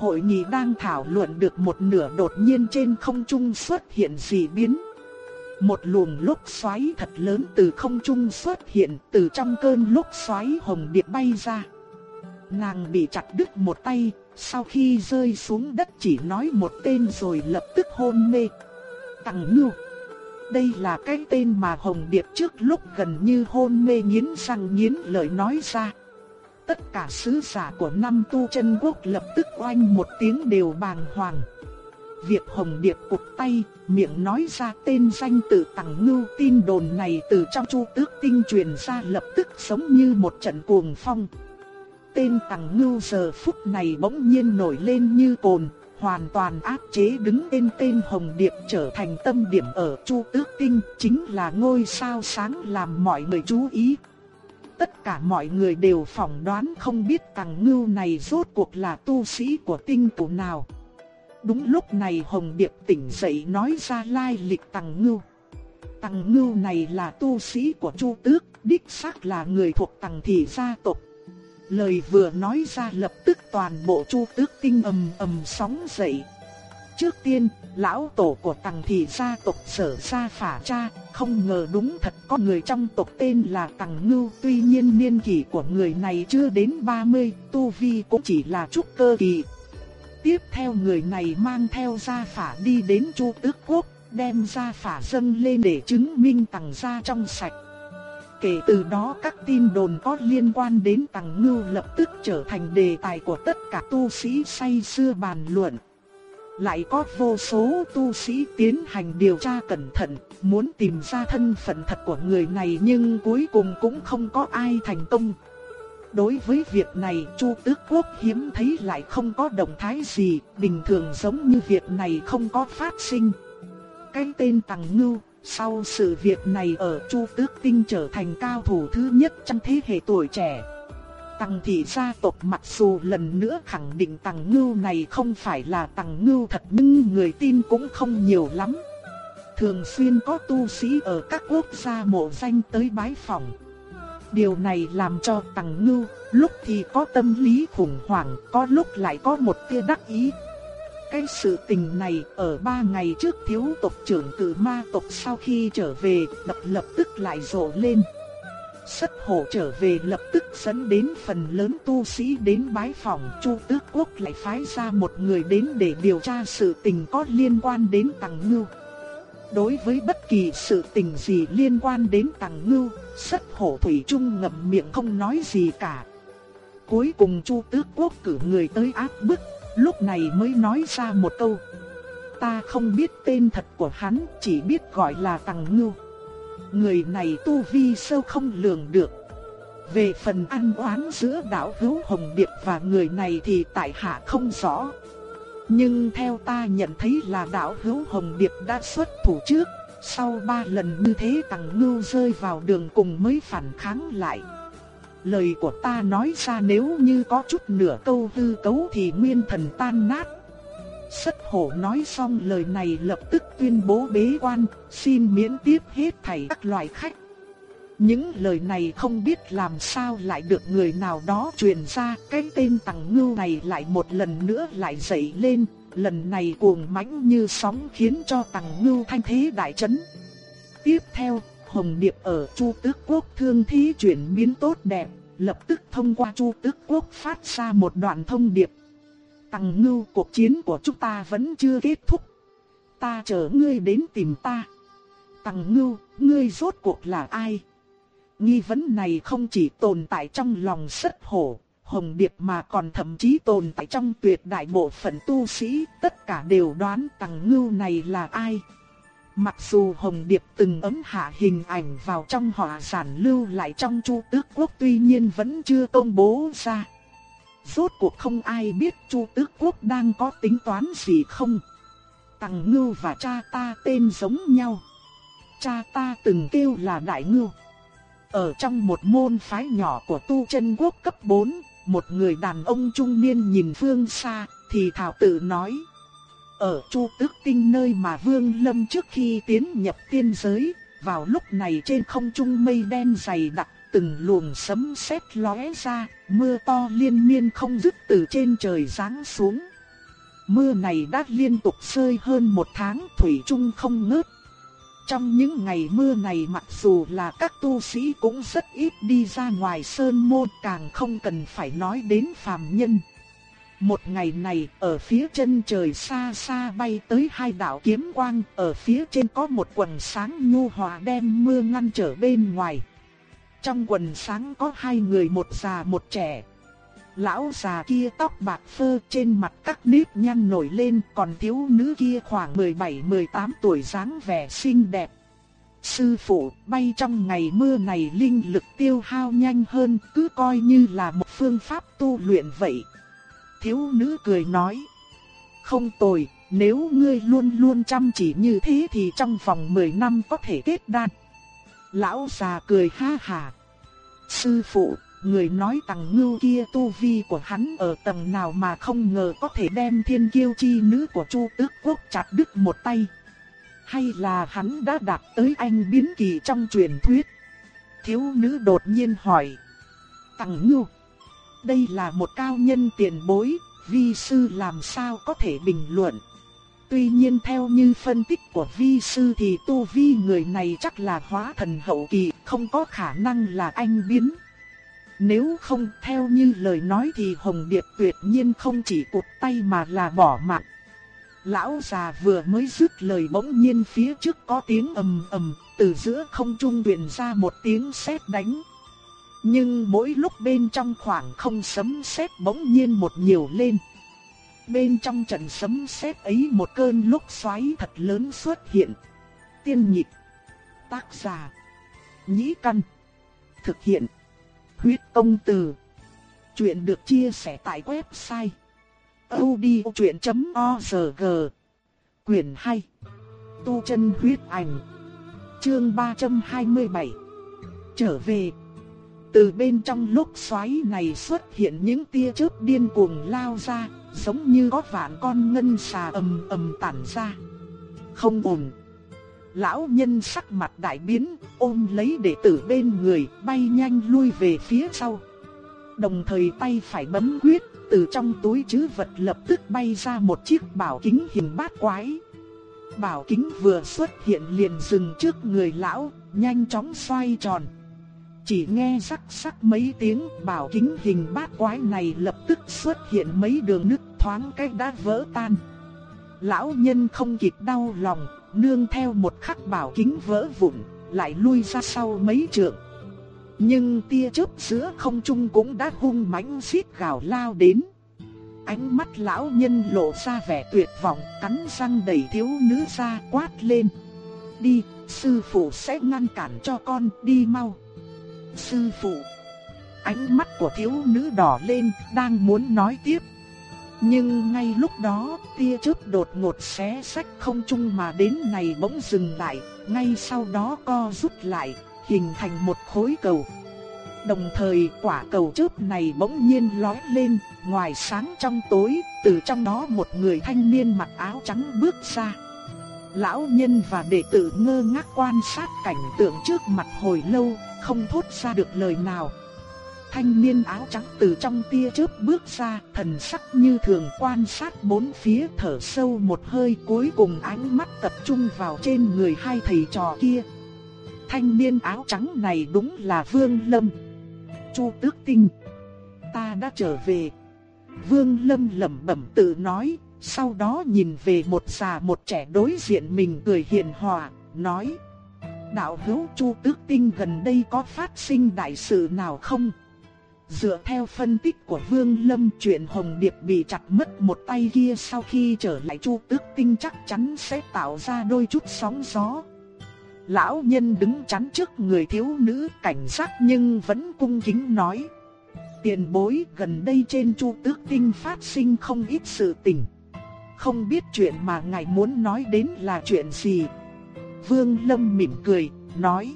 Hội nghị đang thảo luận được một nửa đột nhiên trên không trung xuất hiện dị biến. Một luồng lúc xoáy thật lớn từ không trung xuất hiện từ trong cơn lúc xoáy hồng điệp bay ra. Nàng bị chặt đứt một tay, sau khi rơi xuống đất chỉ nói một tên rồi lập tức hôn mê. Tằng Ngưu Đây là cái tên mà Hồng Điệp trước lúc gần như hôn mê nghiến răng nghiến lợi nói ra. Tất cả sứ giả của năm tu chân quốc lập tức oanh một tiếng đều bàng hoàng. Việc Hồng Điệp cục tay, miệng nói ra tên danh tự Tằng Ngưu tin đồn này từ trong chu tước tinh truyền ra lập tức giống như một trận cuồng phong. Tên Tằng Ngưu giờ phút này bỗng nhiên nổi lên như cồn, hoàn toàn áp chế đứng tên tên Hồng Điệp trở thành tâm điểm ở Chu Tước Tinh, chính là ngôi sao sáng làm mọi người chú ý. Tất cả mọi người đều phỏng đoán không biết Tằng Ngưu này rốt cuộc là tu sĩ của tinh tổ nào. Đúng lúc này Hồng Điệp tỉnh dậy nói ra lai lịch Tằng Ngưu. Tằng Ngưu này là tu sĩ của Chu Tước, đích xác là người thuộc Tằng thị gia tộc. Lời vừa nói ra lập tức toàn bộ chu tước tinh ầm ầm sóng dậy. Trước tiên, lão tổ của tầng thị gia tộc sở gia phả cha, không ngờ đúng thật có người trong tộc tên là Tằng Ngưu. Tuy nhiên niên kỷ của người này chưa đến 30, tu vi cũng chỉ là trúc cơ kỳ. Tiếp theo người này mang theo gia phả đi đến chu tước quốc, đem gia phả dâng lên để chứng minh tầng gia trong sạch. Kể từ đó các tin đồn có liên quan đến Tằng Ngưu lập tức trở thành đề tài của tất cả tu sĩ say xưa bàn luận. Lại có vô số tu sĩ tiến hành điều tra cẩn thận, muốn tìm ra thân phận thật của người này nhưng cuối cùng cũng không có ai thành công. Đối với việc này Chu Tước Quốc hiếm thấy lại không có động thái gì, bình thường giống như việc này không có phát sinh. Cái tên Tằng Ngưu sau sự việc này ở Chu Tước Tinh trở thành cao thủ thứ nhất trong thế hệ tuổi trẻ. Tằng thị gia tộc mặc dù lần nữa khẳng định Tằng Ngưu này không phải là Tằng Ngưu thật nhưng người tin cũng không nhiều lắm. Thường xuyên có tu sĩ ở các quốc gia mộ danh tới bái phỏng. Điều này làm cho Tằng Ngưu lúc thì có tâm lý khủng hoảng, có lúc lại có một tia đắc ý. Cái sự tình này ở ba ngày trước thiếu tộc trưởng từ ma tộc sau khi trở về lập lập tức lại rộ lên. Sất hổ trở về lập tức dẫn đến phần lớn tu sĩ đến bái phòng Chu Tước Quốc lại phái ra một người đến để điều tra sự tình có liên quan đến Tằng Ngưu. Đối với bất kỳ sự tình gì liên quan đến Tằng Ngưu, Sất hổ Thủy Trung ngậm miệng không nói gì cả. Cuối cùng Chu Tước Quốc cử người tới áp bức, lúc này mới nói ra một câu. Ta không biết tên thật của hắn, chỉ biết gọi là Tằng Ngưu. Người này tu vi sâu không lường được. Về phần ăn oán giữa đạo hữu Hồng Điệp và người này thì tại hạ không rõ. Nhưng theo ta nhận thấy là đạo hữu Hồng Điệp đã xuất thủ trước, sau ba lần như thế tàng Ngưu rơi vào đường cùng mới phản kháng lại. Lời của ta nói ra nếu như có chút nửa câu hư cấu thì nguyên thần tan nát. Sất hổ nói xong lời này lập tức tuyên bố bế quan, xin miễn tiếp hết thảy các loại khách. Những lời này không biết làm sao lại được người nào đó truyền ra, cái tên Tằng Ngưu này lại một lần nữa lại dậy lên, lần này cuồng mãnh như sóng khiến cho Tằng Ngưu thanh thế đại chấn. Tiếp theo, Hồng Điệp ở Chu Tước Quốc thương thí chuyển biến tốt đẹp, lập tức thông qua Chu Tước Quốc phát ra một đoạn thông điệp. Tằng Ngưu cuộc chiến của chúng ta vẫn chưa kết thúc. Ta chờ ngươi đến tìm ta. Tằng Ngưu, ngươi rốt cuộc là ai? Nghi vấn này không chỉ tồn tại trong lòng sất hổ, hồng điệp mà còn thậm chí tồn tại trong tuyệt đại bộ phận tu sĩ, tất cả đều đoán tằng ngưu này là ai. Mặc dù Hồng Điệp từng ấm hạ hình ảnh vào trong họa sản lưu lại trong Chu Tước Quốc tuy nhiên vẫn chưa công bố ra. Rốt cuộc không ai biết Chu Tước Quốc đang có tính toán gì không. Tằng Ngưu và cha ta tên giống nhau. Cha ta từng kêu là Đại Ngưu. Ở trong một môn phái nhỏ của tu chân quốc cấp 4, một người đàn ông trung niên nhìn phương xa, thì thảo tự nói. Ở Chu Tước Tinh nơi mà Vương Lâm trước khi tiến nhập tiên giới, vào lúc này trên không trung mây đen dày đặc, từng luồng sấm sét lóe ra, mưa to liên miên không dứt từ trên trời giáng xuống. Mưa này đã liên tục rơi hơn một tháng thủy chung không ngớt, trong những ngày mưa này mặc dù là các tu sĩ cũng rất ít đi ra ngoài sơn môn càng không cần phải nói đến phàm nhân. Một ngày này ở phía chân trời xa xa bay tới hai đạo kiếm quang, ở phía trên có một quần sáng nhu hòa đem mưa ngăn trở bên ngoài. Trong quần sáng có hai người một già một trẻ, Lão già kia tóc bạc phơ trên mặt các nếp nhăn nổi lên còn thiếu nữ kia khoảng 17-18 tuổi dáng vẻ xinh đẹp. Sư phụ bay trong ngày mưa này linh lực tiêu hao nhanh hơn cứ coi như là một phương pháp tu luyện vậy. Thiếu nữ cười nói. Không tồi, nếu ngươi luôn luôn chăm chỉ như thế thì trong vòng 10 năm có thể kết đan. Lão già cười ha hà. Sư phụ, người nói tầng ngưu kia tu vi của hắn ở tầng nào mà không ngờ có thể đem thiên kiêu chi nữ của Chu Tước Quốc chặt đứt một tay. Hay là hắn đã đạt tới anh biến kỳ trong truyền thuyết? Thiếu nữ đột nhiên hỏi. Tầng ngưu, đây là một cao nhân tiền bối, vi sư làm sao có thể bình luận? Tuy nhiên theo như phân tích của vi sư thì tu vi người này chắc là hóa thần hậu kỳ, không có khả năng là anh biến. Nếu không theo như lời nói thì Hồng Điệp tuyệt nhiên không chỉ cụt tay mà là bỏ mạng. Lão già vừa mới dứt lời bỗng nhiên phía trước có tiếng ầm ầm, từ giữa không trung truyền ra một tiếng sét đánh. Nhưng mỗi lúc bên trong khoảng không sấm sét bỗng nhiên một nhiều lên. Bên trong trận sấm sét ấy một cơn lốc xoáy thật lớn xuất hiện. Tiên nhịp, tác giả, nhĩ căn, thực hiện Huyết công từ. Chuyện được chia sẻ tại website odchuyện.org. Quyền 2. Tu chân huyết ảnh. Chương 327. Trở về. Từ bên trong lúc xoáy này xuất hiện những tia chớp điên cuồng lao ra, giống như có vạn con ngân xà ầm ầm tản ra. Không ổn. Lão nhân sắc mặt đại biến, ôm lấy đệ tử bên người, bay nhanh lui về phía sau. Đồng thời tay phải bấm quyết, từ trong túi trữ vật lập tức bay ra một chiếc bảo kính hình bát quái. Bảo kính vừa xuất hiện liền dừng trước người lão, nhanh chóng xoay tròn. Chỉ nghe rắc rắc mấy tiếng bảo kính hình bát quái này lập tức xuất hiện mấy đường nứt thoáng cách đã vỡ tan. Lão nhân không kịp đau lòng, nương theo một khắc bảo kính vỡ vụn, lại lui ra sau mấy trượng. Nhưng tia chớp giữa không trung cũng đã hung mãnh xít gào lao đến. Ánh mắt lão nhân lộ ra vẻ tuyệt vọng, cắn răng đẩy thiếu nữ ra quát lên. Đi, sư phụ sẽ ngăn cản cho con, đi mau. Sư phụ. Ánh mắt của thiếu nữ đỏ lên, đang muốn nói tiếp. Nhưng ngay lúc đó, tia chớp đột ngột xé sách không trung mà đến này bỗng dừng lại, ngay sau đó co rút lại, hình thành một khối cầu. Đồng thời quả cầu chớp này bỗng nhiên lóe lên, ngoài sáng trong tối, từ trong đó một người thanh niên mặc áo trắng bước ra. Lão nhân và đệ tử ngơ ngác quan sát cảnh tượng trước mặt hồi lâu, không thốt ra được lời nào. Thanh niên áo trắng từ trong tia chớp bước ra, thần sắc như thường quan sát bốn phía thở sâu một hơi cuối cùng ánh mắt tập trung vào trên người hai thầy trò kia. Thanh niên áo trắng này đúng là Vương Lâm. Chu Tước Tinh, ta đã trở về. Vương Lâm lẩm bẩm tự nói, sau đó nhìn về một già một trẻ đối diện mình cười hiền hòa, nói: "Đạo hữu Chu Tước Tinh gần đây có phát sinh đại sự nào không?" Dựa theo phân tích của Vương Lâm chuyện Hồng Điệp bị chặt mất một tay kia sau khi trở lại Chu Tước Tinh chắc chắn sẽ tạo ra đôi chút sóng gió. Lão nhân đứng chắn trước người thiếu nữ cảnh giác nhưng vẫn cung kính nói. Tiền bối gần đây trên Chu Tước Tinh phát sinh không ít sự tình. Không biết chuyện mà ngài muốn nói đến là chuyện gì. Vương Lâm mỉm cười, nói.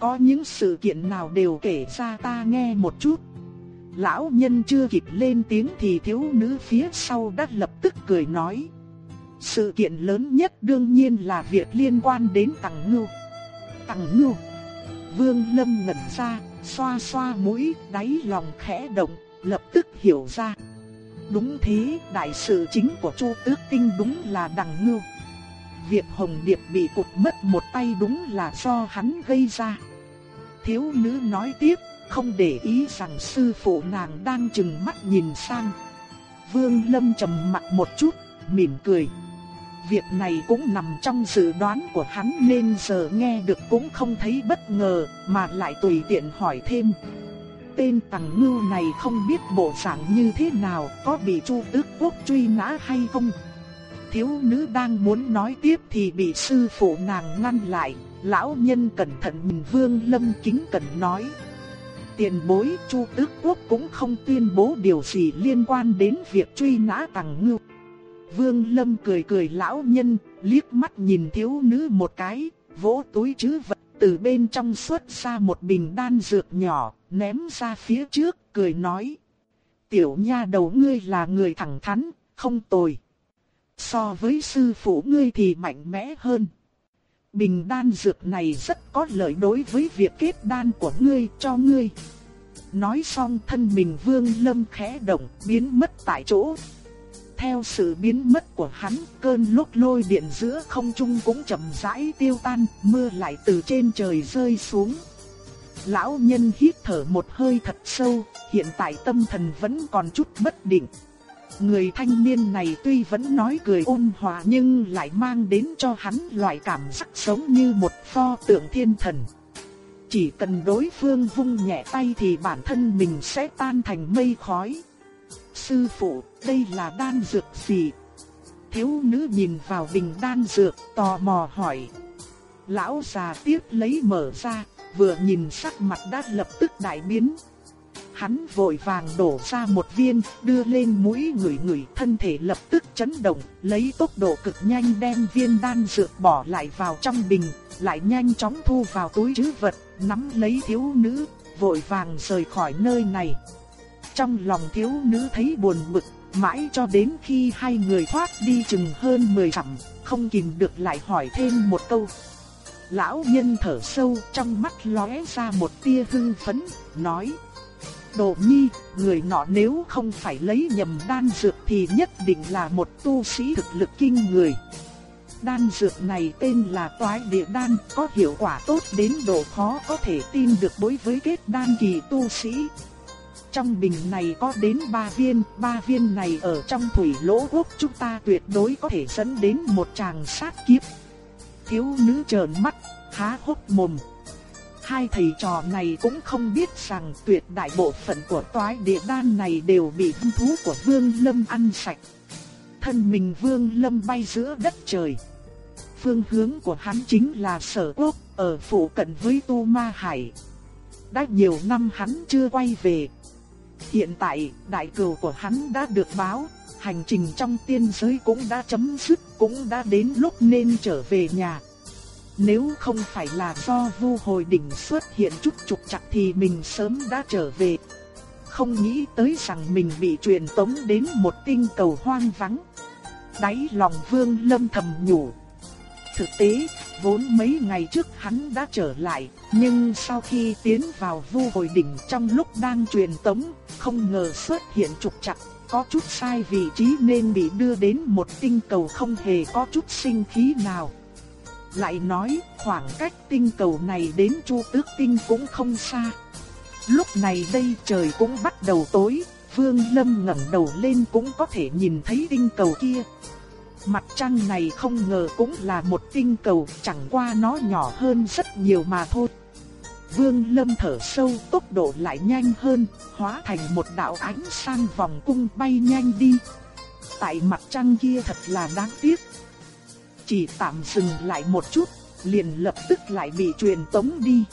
Có những sự kiện nào đều kể ra ta nghe một chút. Lão nhân chưa kịp lên tiếng thì thiếu nữ phía sau đã lập tức cười nói. Sự kiện lớn nhất đương nhiên là việc liên quan đến Tằng Ngưu. Tằng Ngưu. Vương Lâm ngẩn ra, xoa xoa mũi, đáy lòng khẽ động, lập tức hiểu ra. Đúng thế, đại sự chính của Chu Tước Tinh đúng là Đằng Ngưu. Việc Hồng Điệp bị cụt mất một tay đúng là do hắn gây ra. Thiếu nữ nói tiếp, không để ý rằng sư phụ nàng đang chừng mắt nhìn sang. Vương Lâm trầm mặt một chút, mỉm cười. Việc này cũng nằm trong dự đoán của hắn nên giờ nghe được cũng không thấy bất ngờ, mà lại tùy tiện hỏi thêm. Tên tàng Ngưu này không biết bộ dạng như thế nào, có bị Chu Tước Quốc truy nã hay không? Thiếu nữ đang muốn nói tiếp thì bị sư phụ nàng ngăn lại, lão nhân cẩn thận mình Vương Lâm kính cẩn nói: tiền bối Chu Tước Quốc cũng không tuyên bố điều gì liên quan đến việc truy nã tàng Ngưu. Vương Lâm cười cười lão nhân, liếc mắt nhìn thiếu nữ một cái, vỗ túi chứ vật từ bên trong xuất ra một bình đan dược nhỏ, ném ra phía trước, cười nói. Tiểu nha đầu ngươi là người thẳng thắn, không tồi. So với sư phụ ngươi thì mạnh mẽ hơn. Bình đan dược này rất có lợi đối với việc kết đan của ngươi cho ngươi. Nói xong thân mình vương lâm khẽ động biến mất tại chỗ. Theo sự biến mất của hắn, cơn lốc lôi điện giữa không trung cũng chậm rãi tiêu tan, mưa lại từ trên trời rơi xuống. Lão nhân hít thở một hơi thật sâu, hiện tại tâm thần vẫn còn chút bất định. Người thanh niên này tuy vẫn nói cười ôn hòa nhưng lại mang đến cho hắn loại cảm giác sống như một pho tượng thiên thần. Chỉ cần đối phương vung nhẹ tay thì bản thân mình sẽ tan thành mây khói. Sư phụ, đây là đan dược gì? Thiếu nữ nhìn vào bình đan dược, tò mò hỏi. Lão già tiếp lấy mở ra, vừa nhìn sắc mặt đã lập tức đại biến. Hắn vội vàng đổ ra một viên, đưa lên mũi người người thân thể lập tức chấn động, lấy tốc độ cực nhanh đem viên đan dược bỏ lại vào trong bình, lại nhanh chóng thu vào túi trữ vật, nắm lấy thiếu nữ, vội vàng rời khỏi nơi này. Trong lòng thiếu nữ thấy buồn bực, Mãi cho đến khi hai người thoát đi chừng hơn 10 dặm, không kìm được lại hỏi thêm một câu. Lão nhân thở sâu trong mắt lóe ra một tia hưng phấn, nói. Đồ nhi, người nọ nếu không phải lấy nhầm đan dược thì nhất định là một tu sĩ thực lực kinh người. Đan dược này tên là toái địa đan, có hiệu quả tốt đến độ khó có thể tin được đối với kết đan kỳ tu sĩ. Trong bình này có đến 3 viên, 3 viên này ở trong thủy lỗ quốc chúng ta tuyệt đối có thể dẫn đến một tràng sát kiếp. Thiếu nữ trợn mắt, há hốc mồm. Hai thầy trò này cũng không biết rằng tuyệt đại bộ phận của toái địa đan này đều bị hung thú của Vương Lâm ăn sạch. Thân mình Vương Lâm bay giữa đất trời. Phương hướng của hắn chính là sở quốc, ở phụ cận với Tu Ma Hải. Đã nhiều năm hắn chưa quay về. Hiện tại, đại cừu của hắn đã được báo, hành trình trong tiên giới cũng đã chấm dứt, cũng đã đến lúc nên trở về nhà. Nếu không phải là do vu hồi đỉnh xuất hiện chút trục chặt thì mình sớm đã trở về. Không nghĩ tới rằng mình bị truyền tống đến một tinh cầu hoang vắng. Đáy lòng vương lâm thầm nhủ. Thực tế, vốn mấy ngày trước hắn đã trở lại, nhưng sau khi tiến vào vu hồi đỉnh trong lúc đang truyền tống, không ngờ xuất hiện trục trặc có chút sai vị trí nên bị đưa đến một tinh cầu không hề có chút sinh khí nào. Lại nói, khoảng cách tinh cầu này đến Chu Tước Tinh cũng không xa. Lúc này đây trời cũng bắt đầu tối, Vương Lâm ngẩng đầu lên cũng có thể nhìn thấy tinh cầu kia. Mặt trăng này không ngờ cũng là một tinh cầu, chẳng qua nó nhỏ hơn rất nhiều mà thôi. Vương Lâm thở sâu, tốc độ lại nhanh hơn, hóa thành một đạo ánh sang vòng cung bay nhanh đi. Tại mặt trăng kia thật là đáng tiếc. Chỉ tạm dừng lại một chút, liền lập tức lại bị truyền tống đi.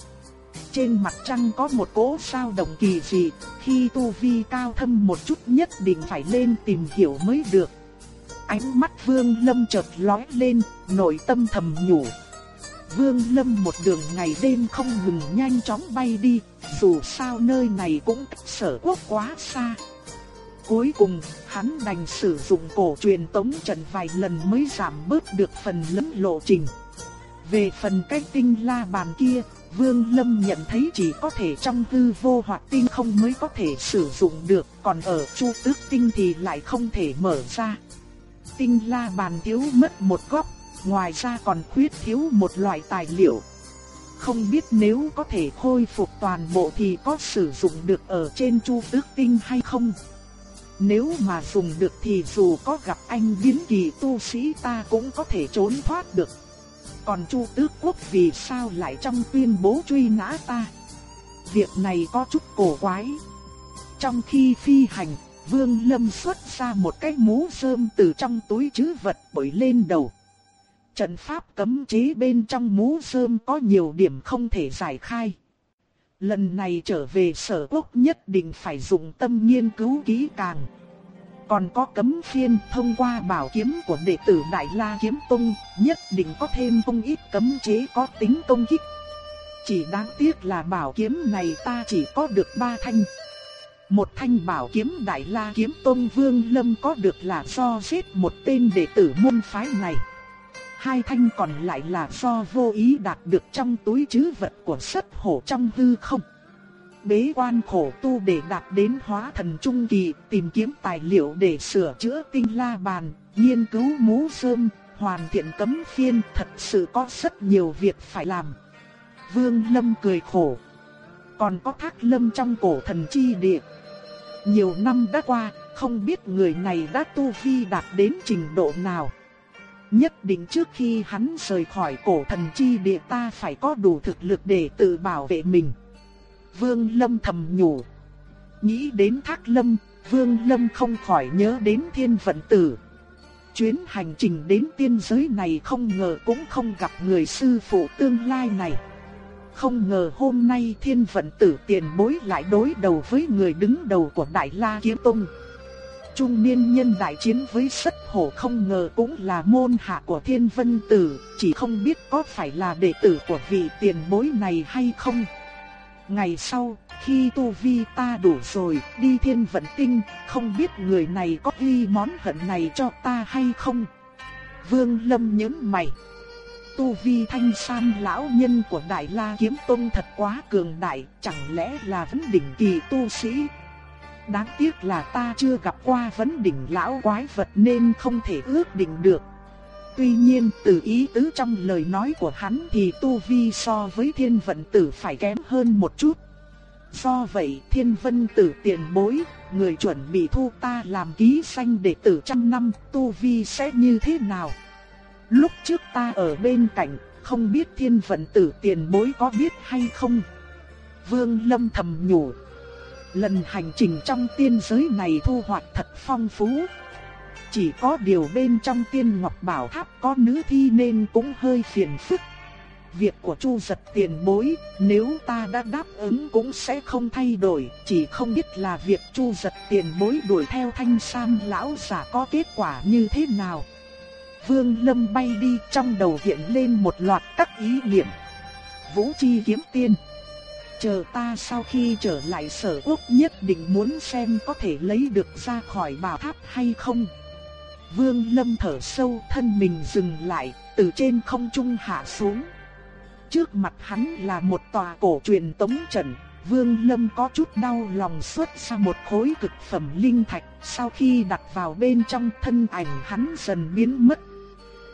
Trên mặt trăng có một cỗ sao động kỳ dị, khi tu vi cao thâm một chút nhất định phải lên tìm hiểu mới được. Ánh mắt Vương Lâm chợt lóe lên, nội tâm thầm nhủ. Vương Lâm một đường ngày đêm không ngừng nhanh chóng bay đi, dù sao nơi này cũng cách sở quốc quá xa. Cuối cùng, hắn đành sử dụng cổ truyền tống trận vài lần mới giảm bớt được phần lớn lộ trình. Về phần cách tinh la bàn kia, Vương Lâm nhận thấy chỉ có thể trong hư vô hoặc tinh không mới có thể sử dụng được, còn ở chu tước tinh thì lại không thể mở ra. Tinh la bàn thiếu mất một góc, ngoài ra còn khuyết thiếu một loại tài liệu. Không biết nếu có thể khôi phục toàn bộ thì có sử dụng được ở trên chu tước tinh hay không. Nếu mà dùng được thì dù có gặp anh biến kỳ tu sĩ ta cũng có thể trốn thoát được. Còn Chu Tước Quốc vì sao lại trong tuyên bố truy nã ta? Việc này có chút cổ quái. Trong khi phi hành, Vương Lâm xuất ra một cái mũ rơm từ trong túi trữ vật bổi lên đầu. Trận pháp cấm chế bên trong mũ rơm có nhiều điểm không thể giải khai. Lần này trở về sở quốc nhất định phải dùng tâm nghiên cứu kỹ càng. Còn có cấm phiên thông qua bảo kiếm của đệ tử Đại La Kiếm Tông, nhất định có thêm không ít cấm chế có tính công kích. Chỉ đáng tiếc là bảo kiếm này ta chỉ có được ba thanh. Một thanh bảo kiếm Đại La Kiếm tôn Vương Lâm có được là do giết một tên đệ tử môn phái này. Hai thanh còn lại là do vô ý đạt được trong túi chứ vật của sất hổ trong hư không. Bế quan khổ tu để đạt đến hóa thần trung kỳ, tìm kiếm tài liệu để sửa chữa tinh la bàn, nghiên cứu mũ sơm, hoàn thiện cấm phiên, thật sự có rất nhiều việc phải làm. Vương Lâm cười khổ. Còn có thác lâm trong cổ thần chi địa. Nhiều năm đã qua, không biết người này đã tu vi đạt đến trình độ nào. Nhất định trước khi hắn rời khỏi cổ thần chi địa ta phải có đủ thực lực để tự bảo vệ mình. Vương Lâm thầm nhủ. Nghĩ đến Thác Lâm, Vương Lâm không khỏi nhớ đến thiên vận tử. Chuyến hành trình đến tiên giới này không ngờ cũng không gặp người sư phụ tương lai này. Không ngờ hôm nay thiên vận tử tiền bối lại đối đầu với người đứng đầu của Đại La Kiếm Tông. Trung niên nhân đại chiến với sất hổ không ngờ cũng là môn hạ của thiên vân tử, chỉ không biết có phải là đệ tử của vị tiền bối này hay không. Ngày sau, khi tu vi ta đủ rồi, đi thiên vận tinh, không biết người này có ghi món hận này cho ta hay không? Vương Lâm nhớ mày. Tu vi thanh san lão nhân của Đại La Kiếm Tông thật quá cường đại, chẳng lẽ là vấn đỉnh kỳ tu sĩ? Đáng tiếc là ta chưa gặp qua vấn đỉnh lão quái vật nên không thể ước định được. Tuy nhiên từ ý tứ trong lời nói của hắn thì tu vi so với thiên vận tử phải kém hơn một chút. Do vậy thiên vân tử tiền bối, người chuẩn bị thu ta làm ký sanh đệ tử trăm năm, tu vi sẽ như thế nào? Lúc trước ta ở bên cạnh, không biết thiên vận tử tiền bối có biết hay không? Vương Lâm thầm nhủ. Lần hành trình trong tiên giới này thu hoạch thật phong phú. Chỉ có điều bên trong tiên ngọc bảo tháp có nữ thi nên cũng hơi phiền phức. Việc của Chu giật tiền bối, nếu ta đã đáp ứng cũng sẽ không thay đổi, chỉ không biết là việc Chu giật tiền bối đuổi theo thanh sam lão giả có kết quả như thế nào. Vương Lâm bay đi trong đầu hiện lên một loạt các ý niệm. Vũ chi kiếm tiên. Chờ ta sau khi trở lại sở quốc nhất định muốn xem có thể lấy được ra khỏi bảo tháp hay không. Vương Lâm thở sâu thân mình dừng lại, từ trên không trung hạ xuống. Trước mặt hắn là một tòa cổ truyền tống trận, Vương Lâm có chút đau lòng xuất ra một khối cực phẩm linh thạch, sau khi đặt vào bên trong thân ảnh hắn dần biến mất.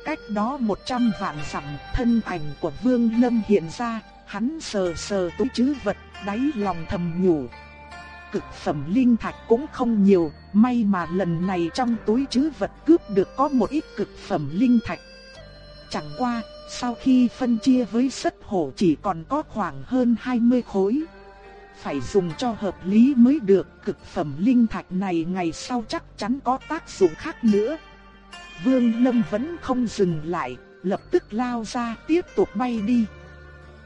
Cách đó 100 vạn dặm, thân ảnh của Vương Lâm hiện ra, hắn sờ sờ túi trữ vật, đáy lòng thầm nhủ. Cực phẩm linh thạch cũng không nhiều, may mà lần này trong túi trữ vật cướp được có một ít cực phẩm linh thạch. Chẳng qua, sau khi phân chia với sất hổ chỉ còn có khoảng hơn 20 khối. Phải dùng cho hợp lý mới được, cực phẩm linh thạch này ngày sau chắc chắn có tác dụng khác nữa. Vương Lâm vẫn không dừng lại, lập tức lao ra tiếp tục bay đi.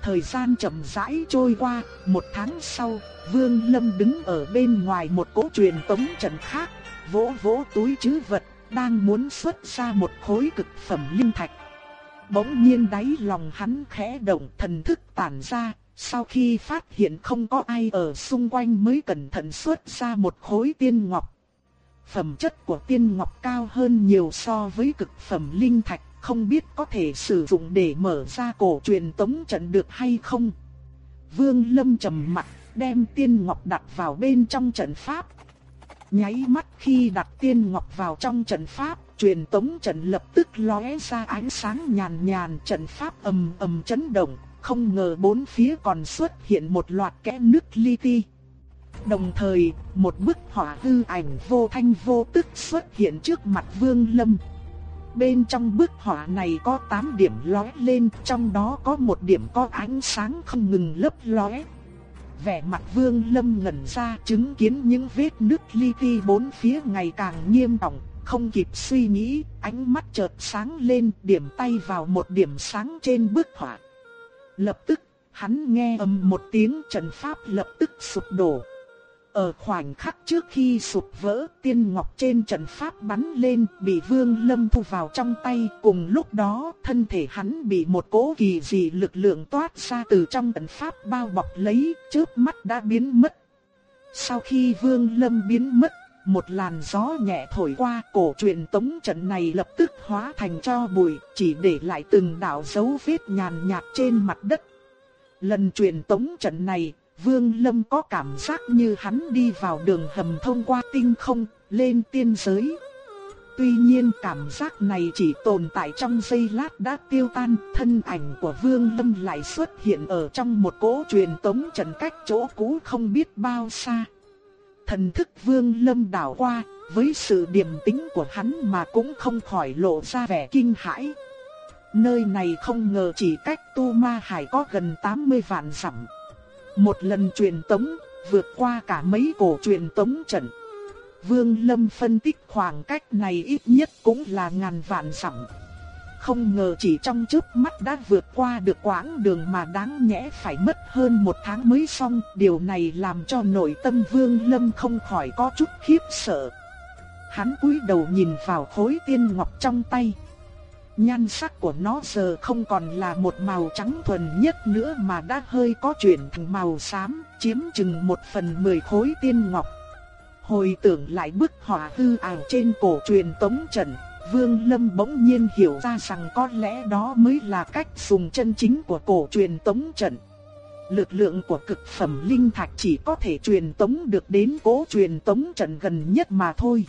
Thời gian chậm rãi trôi qua, một tháng sau, Vương Lâm đứng ở bên ngoài một cỗ truyền tống trận khác, vỗ vỗ túi trữ vật, đang muốn xuất ra một khối cực phẩm linh thạch. Bỗng nhiên đáy lòng hắn khẽ động thần thức tản ra, sau khi phát hiện không có ai ở xung quanh mới cẩn thận xuất ra một khối tiên ngọc. Phẩm chất của tiên ngọc cao hơn nhiều so với cực phẩm linh thạch, không biết có thể sử dụng để mở ra cổ truyền tống trận được hay không. Vương Lâm trầm mặt, đem tiên ngọc đặt vào bên trong trận pháp. Nháy mắt khi đặt tiên ngọc vào trong trận pháp, truyền tống trận lập tức lóe ra ánh sáng nhàn nhàn, trận pháp ầm ầm chấn động, không ngờ bốn phía còn xuất hiện một loạt kẽ nước li ti. Đồng thời, một bức họa hư ảnh vô thanh vô tức xuất hiện trước mặt Vương Lâm. Bên trong bức họa này có 8 điểm lóe lên, trong đó có một điểm có ánh sáng không ngừng lấp lóe. Vẻ mặt Vương Lâm ngẩn ra chứng kiến những vết nứt li ti bốn phía ngày càng nghiêm trọng, không kịp suy nghĩ, ánh mắt chợt sáng lên, điểm tay vào một điểm sáng trên bức họa. Lập tức, hắn nghe ầm một tiếng trận pháp lập tức sụp đổ. Ở khoảnh khắc trước khi sụp vỡ, tiên ngọc trên trận pháp bắn lên, bị Vương Lâm thu vào trong tay, cùng lúc đó, thân thể hắn bị một cỗ kỳ dị lực lượng toát ra từ trong trận pháp bao bọc lấy, trước mắt đã biến mất. Sau khi Vương Lâm biến mất, một làn gió nhẹ thổi qua, cổ truyền tống trận này lập tức hóa thành cho bụi, chỉ để lại từng đạo dấu vết nhàn nhạt trên mặt đất. Lần truyền tống trận này, Vương Lâm có cảm giác như hắn đi vào đường hầm thông qua tinh không, lên tiên giới. Tuy nhiên cảm giác này chỉ tồn tại trong giây lát đã tiêu tan, thân ảnh của Vương Lâm lại xuất hiện ở trong một cỗ truyền tống trận cách chỗ cũ không biết bao xa. Thần thức Vương Lâm đảo qua, với sự điềm tĩnh của hắn mà cũng không khỏi lộ ra vẻ kinh hãi. Nơi này không ngờ chỉ cách Tu Ma Hải có gần 80 vạn dặm. Một lần truyền tống, vượt qua cả mấy cổ truyền tống trận. Vương Lâm phân tích khoảng cách này ít nhất cũng là ngàn vạn dặm. Không ngờ chỉ trong chớp mắt đã vượt qua được quãng đường mà đáng nhẽ phải mất hơn một tháng mới xong. Điều này làm cho nội tâm Vương Lâm không khỏi có chút khiếp sợ. Hắn cúi đầu nhìn vào khối tiên ngọc trong tay nhan sắc của nó giờ không còn là một màu trắng thuần nhất nữa mà đã hơi có chuyển thành màu xám, chiếm chừng một phần mười khối tiên ngọc. Hồi tưởng lại bức họa hư ảo trên cổ truyền tống trận, Vương Lâm bỗng nhiên hiểu ra rằng có lẽ đó mới là cách dùng chân chính của cổ truyền tống trận. Lực lượng của cực phẩm linh thạch chỉ có thể truyền tống được đến cố truyền tống trận gần nhất mà thôi.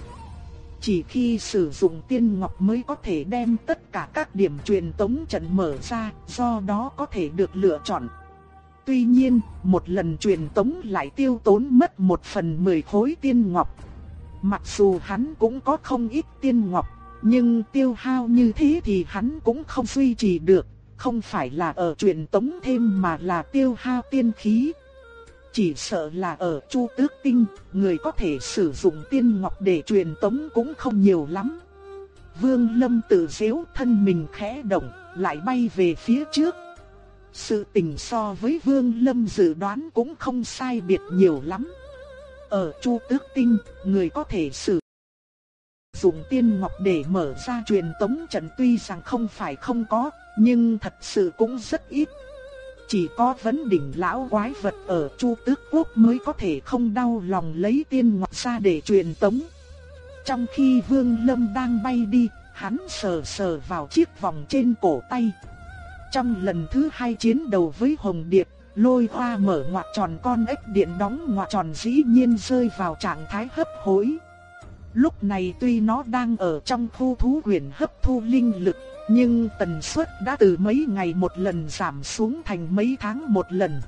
Chỉ khi sử dụng tiên ngọc mới có thể đem tất cả các điểm truyền tống trận mở ra, do đó có thể được lựa chọn. Tuy nhiên, một lần truyền tống lại tiêu tốn mất một phần mười khối tiên ngọc. Mặc dù hắn cũng có không ít tiên ngọc, nhưng tiêu hao như thế thì hắn cũng không duy trì được, không phải là ở truyền tống thêm mà là tiêu hao tiên khí. Chỉ sợ là ở Chu Tước Tinh, người có thể sử dụng tiên ngọc để truyền tống cũng không nhiều lắm. Vương Lâm tự giễu thân mình khẽ động, lại bay về phía trước. Sự tình so với Vương Lâm dự đoán cũng không sai biệt nhiều lắm. Ở Chu Tước Tinh, người có thể sử dụng tiên ngọc để mở ra truyền tống trận tuy rằng không phải không có, nhưng thật sự cũng rất ít. Chỉ có vấn đỉnh lão quái vật ở Chu Tước Quốc mới có thể không đau lòng lấy tiên ngọc ra để truyền tống. Trong khi Vương Lâm đang bay đi, hắn sờ sờ vào chiếc vòng trên cổ tay. Trong lần thứ hai chiến đấu với Hồng Điệp, lôi hoa mở ngoặt tròn con ếch điện đóng ngoặt tròn dĩ nhiên rơi vào trạng thái hấp hối. Lúc này tuy nó đang ở trong khu thú huyền hấp thu linh lực, nhưng tần suất đã từ mấy ngày một lần giảm xuống thành mấy tháng một lần.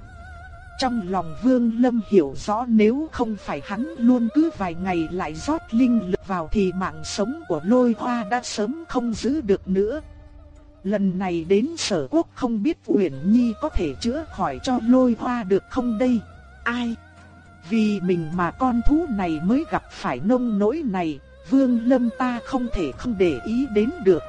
Trong lòng Vương Lâm hiểu rõ nếu không phải hắn luôn cứ vài ngày lại rót linh lực vào thì mạng sống của lôi hoa đã sớm không giữ được nữa. Lần này đến sở quốc không biết Uyển Nhi có thể chữa khỏi cho lôi hoa được không đây? Ai? Vì mình mà con thú này mới gặp phải nông nỗi này, Vương Lâm ta không thể không để ý đến được.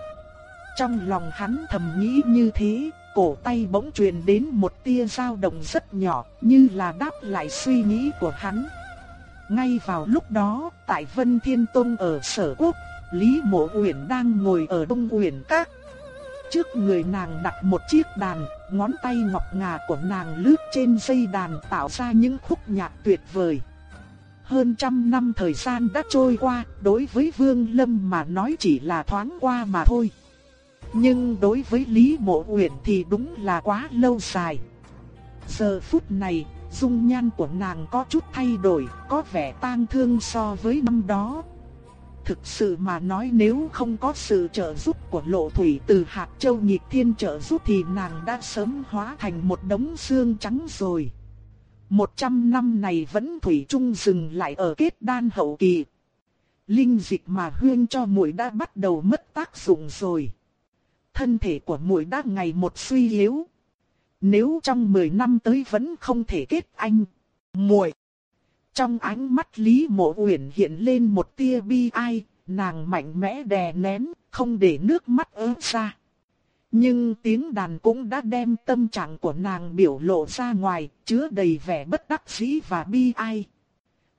Trong lòng hắn thầm nghĩ như thế, cổ tay bỗng truyền đến một tia dao động rất nhỏ, như là đáp lại suy nghĩ của hắn. Ngay vào lúc đó, tại Vân Thiên Tông ở Sở Quốc, Lý Mộ Uyển đang ngồi ở Đông Uyển Các. Trước người nàng đặt một chiếc đàn, ngón tay ngọc ngà của nàng lướt trên dây đàn tạo ra những khúc nhạc tuyệt vời. Hơn trăm năm thời gian đã trôi qua, đối với Vương Lâm mà nói chỉ là thoáng qua mà thôi. Nhưng đối với Lý Mộ Uyển thì đúng là quá lâu dài. Giờ phút này, dung nhan của nàng có chút thay đổi, có vẻ tang thương so với năm đó. Thực sự mà nói nếu không có sự trợ giúp của lộ thủy từ hạt châu nhịp thiên trợ giúp thì nàng đã sớm hóa thành một đống xương trắng rồi. Một trăm năm này vẫn thủy chung dừng lại ở kết đan hậu kỳ. Linh dịch mà huyên cho muội đã bắt đầu mất tác dụng rồi thân thể của muội đã ngày một suy yếu. Nếu trong 10 năm tới vẫn không thể kết anh, muội. Trong ánh mắt Lý Mộ Uyển hiện lên một tia bi ai, nàng mạnh mẽ đè nén, không để nước mắt ứa ra. Nhưng tiếng đàn cũng đã đem tâm trạng của nàng biểu lộ ra ngoài, chứa đầy vẻ bất đắc dĩ và bi ai.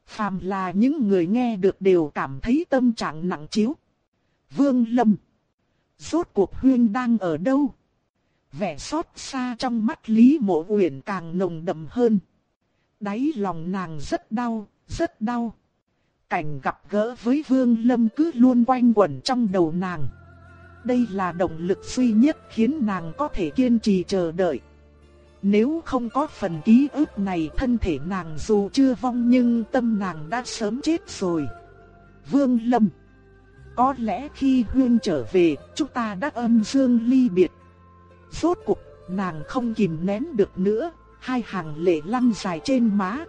Phàm là những người nghe được đều cảm thấy tâm trạng nặng chiếu. Vương Lâm Rốt cuộc huyên đang ở đâu? Vẻ xót xa trong mắt Lý Mộ Uyển càng nồng đậm hơn. Đáy lòng nàng rất đau, rất đau. Cảnh gặp gỡ với Vương Lâm cứ luôn quanh quẩn trong đầu nàng. Đây là động lực duy nhất khiến nàng có thể kiên trì chờ đợi. Nếu không có phần ký ức này thân thể nàng dù chưa vong nhưng tâm nàng đã sớm chết rồi. Vương Lâm có lẽ khi Huyên trở về, chúng ta đã âm dương ly biệt. Rốt cuộc, nàng không kìm nén được nữa, hai hàng lệ lăn dài trên má.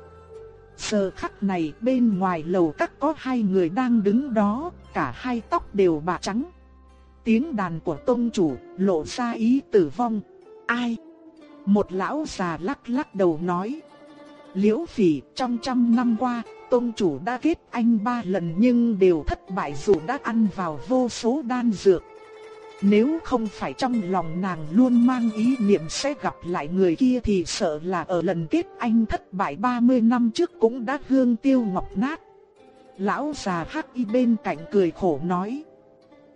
Giờ khắc này bên ngoài lầu các có hai người đang đứng đó, cả hai tóc đều bạc trắng. Tiếng đàn của tôn chủ lộ ra ý tử vong. Ai? Một lão già lắc lắc đầu nói. Liễu phỉ trong trăm năm qua, Tông chủ đã kết anh ba lần nhưng đều thất bại dù đã ăn vào vô số đan dược. Nếu không phải trong lòng nàng luôn mang ý niệm sẽ gặp lại người kia thì sợ là ở lần kết anh thất bại 30 năm trước cũng đã hương tiêu ngọc nát. Lão già hắc y bên cạnh cười khổ nói.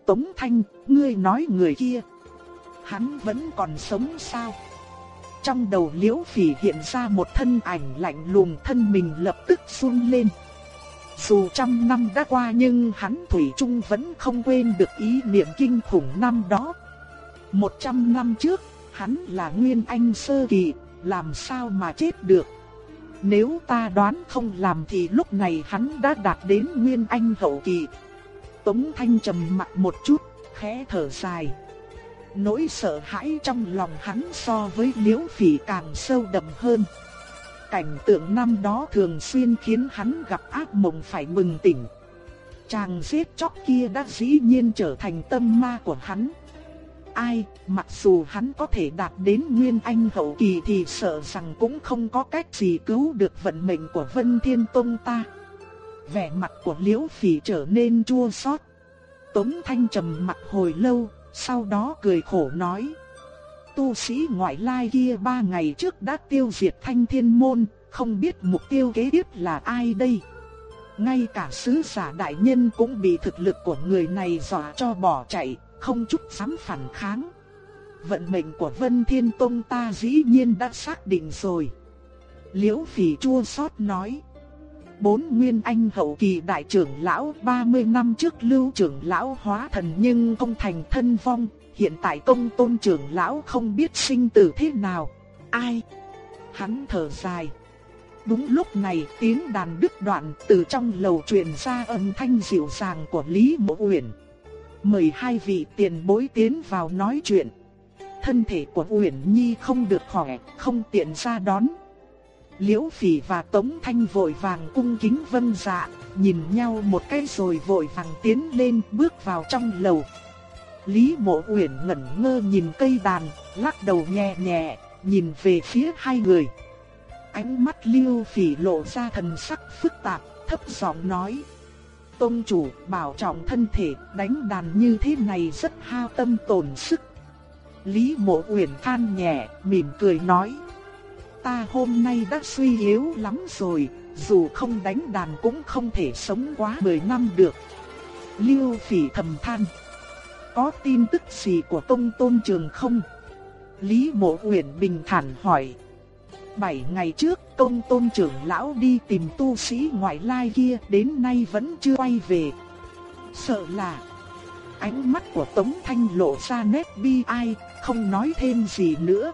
Tống Thanh, ngươi nói người kia. Hắn vẫn còn sống sao? Trong đầu liễu phỉ hiện ra một thân ảnh lạnh lùng thân mình lập tức run lên. Dù trăm năm đã qua nhưng hắn Thủy Trung vẫn không quên được ý niệm kinh khủng năm đó. Một trăm năm trước, hắn là Nguyên Anh Sơ Kỳ, làm sao mà chết được. Nếu ta đoán không làm thì lúc này hắn đã đạt đến Nguyên Anh Hậu Kỳ. Tống Thanh trầm mặt một chút, khẽ thở dài. Nỗi sợ hãi trong lòng hắn so với liễu phỉ càng sâu đậm hơn. Cảnh tượng năm đó thường xuyên khiến hắn gặp ác mộng phải bừng tỉnh. Chàng giết chóc kia đã dĩ nhiên trở thành tâm ma của hắn. Ai, mặc dù hắn có thể đạt đến Nguyên Anh hậu kỳ thì sợ rằng cũng không có cách gì cứu được vận mệnh của Vân Thiên Tông ta. Vẻ mặt của Liễu Phỉ trở nên chua xót. Tống Thanh trầm mặt hồi lâu, sau đó cười khổ nói. Tu sĩ ngoại lai kia ba ngày trước đã tiêu diệt thanh thiên môn, không biết mục tiêu kế tiếp là ai đây. Ngay cả sứ giả đại nhân cũng bị thực lực của người này dọa cho bỏ chạy, không chút dám phản kháng. Vận mệnh của Vân Thiên Tông ta dĩ nhiên đã xác định rồi. Liễu Phỉ chua xót nói bốn nguyên anh hậu kỳ đại trưởng lão 30 năm trước lưu trưởng lão hóa thần nhưng không thành thân vong, hiện tại công tôn trưởng lão không biết sinh tử thế nào. Ai? Hắn thở dài. Đúng lúc này tiếng đàn đứt đoạn từ trong lầu truyền ra âm thanh dịu dàng của Lý Mộ Uyển. Mời hai vị tiền bối tiến vào nói chuyện. Thân thể của Uyển Nhi không được khỏe, không tiện ra đón. Liễu Phỉ và Tống Thanh vội vàng cung kính vân dạ, nhìn nhau một cái rồi vội vàng tiến lên bước vào trong lầu. Lý Mộ Uyển ngẩn ngơ nhìn cây đàn, lắc đầu nhẹ nhẹ, nhìn về phía hai người. Ánh mắt Liễu Phỉ lộ ra thần sắc phức tạp, thấp giọng nói: "Tông chủ, bảo trọng thân thể, đánh đàn như thế này rất hao tâm tổn sức." Lý Mộ Uyển than nhẹ, mỉm cười nói: ta hôm nay đã suy yếu lắm rồi, dù không đánh đàn cũng không thể sống quá 10 năm được. Liêu phỉ thầm than. Có tin tức gì của công tôn trường không? Lý mộ uyển bình thản hỏi. Bảy ngày trước công tôn trưởng lão đi tìm tu sĩ ngoại lai kia đến nay vẫn chưa quay về. Sợ là ánh mắt của Tống Thanh lộ ra nét bi ai, không nói thêm gì nữa.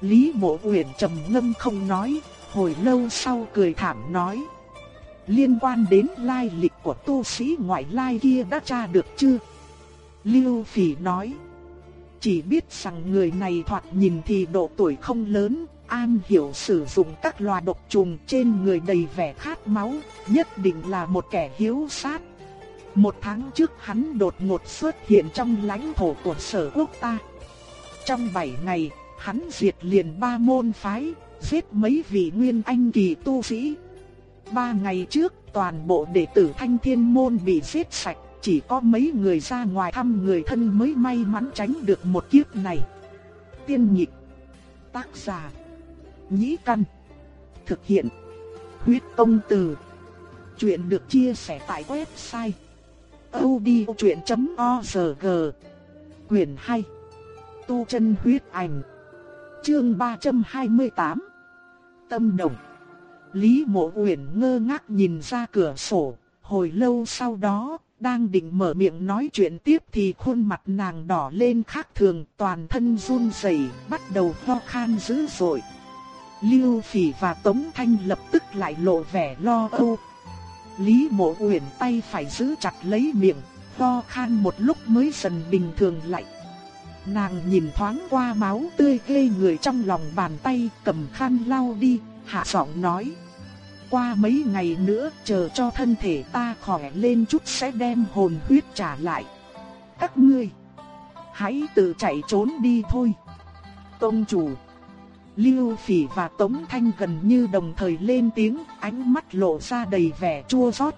Lý Mộ Uyển trầm ngâm không nói, hồi lâu sau cười thảm nói: "Liên quan đến lai lịch của tu sĩ ngoại lai kia đã tra được chưa?" Lưu Phỉ nói: "Chỉ biết rằng người này thoạt nhìn thì độ tuổi không lớn, an hiểu sử dụng các loa độc trùng trên người đầy vẻ khát máu, nhất định là một kẻ hiếu sát." Một tháng trước hắn đột ngột xuất hiện trong lãnh thổ của sở quốc ta. Trong 7 ngày, hắn diệt liền ba môn phái, giết mấy vị nguyên anh kỳ tu sĩ. Ba ngày trước, toàn bộ đệ tử thanh thiên môn bị giết sạch, chỉ có mấy người ra ngoài thăm người thân mới may mắn tránh được một kiếp này. Tiên nhịp, tác giả, nhĩ căn, thực hiện, huyết công từ. Chuyện được chia sẻ tại website odchuyện.org Quyền 2 Tu chân huyết ảnh Chương 328 Tâm động Lý mộ uyển ngơ ngác nhìn ra cửa sổ, hồi lâu sau đó, đang định mở miệng nói chuyện tiếp thì khuôn mặt nàng đỏ lên khác thường, toàn thân run rẩy, bắt đầu ho khan dữ dội. Lưu Phỉ và Tống Thanh lập tức lại lộ vẻ lo âu. Lý Mộ Uyển tay phải giữ chặt lấy miệng, ho khan một lúc mới dần bình thường lại. Nàng nhìn thoáng qua máu tươi ghê người trong lòng bàn tay, cầm khăn lau đi, hạ giọng nói. Qua mấy ngày nữa, chờ cho thân thể ta khỏe lên chút sẽ đem hồn huyết trả lại. Các ngươi, hãy tự chạy trốn đi thôi. Tông chủ, Lưu Phỉ và Tống Thanh gần như đồng thời lên tiếng, ánh mắt lộ ra đầy vẻ chua xót.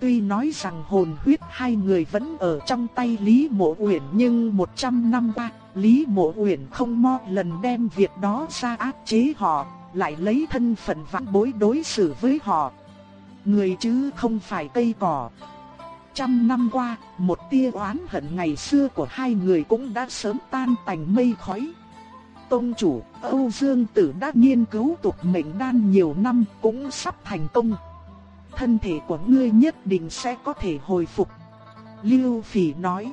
Tuy nói rằng hồn huyết hai người vẫn ở trong tay Lý Mộ Uyển nhưng 100 năm qua, Lý Mộ Uyển không mo lần đem việc đó ra áp chế họ, lại lấy thân phận vãn bối đối xử với họ. Người chứ không phải cây cỏ. trăm năm qua, một tia oán hận ngày xưa của hai người cũng đã sớm tan tành mây khói. Tông chủ, Âu Dương Tử đã nghiên cứu tục mệnh đan nhiều năm cũng sắp thành công. Thân thể của ngươi nhất định sẽ có thể hồi phục. Lưu Phỉ nói.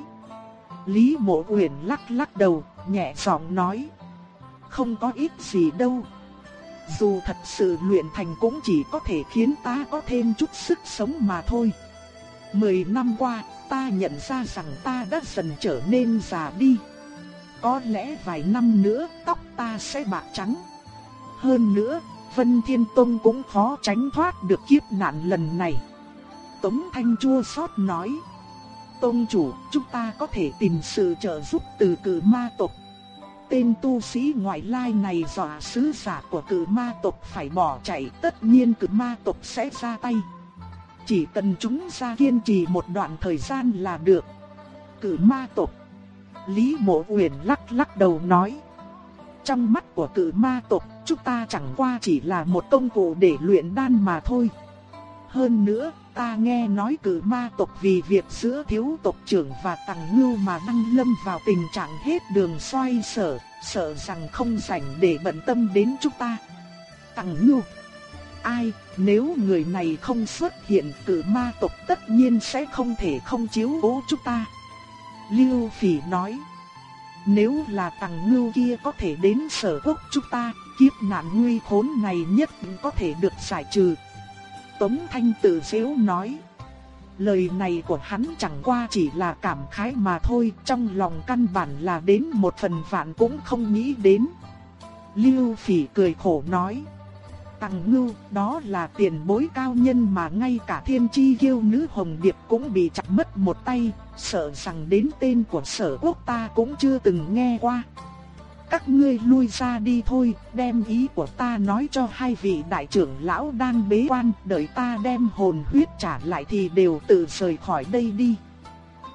Lý Mộ Uyển lắc lắc đầu, nhẹ giọng nói. Không có ít gì đâu. Dù thật sự luyện thành cũng chỉ có thể khiến ta có thêm chút sức sống mà thôi. Mười năm qua, ta nhận ra rằng ta đã dần trở nên già đi. Có lẽ vài năm nữa tóc ta sẽ bạc trắng. Hơn nữa, Vân Thiên Tông cũng khó tránh thoát được kiếp nạn lần này. Tống Thanh chua xót nói. Tông chủ, chúng ta có thể tìm sự trợ giúp từ cử ma tộc. Tên tu sĩ ngoại lai này dọa sứ giả của cử ma tộc phải bỏ chạy, tất nhiên cử ma tộc sẽ ra tay. Chỉ cần chúng ra kiên trì một đoạn thời gian là được. Cử ma tộc. Lý Mộ Uyển lắc lắc đầu nói. Trong mắt của cử ma tộc, chúng ta chẳng qua chỉ là một công cụ để luyện đan mà thôi. Hơn nữa, ta nghe nói cử ma tộc vì việc giữa thiếu tộc trưởng và tàng ngưu mà đang lâm vào tình trạng hết đường xoay sở, sợ rằng không rảnh để bận tâm đến chúng ta. Tàng ngưu Ai, nếu người này không xuất hiện cử ma tộc tất nhiên sẽ không thể không chiếu cố chúng ta. Lưu Phỉ nói Nếu là tàng ngưu kia có thể đến sở quốc chúng ta, kiếp nạn nguy khốn này nhất định có thể được giải trừ. Tống Thanh tự dễu nói. Lời này của hắn chẳng qua chỉ là cảm khái mà thôi, trong lòng căn bản là đến một phần vạn cũng không nghĩ đến. Lưu Phỉ cười khổ nói. Tằng ngưu, đó là tiền bối cao nhân mà ngay cả thiên chi kiêu nữ hồng điệp cũng bị chặt mất một tay, sợ rằng đến tên của sở quốc ta cũng chưa từng nghe qua các ngươi lui ra đi thôi, đem ý của ta nói cho hai vị đại trưởng lão đang bế quan, đợi ta đem hồn huyết trả lại thì đều tự rời khỏi đây đi.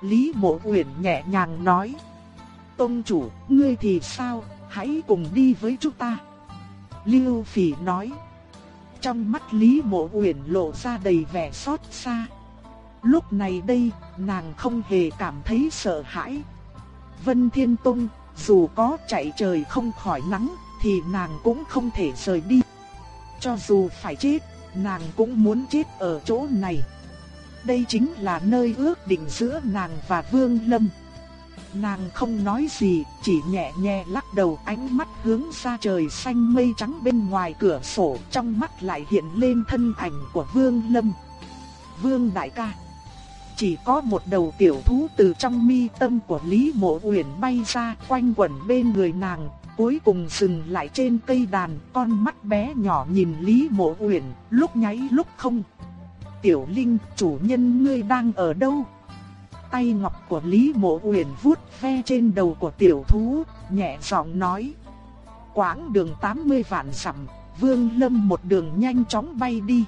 Lý Mộ Uyển nhẹ nhàng nói, Tông chủ, ngươi thì sao, hãy cùng đi với chúng ta. Lưu Phỉ nói, trong mắt Lý Mộ Uyển lộ ra đầy vẻ xót xa. Lúc này đây, nàng không hề cảm thấy sợ hãi. Vân Thiên Tông, dù có chạy trời không khỏi nắng, thì nàng cũng không thể rời đi. Cho dù phải chết, nàng cũng muốn chết ở chỗ này. Đây chính là nơi ước định giữa nàng và Vương Lâm. Nàng không nói gì, chỉ nhẹ nhẹ lắc đầu ánh mắt hướng ra trời xanh mây trắng bên ngoài cửa sổ, trong mắt lại hiện lên thân ảnh của Vương Lâm. Vương đại ca chỉ có một đầu tiểu thú từ trong mi tâm của Lý Mộ Uyển bay ra, quanh quẩn bên người nàng, cuối cùng dừng lại trên cây đàn, con mắt bé nhỏ nhìn Lý Mộ Uyển, lúc nháy lúc không. "Tiểu Linh, chủ nhân ngươi đang ở đâu?" Tay ngọc của Lý Mộ Uyển vuốt ve trên đầu của tiểu thú, nhẹ giọng nói: "Quãng đường 80 vạn dặm, Vương Lâm một đường nhanh chóng bay đi."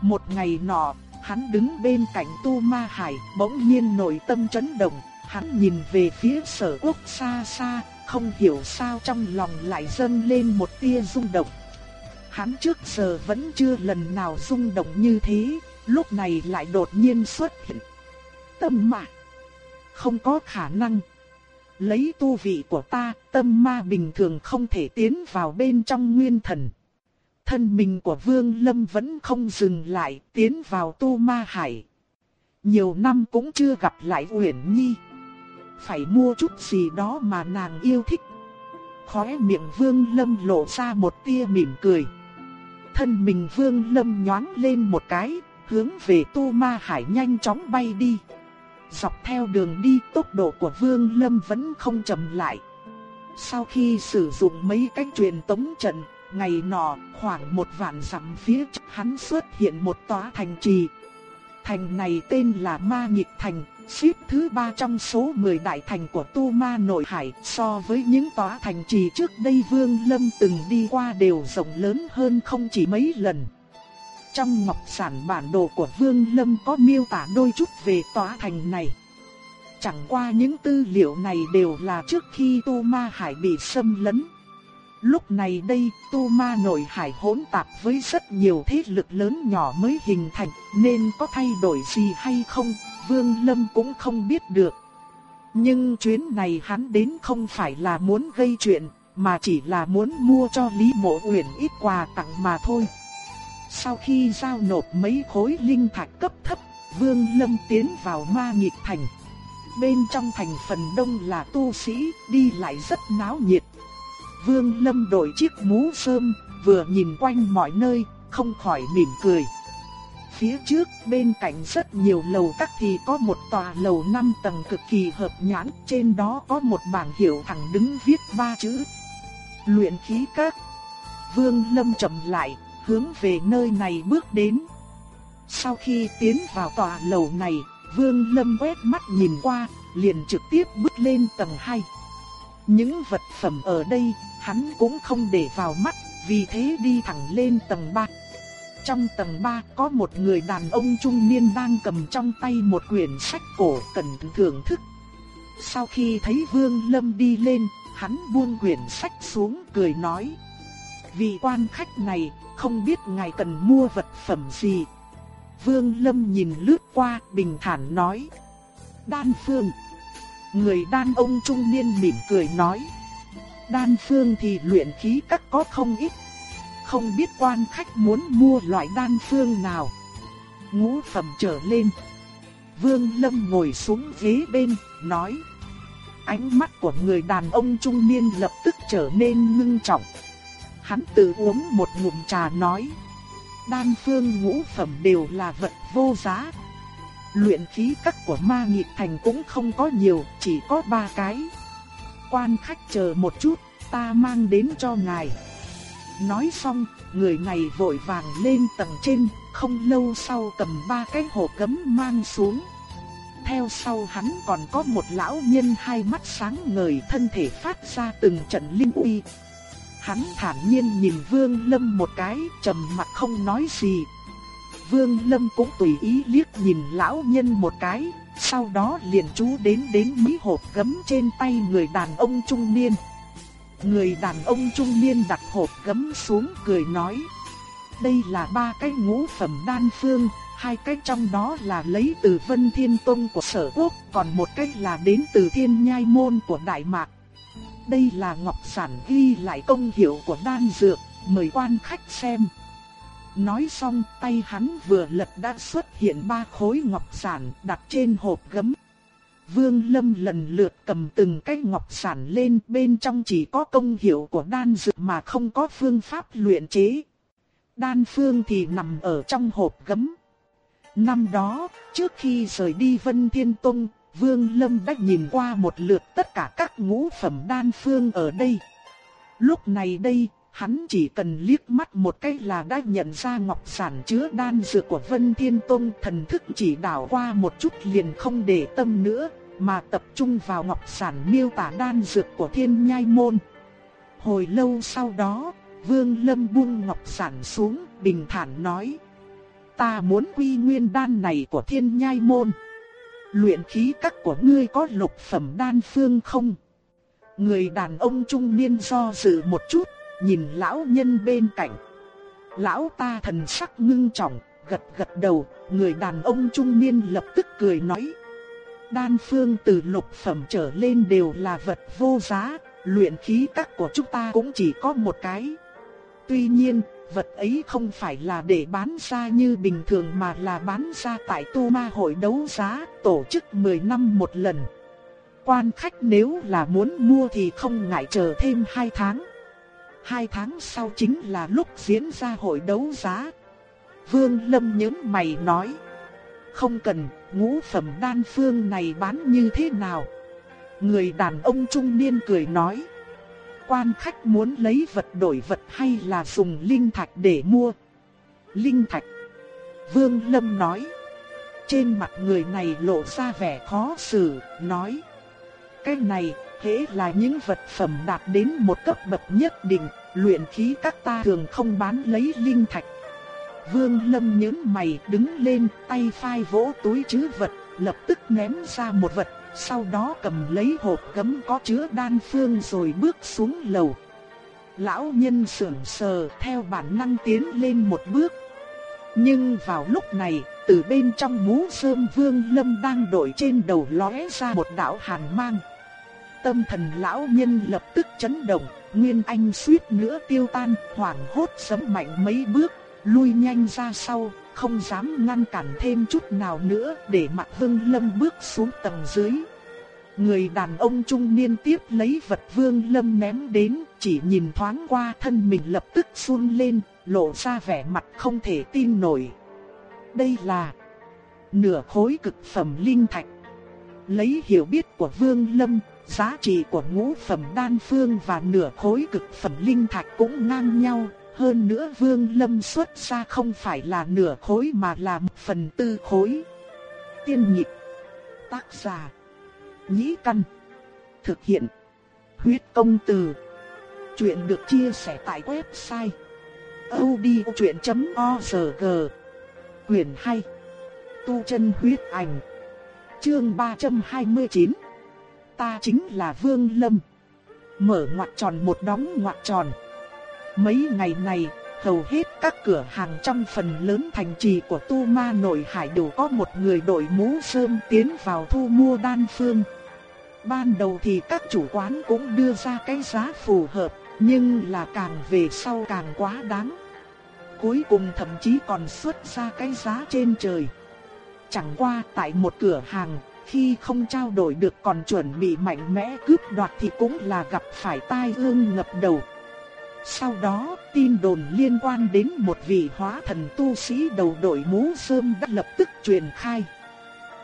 Một ngày nọ, Hắn đứng bên cạnh Tu Ma Hải, bỗng nhiên nội tâm chấn động, hắn nhìn về phía sở quốc xa xa, không hiểu sao trong lòng lại dâng lên một tia rung động. Hắn trước giờ vẫn chưa lần nào rung động như thế, lúc này lại đột nhiên xuất hiện. Tâm ma, không có khả năng. Lấy tu vị của ta, tâm ma bình thường không thể tiến vào bên trong nguyên thần thân mình của Vương Lâm vẫn không dừng lại, tiến vào tu ma hải. Nhiều năm cũng chưa gặp lại Uyển Nhi. Phải mua chút gì đó mà nàng yêu thích. Khóe miệng Vương Lâm lộ ra một tia mỉm cười. Thân mình Vương Lâm nhoáng lên một cái, hướng về tu ma hải nhanh chóng bay đi. Dọc theo đường đi tốc độ của Vương Lâm vẫn không chậm lại. Sau khi sử dụng mấy cách truyền tống trận, Ngày nọ, khoảng một vạn dặm phía trước hắn xuất hiện một tòa thành trì. Thành này tên là Ma Nghịch Thành, xếp thứ ba trong số 10 đại thành của Tu Ma Nội Hải. So với những tòa thành trì trước đây Vương Lâm từng đi qua đều rộng lớn hơn không chỉ mấy lần. Trong ngọc sản bản đồ của Vương Lâm có miêu tả đôi chút về tòa thành này. Chẳng qua những tư liệu này đều là trước khi Tu Ma Hải bị xâm lấn. Lúc này đây, tu ma nội hải hỗn tạp với rất nhiều thế lực lớn nhỏ mới hình thành, nên có thay đổi gì hay không, Vương Lâm cũng không biết được. Nhưng chuyến này hắn đến không phải là muốn gây chuyện, mà chỉ là muốn mua cho Lý Mộ Uyển ít quà tặng mà thôi. Sau khi giao nộp mấy khối linh thạch cấp thấp, Vương Lâm tiến vào ma nghịch thành. Bên trong thành phần đông là tu sĩ, đi lại rất náo nhiệt. Vương Lâm đội chiếc mũ sơm, vừa nhìn quanh mọi nơi, không khỏi mỉm cười. Phía trước bên cạnh rất nhiều lầu các thì có một tòa lầu 5 tầng cực kỳ hợp nhãn, trên đó có một bảng hiệu thẳng đứng viết ba chữ. Luyện khí các. Vương Lâm chậm lại, hướng về nơi này bước đến. Sau khi tiến vào tòa lầu này, Vương Lâm quét mắt nhìn qua, liền trực tiếp bước lên tầng 2. Những vật phẩm ở đây, hắn cũng không để vào mắt, vì thế đi thẳng lên tầng 3. Trong tầng 3 có một người đàn ông trung niên đang cầm trong tay một quyển sách cổ cẩn thưởng thức. Sau khi thấy Vương Lâm đi lên, hắn buông quyển sách xuống cười nói. Vị quan khách này, không biết ngài cần mua vật phẩm gì. Vương Lâm nhìn lướt qua, bình thản nói. Đan phương. Người đàn ông trung niên mỉm cười nói. Đan phương thì luyện khí các có không ít. Không biết quan khách muốn mua loại đan phương nào. Ngũ phẩm trở lên. Vương Lâm ngồi xuống ghế bên, nói. Ánh mắt của người đàn ông trung niên lập tức trở nên ngưng trọng. Hắn tự uống một ngụm trà nói. Đan phương ngũ phẩm đều là vật vô giá. Luyện khí các của ma nhịp thành cũng không có nhiều, chỉ có ba cái. Quan khách chờ một chút, ta mang đến cho ngài. Nói xong, người này vội vàng lên tầng trên, không lâu sau cầm ba cái hộp cấm mang xuống. Theo sau hắn còn có một lão nhân hai mắt sáng ngời thân thể phát ra từng trận linh uy. Hắn thản nhiên nhìn Vương Lâm một cái, trầm mặt không nói gì. Vương Lâm cũng tùy ý liếc nhìn lão nhân một cái, sau đó liền chú đến đến mấy hộp gấm trên tay người đàn ông trung niên. Người đàn ông trung niên đặt hộp gấm xuống cười nói. Đây là ba cái ngũ phẩm đan phương, hai cái trong đó là lấy từ Vân Thiên Tông của Sở Quốc, còn một cái là đến từ Thiên Nhai Môn của Đại Mạc. Đây là ngọc sản ghi lại công hiệu của đan dược, mời quan khách xem. Nói xong tay hắn vừa lật đã xuất hiện ba khối ngọc sản đặt trên hộp gấm. Vương Lâm lần lượt cầm từng cái ngọc sản lên bên trong chỉ có công hiệu của đan dược mà không có phương pháp luyện chế. Đan phương thì nằm ở trong hộp gấm. Năm đó, trước khi rời đi Vân Thiên Tông, Vương Lâm đã nhìn qua một lượt tất cả các ngũ phẩm đan phương ở đây. Lúc này đây, hắn chỉ cần liếc mắt một cái là đã nhận ra ngọc sản chứa đan dược của Vân Thiên Tông thần thức chỉ đảo qua một chút liền không để tâm nữa, mà tập trung vào ngọc sản miêu tả đan dược của Thiên Nhai Môn. Hồi lâu sau đó, Vương Lâm buông ngọc sản xuống, bình thản nói: "Ta muốn quy nguyên đan này của Thiên Nhai Môn." Luyện khí các của ngươi có lục phẩm đan phương không? Người đàn ông trung niên do dự một chút, nhìn lão nhân bên cạnh. Lão ta thần sắc ngưng trọng, gật gật đầu, người đàn ông trung niên lập tức cười nói. Đan phương từ lục phẩm trở lên đều là vật vô giá, luyện khí các của chúng ta cũng chỉ có một cái. Tuy nhiên, vật ấy không phải là để bán ra như bình thường mà là bán ra tại tu ma hội đấu giá, tổ chức 10 năm một lần. Quan khách nếu là muốn mua thì không ngại chờ thêm 2 tháng hai tháng sau chính là lúc diễn ra hội đấu giá. Vương Lâm nhớ mày nói. Không cần, ngũ phẩm đan phương này bán như thế nào? Người đàn ông trung niên cười nói quan khách muốn lấy vật đổi vật hay là dùng linh thạch để mua? Linh thạch. Vương Lâm nói. Trên mặt người này lộ ra vẻ khó xử, nói. Cái này, thế là những vật phẩm đạt đến một cấp bậc nhất định, luyện khí các ta thường không bán lấy linh thạch. Vương Lâm nhướng mày đứng lên, tay phai vỗ túi chứ vật, lập tức ném ra một vật sau đó cầm lấy hộp gấm có chứa đan phương rồi bước xuống lầu. Lão nhân sưởng sờ theo bản năng tiến lên một bước. Nhưng vào lúc này, từ bên trong mũ sơm vương lâm đang đổi trên đầu lóe ra một đạo hàn mang. Tâm thần lão nhân lập tức chấn động, Nguyên Anh suýt nữa tiêu tan, hoảng hốt sấm mạnh mấy bước, lui nhanh ra sau, không dám ngăn cản thêm chút nào nữa để mặt Vương Lâm bước xuống tầng dưới. Người đàn ông trung niên tiếp lấy vật Vương Lâm ném đến, chỉ nhìn thoáng qua thân mình lập tức run lên, lộ ra vẻ mặt không thể tin nổi. Đây là nửa khối cực phẩm linh thạch. Lấy hiểu biết của Vương Lâm, giá trị của ngũ phẩm đan phương và nửa khối cực phẩm linh thạch cũng ngang nhau. Hơn nữa Vương Lâm xuất ra không phải là nửa khối mà là một phần tư khối. Tiên nhịp Tác giả Nhĩ Căn Thực hiện Huyết công từ Chuyện được chia sẻ tại website odchuyện.org Quyền hay. Tu chân huyết ảnh Chương 329 Ta chính là Vương Lâm Mở ngoặt tròn một đóng ngoặt tròn Mấy ngày này hầu hết các cửa hàng trong phần lớn thành trì của Tu Ma Nội Hải đều có một người đội mũ sơm tiến vào thu mua đan phương. Ban đầu thì các chủ quán cũng đưa ra cái giá phù hợp, nhưng là càng về sau càng quá đáng. Cuối cùng thậm chí còn xuất ra cái giá trên trời. Chẳng qua tại một cửa hàng, khi không trao đổi được còn chuẩn bị mạnh mẽ cướp đoạt thì cũng là gặp phải tai ương ngập đầu. Sau đó, tin đồn liên quan đến một vị hóa thần tu sĩ đầu đội mũ sơm đã lập tức truyền khai.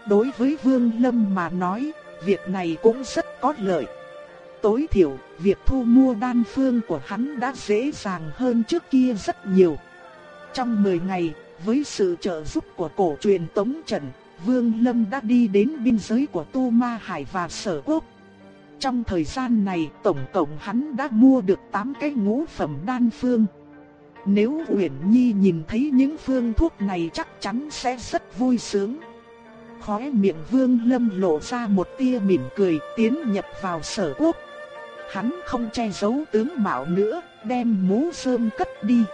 Đối với Vương Lâm mà nói, việc này cũng rất có lợi. Tối thiểu, việc thu mua đan phương của hắn đã dễ dàng hơn trước kia rất nhiều. Trong 10 ngày, với sự trợ giúp của cổ truyền Tống Trần, Vương Lâm đã đi đến biên giới của Tu Ma Hải và Sở Quốc. Trong thời gian này, tổng cộng hắn đã mua được 8 cái ngũ phẩm đan phương. Nếu Uyển Nhi nhìn thấy những phương thuốc này chắc chắn sẽ rất vui sướng. Khóe miệng Vương Lâm lộ ra một tia mỉm cười tiến nhập vào sở quốc. Hắn không che giấu tướng mạo nữa, đem mũ sơm cất đi.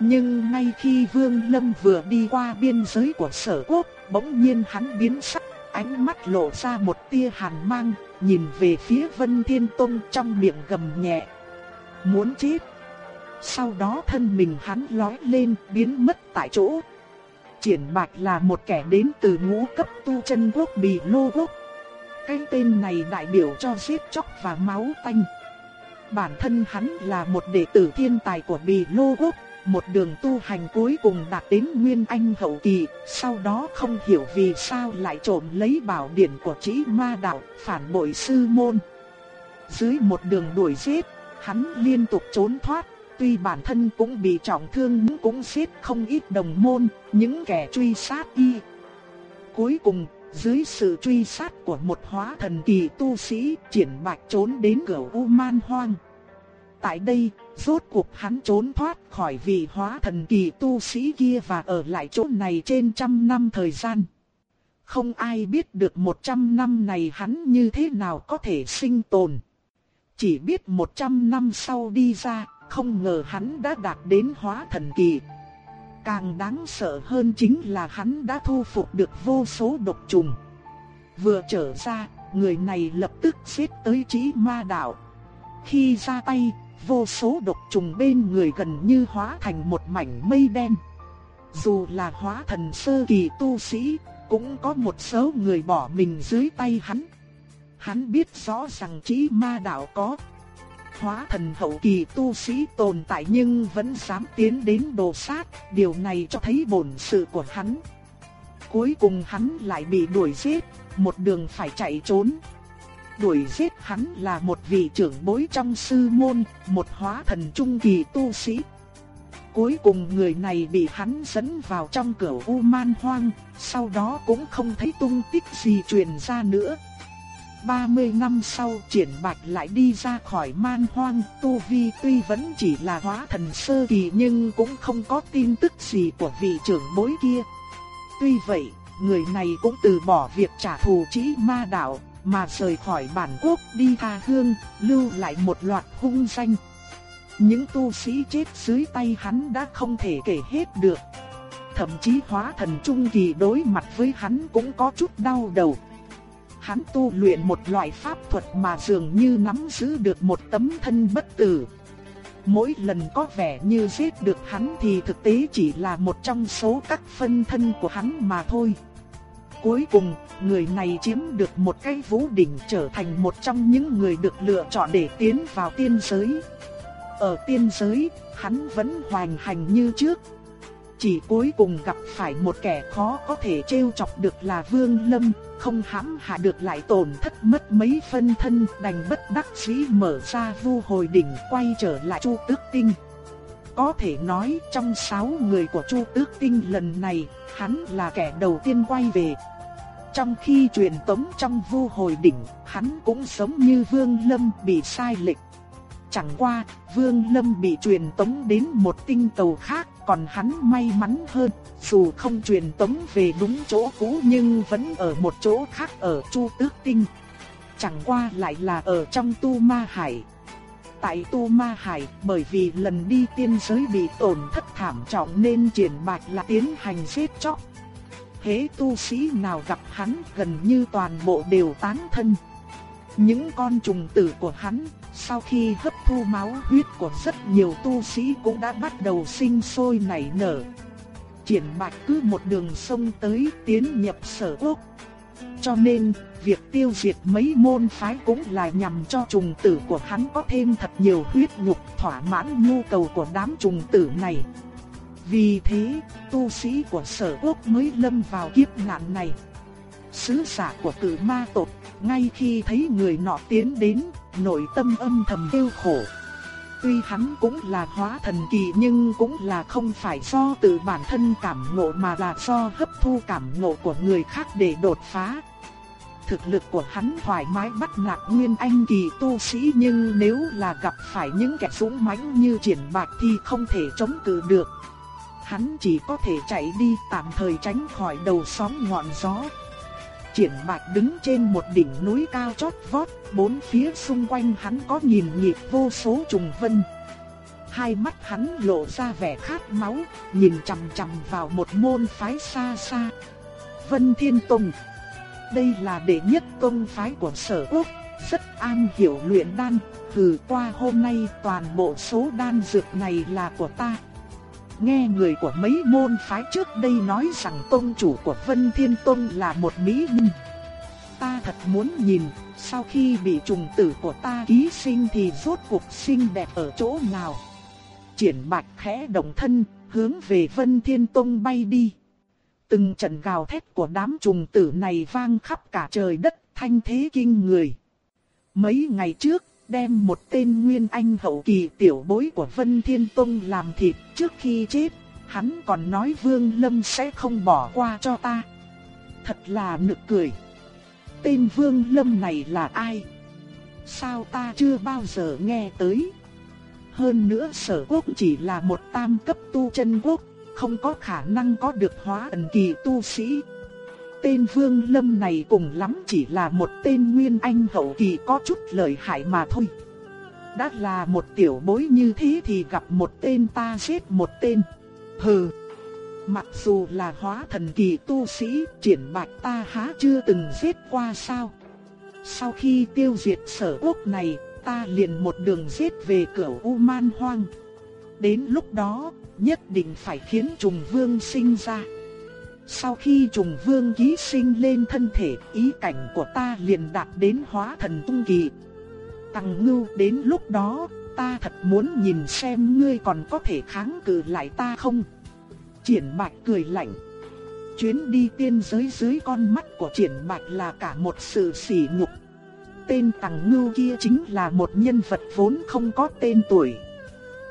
Nhưng ngay khi Vương Lâm vừa đi qua biên giới của sở quốc, bỗng nhiên hắn biến sắc, ánh mắt lộ ra một tia hàn mang, nhìn về phía Vân Thiên Tông trong miệng gầm nhẹ. Muốn chết. Sau đó thân mình hắn lói lên biến mất tại chỗ. Triển Bạch là một kẻ đến từ ngũ cấp tu chân quốc bị lô quốc. Cái tên này đại biểu cho giết chóc và máu tanh. Bản thân hắn là một đệ tử thiên tài của Bì Lô Quốc, một đường tu hành cuối cùng đạt đến Nguyên Anh hậu kỳ, sau đó không hiểu vì sao lại trộm lấy bảo điển của trí ma đạo, phản bội sư môn. Dưới một đường đuổi giết, hắn liên tục trốn thoát, tuy bản thân cũng bị trọng thương nhưng cũng giết không ít đồng môn, những kẻ truy sát y. Cuối cùng, dưới sự truy sát của một hóa thần kỳ tu sĩ, triển bạch trốn đến cửa U Man Hoang. Tại đây, rốt cuộc hắn trốn thoát khỏi vị hóa thần kỳ tu sĩ kia và ở lại chỗ này trên trăm năm thời gian. Không ai biết được một trăm năm này hắn như thế nào có thể sinh tồn. Chỉ biết một trăm năm sau đi ra, không ngờ hắn đã đạt đến hóa thần kỳ. Càng đáng sợ hơn chính là hắn đã thu phục được vô số độc trùng. Vừa trở ra, người này lập tức giết tới trí ma đạo. Khi ra tay, vô số độc trùng bên người gần như hóa thành một mảnh mây đen. Dù là hóa thần sơ kỳ tu sĩ, cũng có một số người bỏ mình dưới tay hắn. Hắn biết rõ rằng chỉ ma đạo có hóa thần hậu kỳ tu sĩ tồn tại nhưng vẫn dám tiến đến đồ sát, điều này cho thấy bổn sự của hắn. Cuối cùng hắn lại bị đuổi giết, một đường phải chạy trốn đuổi giết hắn là một vị trưởng bối trong sư môn, một hóa thần trung kỳ tu sĩ. Cuối cùng người này bị hắn dẫn vào trong cửa U Man Hoang, sau đó cũng không thấy tung tích gì truyền ra nữa. 30 năm sau triển bạch lại đi ra khỏi man hoang, Tu Vi tuy vẫn chỉ là hóa thần sơ kỳ nhưng cũng không có tin tức gì của vị trưởng bối kia. Tuy vậy, người này cũng từ bỏ việc trả thù trí ma đạo, mà rời khỏi bản quốc đi tha hương, lưu lại một loạt hung danh. Những tu sĩ chết dưới tay hắn đã không thể kể hết được. thậm chí hóa thần trung kỳ đối mặt với hắn cũng có chút đau đầu. Hắn tu luyện một loại pháp thuật mà dường như nắm giữ được một tấm thân bất tử. Mỗi lần có vẻ như giết được hắn thì thực tế chỉ là một trong số các phân thân của hắn mà thôi. Cuối cùng, người này chiếm được một cái vũ đỉnh trở thành một trong những người được lựa chọn để tiến vào tiên giới. Ở tiên giới, hắn vẫn hoành hành như trước. Chỉ cuối cùng gặp phải một kẻ khó có thể trêu chọc được là Vương Lâm, không hãm hạ được lại tổn thất mất mấy phân thân đành bất đắc dĩ mở ra vu hồi đỉnh quay trở lại Chu Tước Tinh. Có thể nói trong sáu người của Chu Tước Tinh lần này, hắn là kẻ đầu tiên quay về. Trong khi truyền tống trong vu hồi đỉnh, hắn cũng sống như Vương Lâm bị sai lệch. Chẳng qua, Vương Lâm bị truyền tống đến một tinh cầu khác, còn hắn may mắn hơn, dù không truyền tống về đúng chỗ cũ nhưng vẫn ở một chỗ khác ở Chu Tước Tinh. Chẳng qua lại là ở trong Tu Ma Hải. Tại Tu Ma Hải, bởi vì lần đi tiên giới bị tổn thất thảm trọng nên triển bạch là tiến hành giết chóc. Hế tu sĩ nào gặp hắn gần như toàn bộ đều tán thân. Những con trùng tử của hắn sau khi hấp thu máu huyết của rất nhiều tu sĩ cũng đã bắt đầu sinh sôi nảy nở. Triển bạch cứ một đường sông tới tiến nhập sở quốc. Cho nên, việc tiêu diệt mấy môn phái cũng là nhằm cho trùng tử của hắn có thêm thật nhiều huyết nhục thỏa mãn nhu cầu của đám trùng tử này. Vì thế, tu sĩ của sở quốc mới lâm vào kiếp nạn này. Sứ giả của cử ma tộc, ngay khi thấy người nọ tiến đến, nội tâm âm thầm kêu khổ. Tuy hắn cũng là hóa thần kỳ nhưng cũng là không phải do tự bản thân cảm ngộ mà là do hấp thu cảm ngộ của người khác để đột phá. Thực lực của hắn thoải mái bắt nạt nguyên anh kỳ tu sĩ nhưng nếu là gặp phải những kẻ dũng mãnh như triển bạc thì không thể chống cự được. Hắn chỉ có thể chạy đi tạm thời tránh khỏi đầu sóng ngọn gió. Triển bạc đứng trên một đỉnh núi cao chót vót, bốn phía xung quanh hắn có nhìn nhịp vô số trùng vân. Hai mắt hắn lộ ra vẻ khát máu, nhìn chằm chằm vào một môn phái xa xa. Vân Thiên Tông đây là đệ nhất công phái của sở quốc, rất an hiểu luyện đan, từ qua hôm nay toàn bộ số đan dược này là của ta nghe người của mấy môn phái trước đây nói rằng tôn chủ của Vân Thiên Tôn là một mỹ nhân. Ta thật muốn nhìn, sau khi bị trùng tử của ta ký sinh thì rốt cuộc xinh đẹp ở chỗ nào. Triển bạch khẽ động thân, hướng về Vân Thiên Tông bay đi. Từng trận gào thét của đám trùng tử này vang khắp cả trời đất, thanh thế kinh người. Mấy ngày trước, đem một tên nguyên anh hậu kỳ tiểu bối của Vân Thiên Tông làm thịt trước khi chết, hắn còn nói Vương Lâm sẽ không bỏ qua cho ta. Thật là nực cười. Tên Vương Lâm này là ai? Sao ta chưa bao giờ nghe tới? Hơn nữa sở quốc chỉ là một tam cấp tu chân quốc, không có khả năng có được hóa ẩn kỳ tu sĩ, Tên Vương Lâm này cùng lắm chỉ là một tên nguyên anh hậu kỳ có chút lợi hại mà thôi. Đã là một tiểu bối như thế thì gặp một tên ta giết một tên. Hừ. Mặc dù là hóa thần kỳ tu sĩ, triển bạch ta há chưa từng giết qua sao. Sau khi tiêu diệt sở quốc này, ta liền một đường giết về cửa U Man Hoang. Đến lúc đó, nhất định phải khiến trùng vương sinh ra. Sau khi trùng vương ký sinh lên thân thể, ý cảnh của ta liền đạt đến hóa thần tung kỳ. Tăng ngưu đến lúc đó, ta thật muốn nhìn xem ngươi còn có thể kháng cự lại ta không. Triển bạch cười lạnh. Chuyến đi tiên giới dưới con mắt của triển bạch là cả một sự sỉ nhục. Tên Tăng ngưu kia chính là một nhân vật vốn không có tên tuổi.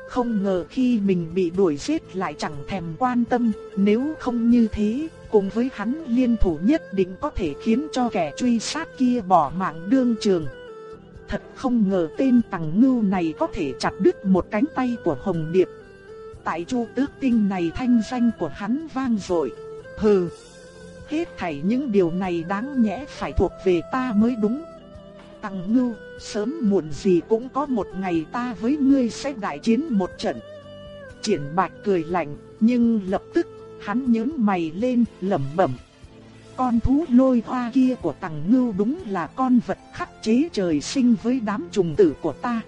Không ngờ khi mình bị đuổi giết lại chẳng thèm quan tâm, nếu không như thế, cùng với hắn liên thủ nhất định có thể khiến cho kẻ truy sát kia bỏ mạng đương trường. Thật không ngờ tên tàng Ngưu này có thể chặt đứt một cánh tay của Hồng Điệp. Tại Chu Tước Tinh này thanh danh của hắn vang dội. Hừ, hết thảy những điều này đáng nhẽ phải thuộc về ta mới đúng. Tăng Ngưu, sớm muộn gì cũng có một ngày ta với ngươi sẽ đại chiến một trận. Triển Bạch cười lạnh, nhưng lập tức Hắn nhớn mày lên, lẩm bẩm. Con thú lôi hoa kia của tàng ngưu đúng là con vật khắc chế trời sinh với đám trùng tử của ta.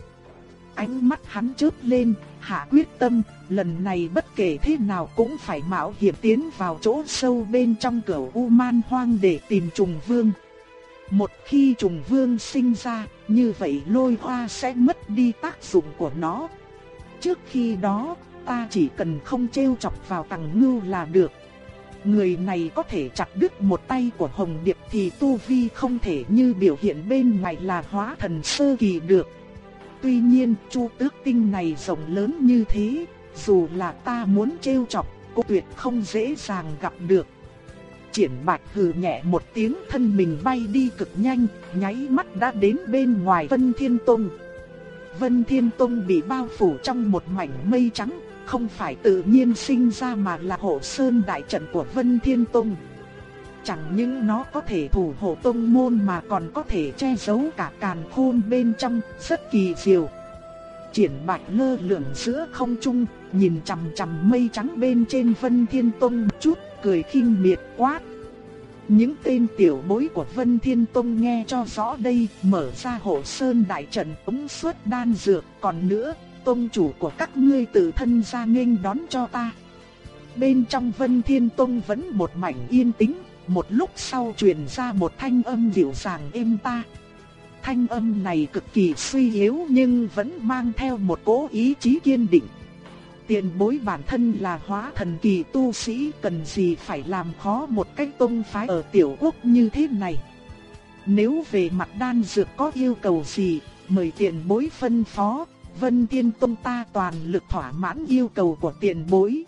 Ánh mắt hắn chớp lên, hạ quyết tâm, lần này bất kể thế nào cũng phải mạo hiểm tiến vào chỗ sâu bên trong cửa U Man Hoang để tìm trùng vương. Một khi trùng vương sinh ra, như vậy lôi hoa sẽ mất đi tác dụng của nó. Trước khi đó, ta chỉ cần không trêu chọc vào tầng ngưu là được. Người này có thể chặt đứt một tay của Hồng Điệp thì Tu Vi không thể như biểu hiện bên ngoài là hóa thần sơ kỳ được. Tuy nhiên, chu tước tinh này rộng lớn như thế, dù là ta muốn trêu chọc, cũng tuyệt không dễ dàng gặp được. Triển bạch hừ nhẹ một tiếng thân mình bay đi cực nhanh, nháy mắt đã đến bên ngoài Vân Thiên Tông. Vân Thiên Tông bị bao phủ trong một mảnh mây trắng, không phải tự nhiên sinh ra mà là hộ sơn đại trận của Vân Thiên Tông. Chẳng những nó có thể thủ hộ tông môn mà còn có thể che giấu cả càn khôn bên trong, rất kỳ diệu. Triển bạch lơ lửng giữa không trung, nhìn chằm chằm mây trắng bên trên Vân Thiên Tông chút, cười khinh miệt quát. Những tên tiểu bối của Vân Thiên Tông nghe cho rõ đây, mở ra hộ sơn đại trận ống suốt đan dược, còn nữa, tông chủ của các ngươi tự thân ra nghênh đón cho ta. Bên trong Vân Thiên Tông vẫn một mảnh yên tĩnh, một lúc sau truyền ra một thanh âm dịu dàng êm ta. Thanh âm này cực kỳ suy yếu nhưng vẫn mang theo một cố ý chí kiên định. Tiền bối bản thân là hóa thần kỳ tu sĩ cần gì phải làm khó một cách tông phái ở tiểu quốc như thế này. Nếu về mặt đan dược có yêu cầu gì, mời tiền bối phân phó, Vân Tiên Tông ta toàn lực thỏa mãn yêu cầu của tiền bối.